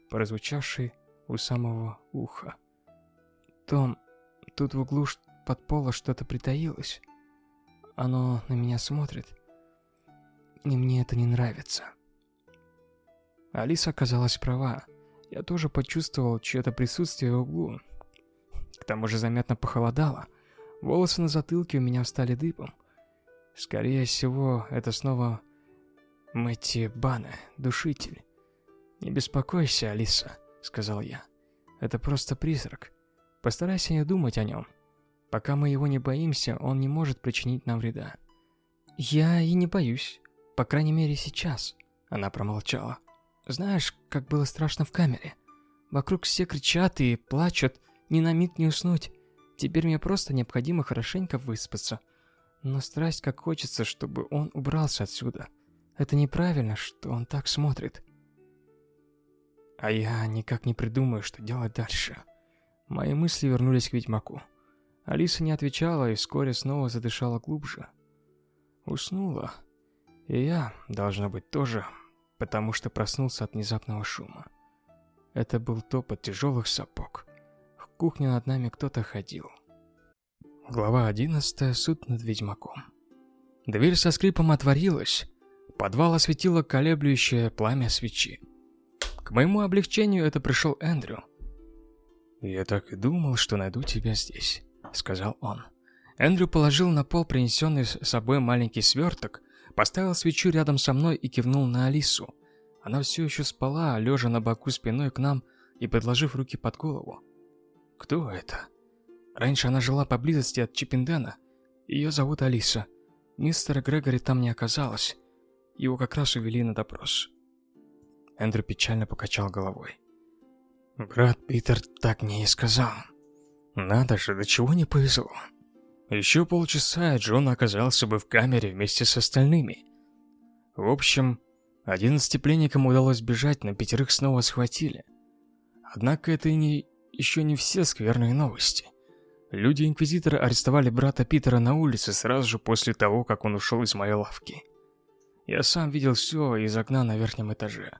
прозвучавший у самого уха. «Том, тут в углу под пола что-то притаилось. Оно на меня смотрит, и мне это не нравится». Алиса оказалась права. Я тоже почувствовал чье-то присутствие в углу, к тому же заметно похолодало. Волосы на затылке у меня встали дыбом. Скорее всего, это снова Мэтти Бана, душитель. «Не беспокойся, Алиса», — сказал я. «Это просто призрак. Постарайся не думать о нем. Пока мы его не боимся, он не может причинить нам вреда». «Я и не боюсь. По крайней мере, сейчас», — она промолчала. «Знаешь, как было страшно в камере? Вокруг все кричат и плачут, ни на миг не уснуть. Теперь мне просто необходимо хорошенько выспаться. Но страсть как хочется, чтобы он убрался отсюда. Это неправильно, что он так смотрит. А я никак не придумаю, что делать дальше. Мои мысли вернулись к ведьмаку. Алиса не отвечала и вскоре снова задышала глубже. Уснула. И я, должно быть, тоже, потому что проснулся от внезапного шума. Это был топот тяжелых сапог кухне над нами кто-то ходил. Глава 11. Суд над ведьмаком. Дверь со скрипом отворилась. Подвал осветило колеблющее пламя свечи. К моему облегчению это пришел Эндрю. «Я так и думал, что найду тебя здесь», — сказал он. Эндрю положил на пол принесенный с собой маленький сверток, поставил свечу рядом со мной и кивнул на Алису. Она все еще спала, лежа на боку спиной к нам и подложив руки под голову. Кто это? Раньше она жила поблизости от Чиппендена. Ее зовут Алиса. Мистера Грегори там не оказалось. Его как раз увели на допрос. Эндрю печально покачал головой. Брат Питер так мне и сказал. Надо же, до чего не повезло. Еще полчаса, Джон оказался бы в камере вместе с остальными. В общем, одиннадцати пленникам удалось бежать, но пятерых снова схватили. Однако это и не еще не все скверные новости. Люди Инквизитора арестовали брата Питера на улице сразу же после того, как он ушел из моей лавки. Я сам видел все из окна на верхнем этаже.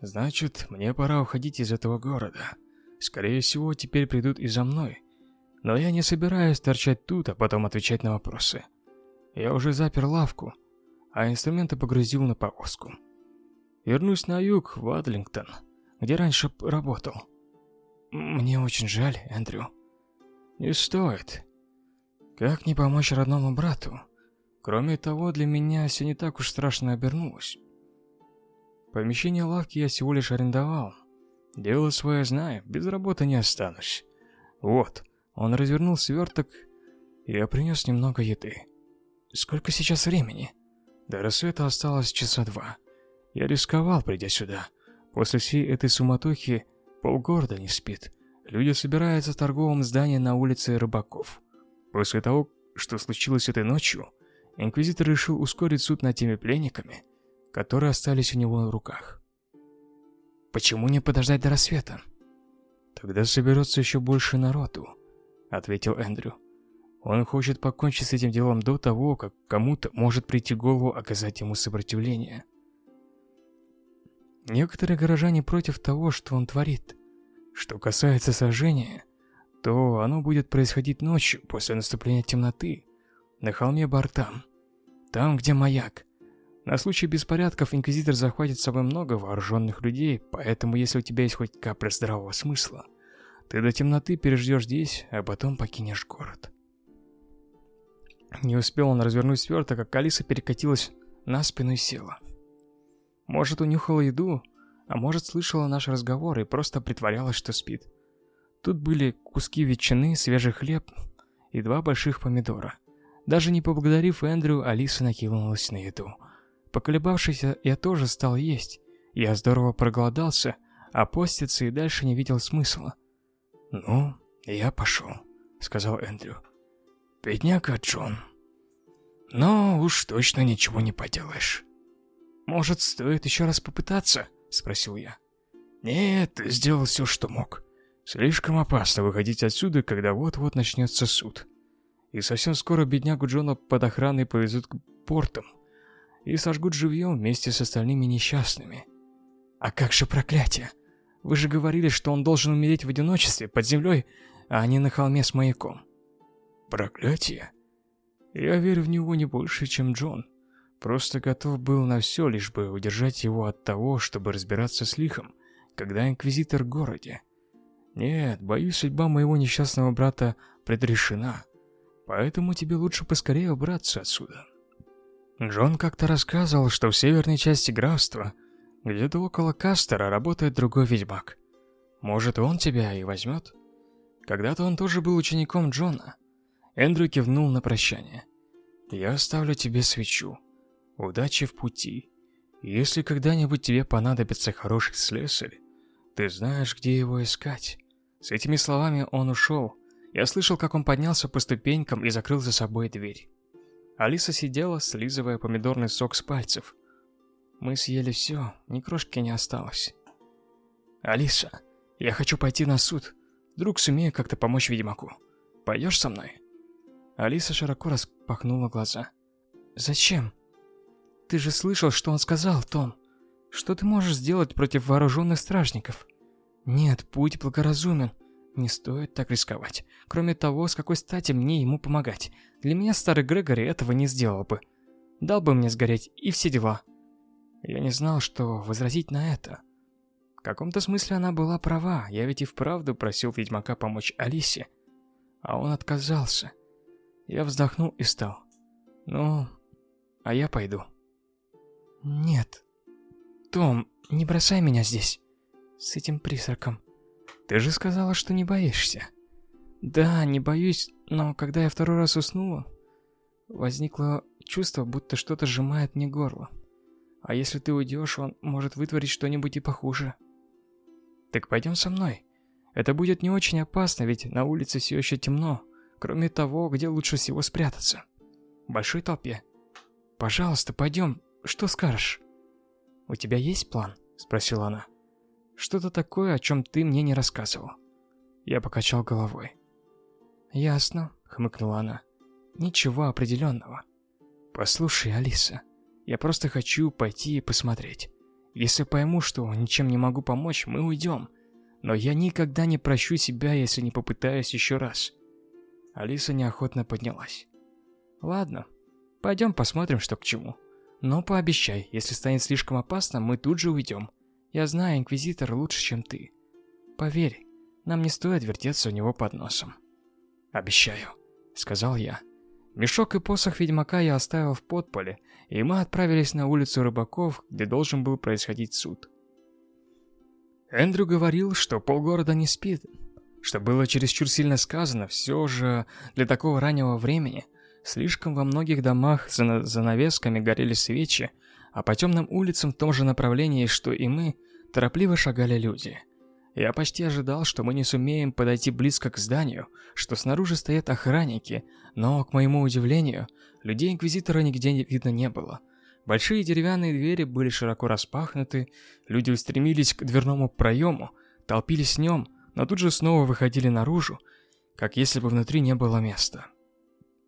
Значит, мне пора уходить из этого города. Скорее всего, теперь придут и за мной. Но я не собираюсь торчать тут, а потом отвечать на вопросы. Я уже запер лавку, а инструменты погрузил на повозку. Вернусь на юг, в Адлингтон, где раньше работал. Мне очень жаль, Эндрю. Не стоит. Как не помочь родному брату? Кроме того, для меня все не так уж страшно обернулось. Помещение лавки я всего лишь арендовал. Дело свое знаю, без работы не останусь. Вот, он развернул сверток, и я принес немного еды. Сколько сейчас времени? До рассвета осталось часа два. Я рисковал, придя сюда. После всей этой суматохи Полгорода не спит. Люди собираются в торговом здании на улице Рыбаков. После того, что случилось этой ночью, Инквизитор решил ускорить суд над теми пленниками, которые остались у него в руках. «Почему не подождать до рассвета?» «Тогда соберется еще больше народу», — ответил Эндрю. «Он хочет покончить с этим делом до того, как кому-то может прийти голову оказать ему сопротивление». Некоторые горожане против того, что он творит. Что касается сожжения, то оно будет происходить ночью, после наступления темноты, на холме Бартам, там, где маяк. На случай беспорядков Инквизитор захватит с собой много вооруженных людей, поэтому если у тебя есть хоть капля здравого смысла, ты до темноты переждешь здесь, а потом покинешь город. Не успел он развернуть сверток, как Алиса перекатилась на спину и села. Может, унюхала еду, а может, слышала наш разговор и просто притворялась, что спит. Тут были куски ветчины, свежий хлеб и два больших помидора. Даже не поблагодарив Эндрю, Алиса накинулась на еду. Поколебавшись, я тоже стал есть. Я здорово проголодался, опоститься и дальше не видел смысла. «Ну, я пошел», — сказал Эндрю. «Бедняга Джон. Но уж точно ничего не поделаешь». «Может, стоит еще раз попытаться?» — спросил я. «Нет, ты сделал все, что мог. Слишком опасно выходить отсюда, когда вот-вот начнется суд. И совсем скоро беднягу Джона под охраной повезут к портам и сожгут живьем вместе с остальными несчастными. А как же проклятие? Вы же говорили, что он должен умереть в одиночестве, под землей, а не на холме с маяком. Проклятие? Я верю в него не больше, чем Джон. Просто готов был на все, лишь бы удержать его от того, чтобы разбираться с лихом, когда Инквизитор в городе. Нет, боюсь, судьба моего несчастного брата предрешена. Поэтому тебе лучше поскорее убраться отсюда. Джон как-то рассказывал, что в северной части графства, где-то около Кастера, работает другой ведьмак. Может, он тебя и возьмет? Когда-то он тоже был учеником Джона. Эндрю кивнул на прощание. «Я оставлю тебе свечу. Удачи в пути. Если когда-нибудь тебе понадобится хороший слесарь, ты знаешь, где его искать». С этими словами он ушел. Я слышал, как он поднялся по ступенькам и закрыл за собой дверь. Алиса сидела, слизывая помидорный сок с пальцев. Мы съели все, ни крошки не осталось. «Алиса, я хочу пойти на суд. Вдруг сумею как-то помочь ведьмаку. Пойдешь со мной?» Алиса широко распахнула глаза. «Зачем? Ты же слышал, что он сказал, Том. Что ты можешь сделать против вооруженных стражников? Нет, путь благоразумен. Не стоит так рисковать. Кроме того, с какой стати мне ему помогать? Для меня старый Грегори этого не сделал бы. Дал бы мне сгореть и все дела. Я не знал, что возразить на это. В каком-то смысле она была права. Я ведь и вправду просил ведьмака помочь Алисе. А он отказался. Я вздохнул и встал. Ну, а я пойду. Нет. Том, не бросай меня здесь. С этим призраком. Ты же сказала, что не боишься. Да, не боюсь, но когда я второй раз уснула, возникло чувство, будто что-то сжимает мне горло. А если ты уйдешь, он может вытворить что-нибудь и похуже. Так пойдем со мной. Это будет не очень опасно, ведь на улице все еще темно. Кроме того, где лучше всего спрятаться? В большой толпе. Пожалуйста, пойдем. Что скажешь? У тебя есть план? Спросила она. Что-то такое, о чем ты мне не рассказывал. Я покачал головой. Ясно, хмыкнула она. Ничего определенного. Послушай, Алиса, я просто хочу пойти и посмотреть. Если пойму, что ничем не могу помочь, мы уйдем. Но я никогда не прощу себя, если не попытаюсь еще раз. Алиса неохотно поднялась. Ладно, пойдем посмотрим, что к чему. Но пообещай, если станет слишком опасно, мы тут же уйдем. Я знаю Инквизитор лучше, чем ты. Поверь, нам не стоит вертеться у него под носом. Обещаю, сказал я. Мешок и посох ведьмака я оставил в подполе, и мы отправились на улицу рыбаков, где должен был происходить суд. Эндрю говорил, что полгорода не спит, что было чересчур сильно сказано, все же для такого раннего времени слишком во многих домах за занавесками горели свечи, а по темным улицам в том же направлении, что и мы, торопливо шагали люди. Я почти ожидал, что мы не сумеем подойти близко к зданию, что снаружи стоят охранники, но, к моему удивлению, людей Инквизитора нигде видно не было. Большие деревянные двери были широко распахнуты, люди устремились к дверному проему, толпились в нем, но тут же снова выходили наружу, как если бы внутри не было места.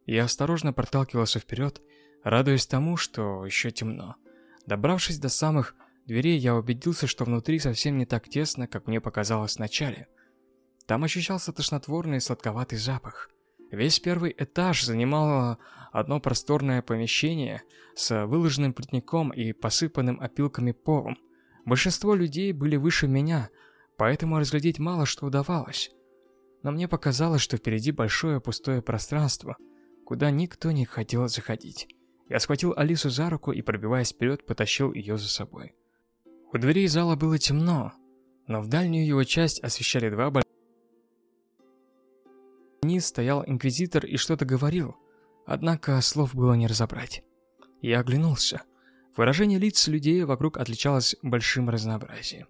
Я осторожно проталкивался вперед, радуясь тому, что еще темно. Добравшись до самых дверей, я убедился, что внутри совсем не так тесно, как мне показалось вначале. Там ощущался тошнотворный сладковатый запах. Весь первый этаж занимало одно просторное помещение с выложенным плитником и посыпанным опилками полом. Большинство людей были выше меня, поэтому разглядеть мало что удавалось. Но мне показалось, что впереди большое пустое пространство, куда никто не хотел заходить. Я схватил Алису за руку и, пробиваясь вперед, потащил ее за собой. У дверей зала было темно, но в дальнюю его часть освещали два больших... Вниз стоял инквизитор и что-то говорил, однако слов было не разобрать. Я оглянулся. Выражение лиц людей вокруг отличалось большим разнообразием.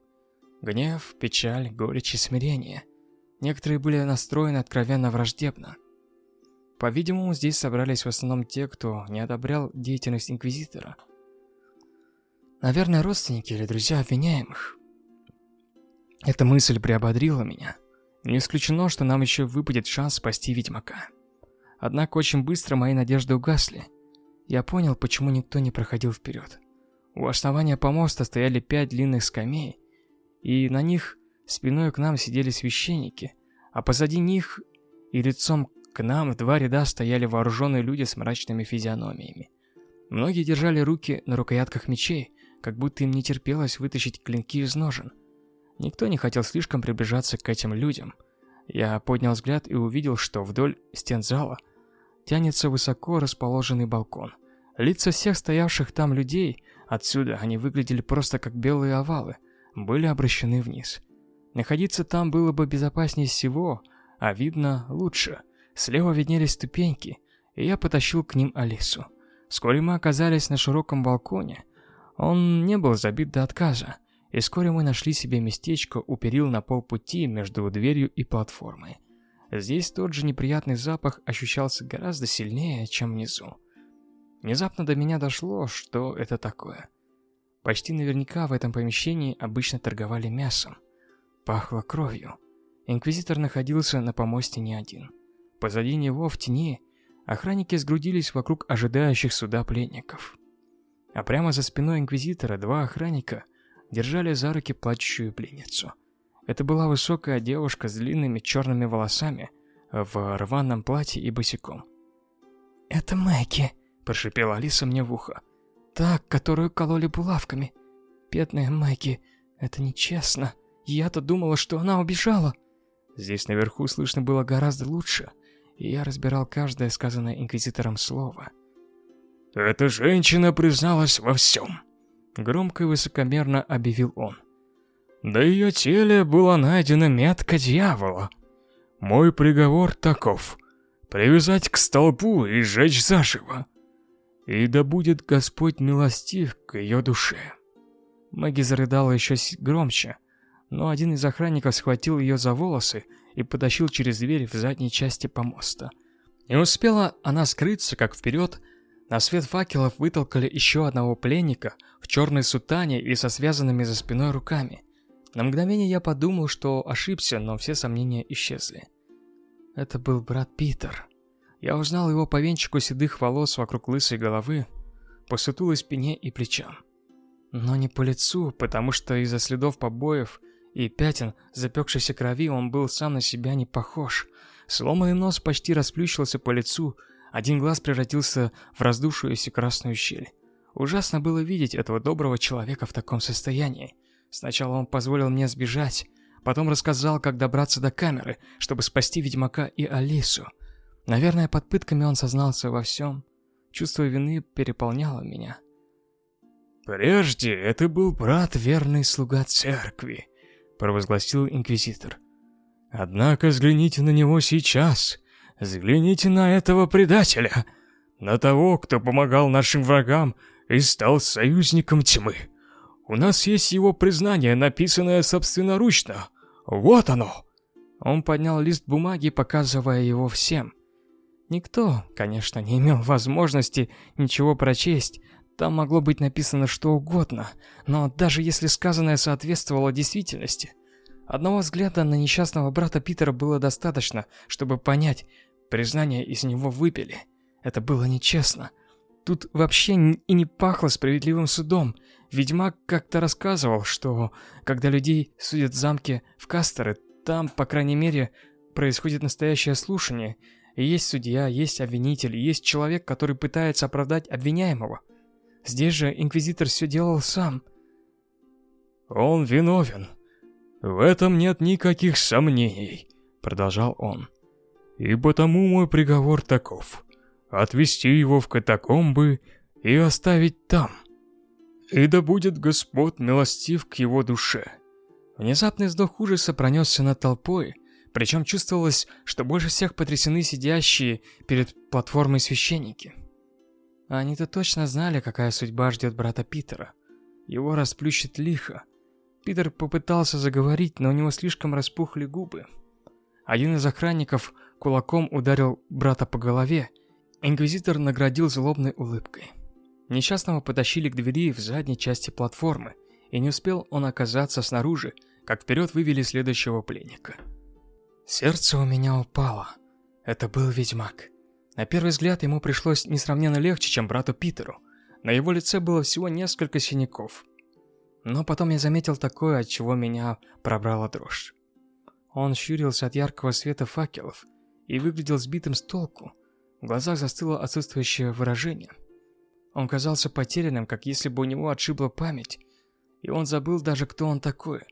Гнев, печаль, горечь и смирение. Некоторые были настроены откровенно враждебно. По-видимому, здесь собрались в основном те, кто не одобрял деятельность Инквизитора. Наверное, родственники или друзья обвиняемых. Эта мысль приободрила меня. Не исключено, что нам еще выпадет шанс спасти Ведьмака. Однако очень быстро мои надежды угасли. Я понял, почему никто не проходил вперед. У основания помоста стояли пять длинных скамей, и на них спиной к нам сидели священники, а позади них и лицом к нам в два ряда стояли вооруженные люди с мрачными физиономиями. Многие держали руки на рукоятках мечей, как будто им не терпелось вытащить клинки из ножен. Никто не хотел слишком приближаться к этим людям. Я поднял взгляд и увидел, что вдоль стен зала тянется высоко расположенный балкон. Лица всех стоявших там людей, отсюда они выглядели просто как белые овалы – были обращены вниз. Находиться там было бы безопаснее всего, а видно лучше. Слева виднелись ступеньки, и я потащил к ним Алису. Вскоре мы оказались на широком балконе. Он не был забит до отказа, и вскоре мы нашли себе местечко у перил на полпути между дверью и платформой. Здесь тот же неприятный запах ощущался гораздо сильнее, чем внизу. Внезапно до меня дошло, что это такое – Почти наверняка в этом помещении обычно торговали мясом. Пахло кровью. Инквизитор находился на помосте не один. Позади него, в тени, охранники сгрудились вокруг ожидающих суда пленников. А прямо за спиной Инквизитора два охранника держали за руки плачущую пленницу. Это была высокая девушка с длинными черными волосами, в рваном платье и босиком. «Это Мэки», – прошипела Алиса мне в ухо. Та, которую кололи булавками. Бедная Мэгги, это нечестно. Я-то думала, что она убежала. Здесь наверху слышно было гораздо лучше, и я разбирал каждое сказанное Инквизитором слово. «Эта женщина призналась во всем», — громко и высокомерно объявил он. «На ее теле была найдена метка дьявола. Мой приговор таков — привязать к столбу и сжечь заживо и да будет Господь милостив к ее душе. Мэгги зарыдала еще громче, но один из охранников схватил ее за волосы и потащил через дверь в задней части помоста. Не успела она скрыться, как вперед на свет факелов вытолкали еще одного пленника в черной сутане и со связанными за спиной руками. На мгновение я подумал, что ошибся, но все сомнения исчезли. Это был брат Питер. Я узнал его по венчику седых волос вокруг лысой головы, по сутулой спине и плечам. Но не по лицу, потому что из-за следов побоев и пятен запекшейся крови он был сам на себя не похож. Сломанный нос почти расплющился по лицу, один глаз превратился в раздувшуюся красную щель. Ужасно было видеть этого доброго человека в таком состоянии. Сначала он позволил мне сбежать, потом рассказал, как добраться до камеры, чтобы спасти ведьмака и Алису. Наверное, под пытками он сознался во всем. Чувство вины переполняло меня. «Прежде это был брат, верный слуга церкви», — провозгласил инквизитор. «Однако взгляните на него сейчас. Взгляните на этого предателя. На того, кто помогал нашим врагам и стал союзником тьмы. У нас есть его признание, написанное собственноручно. Вот оно!» Он поднял лист бумаги, показывая его всем. Никто, конечно, не имел возможности ничего прочесть. Там могло быть написано что угодно, но даже если сказанное соответствовало действительности, одного взгляда на несчастного брата Питера было достаточно, чтобы понять, признание из него выпили. Это было нечестно. Тут вообще и не пахло справедливым судом. Ведьмак как-то рассказывал, что когда людей судят в замке в Кастеры, там, по крайней мере, происходит настоящее слушание – есть судья, есть обвинитель, есть человек, который пытается оправдать обвиняемого. Здесь же инквизитор все делал сам. Он виновен. В этом нет никаких сомнений, продолжал он. И потому мой приговор таков: отвести его в катакомбы и оставить там. И да будет Господь милостив к его душе. Внезапный вздох ужаса пронесся над толпой, причем чувствовалось, что больше всех потрясены сидящие перед платформой священники. Они-то точно знали, какая судьба ждет брата Питера. Его расплющит лихо. Питер попытался заговорить, но у него слишком распухли губы. Один из охранников кулаком ударил брата по голове. Инквизитор наградил злобной улыбкой. Несчастного потащили к двери в задней части платформы, и не успел он оказаться снаружи, как вперед вывели следующего пленника. Сердце у меня упало. Это был ведьмак. На первый взгляд ему пришлось несравненно легче, чем брату Питеру. На его лице было всего несколько синяков. Но потом я заметил такое, от чего меня пробрала дрожь. Он щурился от яркого света факелов и выглядел сбитым с толку. В глазах застыло отсутствующее выражение. Он казался потерянным, как если бы у него отшибла память, и он забыл даже, кто он такой.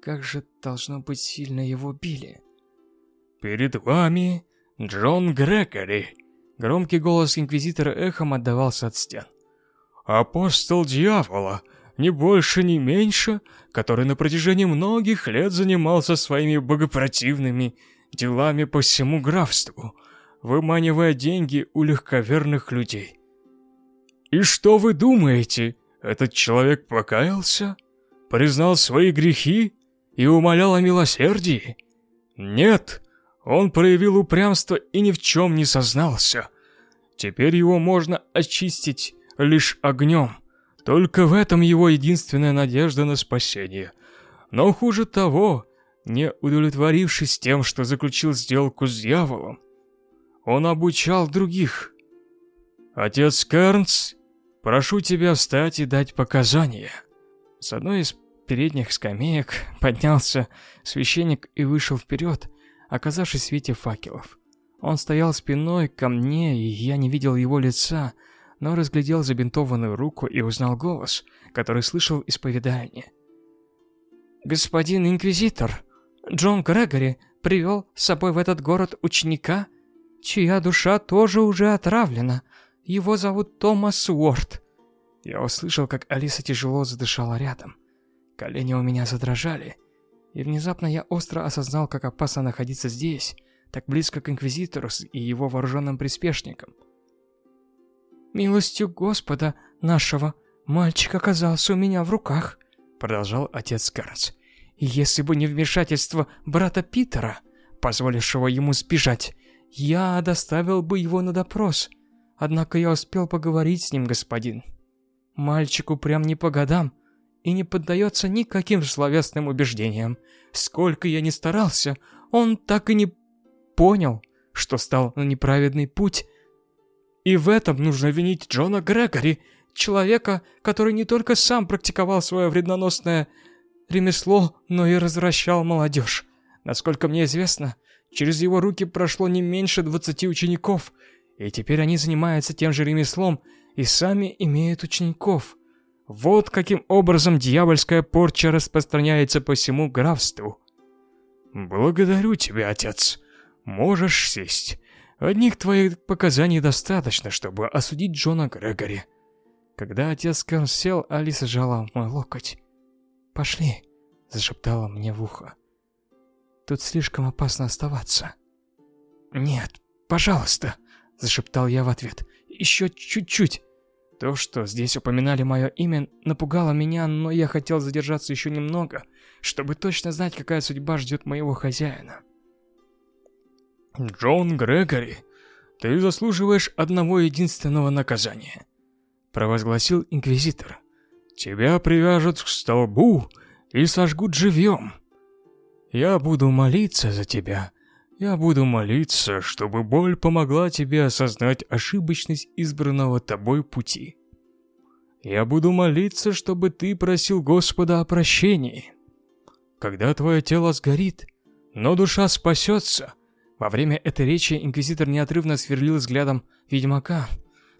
Как же должно быть сильно его били. «Перед вами Джон Грегори!» Громкий голос Инквизитора эхом отдавался от стен. «Апостол дьявола, ни больше, ни меньше, который на протяжении многих лет занимался своими богопротивными делами по всему графству, выманивая деньги у легковерных людей. И что вы думаете, этот человек покаялся? Признал свои грехи и умолял о милосердии? Нет, он проявил упрямство и ни в чем не сознался. Теперь его можно очистить лишь огнем. Только в этом его единственная надежда на спасение. Но хуже того, не удовлетворившись тем, что заключил сделку с дьяволом, он обучал других. «Отец Кернс, прошу тебя встать и дать показания». С одной из передних скамеек поднялся священник и вышел вперед, оказавшись в свете факелов. Он стоял спиной ко мне, и я не видел его лица, но разглядел забинтованную руку и узнал голос, который слышал исповедание. «Господин Инквизитор, Джон Грегори привел с собой в этот город ученика, чья душа тоже уже отравлена. Его зовут Томас Уорд». Я услышал, как Алиса тяжело задышала рядом. Колени у меня задрожали, и внезапно я остро осознал, как опасно находиться здесь, так близко к Инквизитору и его вооруженным приспешникам. «Милостью Господа нашего, мальчик оказался у меня в руках», продолжал отец Гарнс. «Если бы не вмешательство брата Питера, позволившего ему сбежать, я доставил бы его на допрос. Однако я успел поговорить с ним, господин. Мальчику прям не по годам и не поддается никаким словесным убеждениям. Сколько я ни старался, он так и не понял, что стал на неправедный путь. И в этом нужно винить Джона Грегори, человека, который не только сам практиковал свое вредноносное ремесло, но и развращал молодежь. Насколько мне известно, через его руки прошло не меньше 20 учеников, и теперь они занимаются тем же ремеслом и сами имеют учеников. Вот каким образом дьявольская порча распространяется по всему графству. Благодарю тебя, отец. Можешь сесть. Одних твоих показаний достаточно, чтобы осудить Джона Грегори. Когда отец Керн сел, Алиса сжала мой локоть. «Пошли», — зашептала мне в ухо. «Тут слишком опасно оставаться». «Нет, пожалуйста», — зашептал я в ответ. «Еще чуть-чуть». То, что здесь упоминали мое имя, напугало меня, но я хотел задержаться еще немного, чтобы точно знать, какая судьба ждет моего хозяина. «Джон Грегори, ты заслуживаешь одного единственного наказания», — провозгласил Инквизитор. «Тебя привяжут к столбу и сожгут живьем. Я буду молиться за тебя. Я буду молиться, чтобы боль помогла тебе осознать ошибочность избранного тобой пути. Я буду молиться, чтобы ты просил Господа о прощении. Когда твое тело сгорит, но душа спасется, во время этой речи Инквизитор неотрывно сверлил взглядом ведьмака,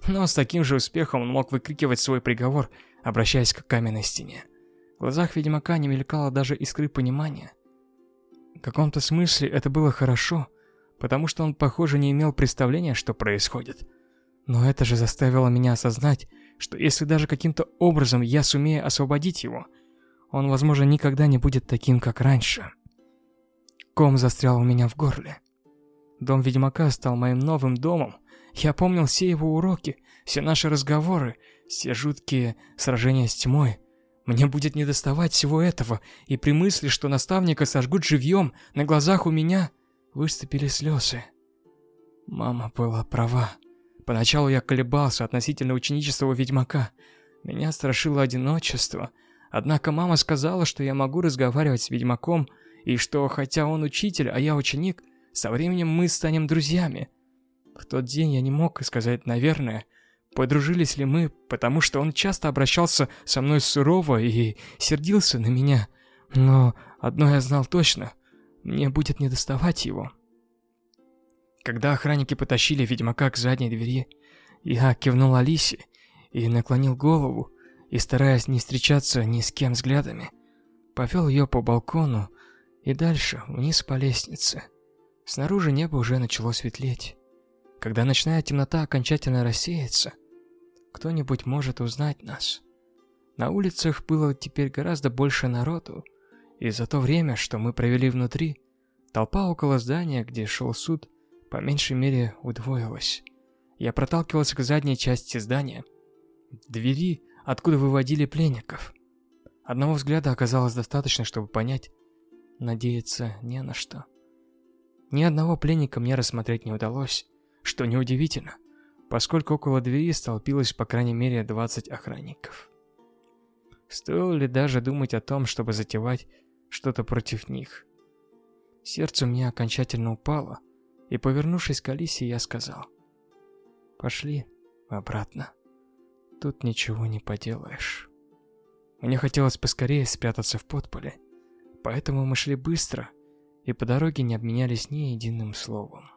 но с таким же успехом он мог выкрикивать свой приговор, обращаясь к каменной стене. В глазах ведьмака не мелькало даже искры понимания. Каком-то смысле это было хорошо, потому что он, похоже, не имел представления, что происходит. Но это же заставило меня осознать, что если даже каким-то образом я сумею освободить его, он, возможно, никогда не будет таким, как раньше. Ком застрял у меня в горле. Дом Ведьмака стал моим новым домом. Я помнил все его уроки, все наши разговоры, все жуткие сражения с тьмой. Мне будет недоставать всего этого, и при мысли, что наставника сожгут живьем, на глазах у меня выступили слезы. Мама была права. Поначалу я колебался относительно ученичества ведьмака. Меня страшило одиночество. Однако мама сказала, что я могу разговаривать с ведьмаком, и что, хотя он учитель, а я ученик, со временем мы станем друзьями. В тот день я не мог сказать «наверное», подружились ли мы, потому что он часто обращался со мной сурово и сердился на меня. Но одно я знал точно — мне будет недоставать его. Когда охранники потащили ведьмака к задней двери, я кивнул Алисе и наклонил голову, и, стараясь не встречаться ни с кем взглядами, повел ее по балкону и дальше вниз по лестнице. Снаружи небо уже начало светлеть. Когда ночная темнота окончательно рассеется, кто-нибудь может узнать нас. На улицах было теперь гораздо больше народу, и за то время, что мы провели внутри, толпа около здания, где шел суд, по меньшей мере удвоилась. Я проталкивался к задней части здания, двери, откуда выводили пленников. Одного взгляда оказалось достаточно, чтобы понять, надеяться не на что. Ни одного пленника мне рассмотреть не удалось, что неудивительно, поскольку около двери столпилось по крайней мере 20 охранников. Стоило ли даже думать о том, чтобы затевать что-то против них? Сердце у меня окончательно упало, и, повернувшись к Алисе, я сказал, «Пошли обратно. Тут ничего не поделаешь». Мне хотелось поскорее спрятаться в подполе, поэтому мы шли быстро, и по дороге не обменялись ни единым словом.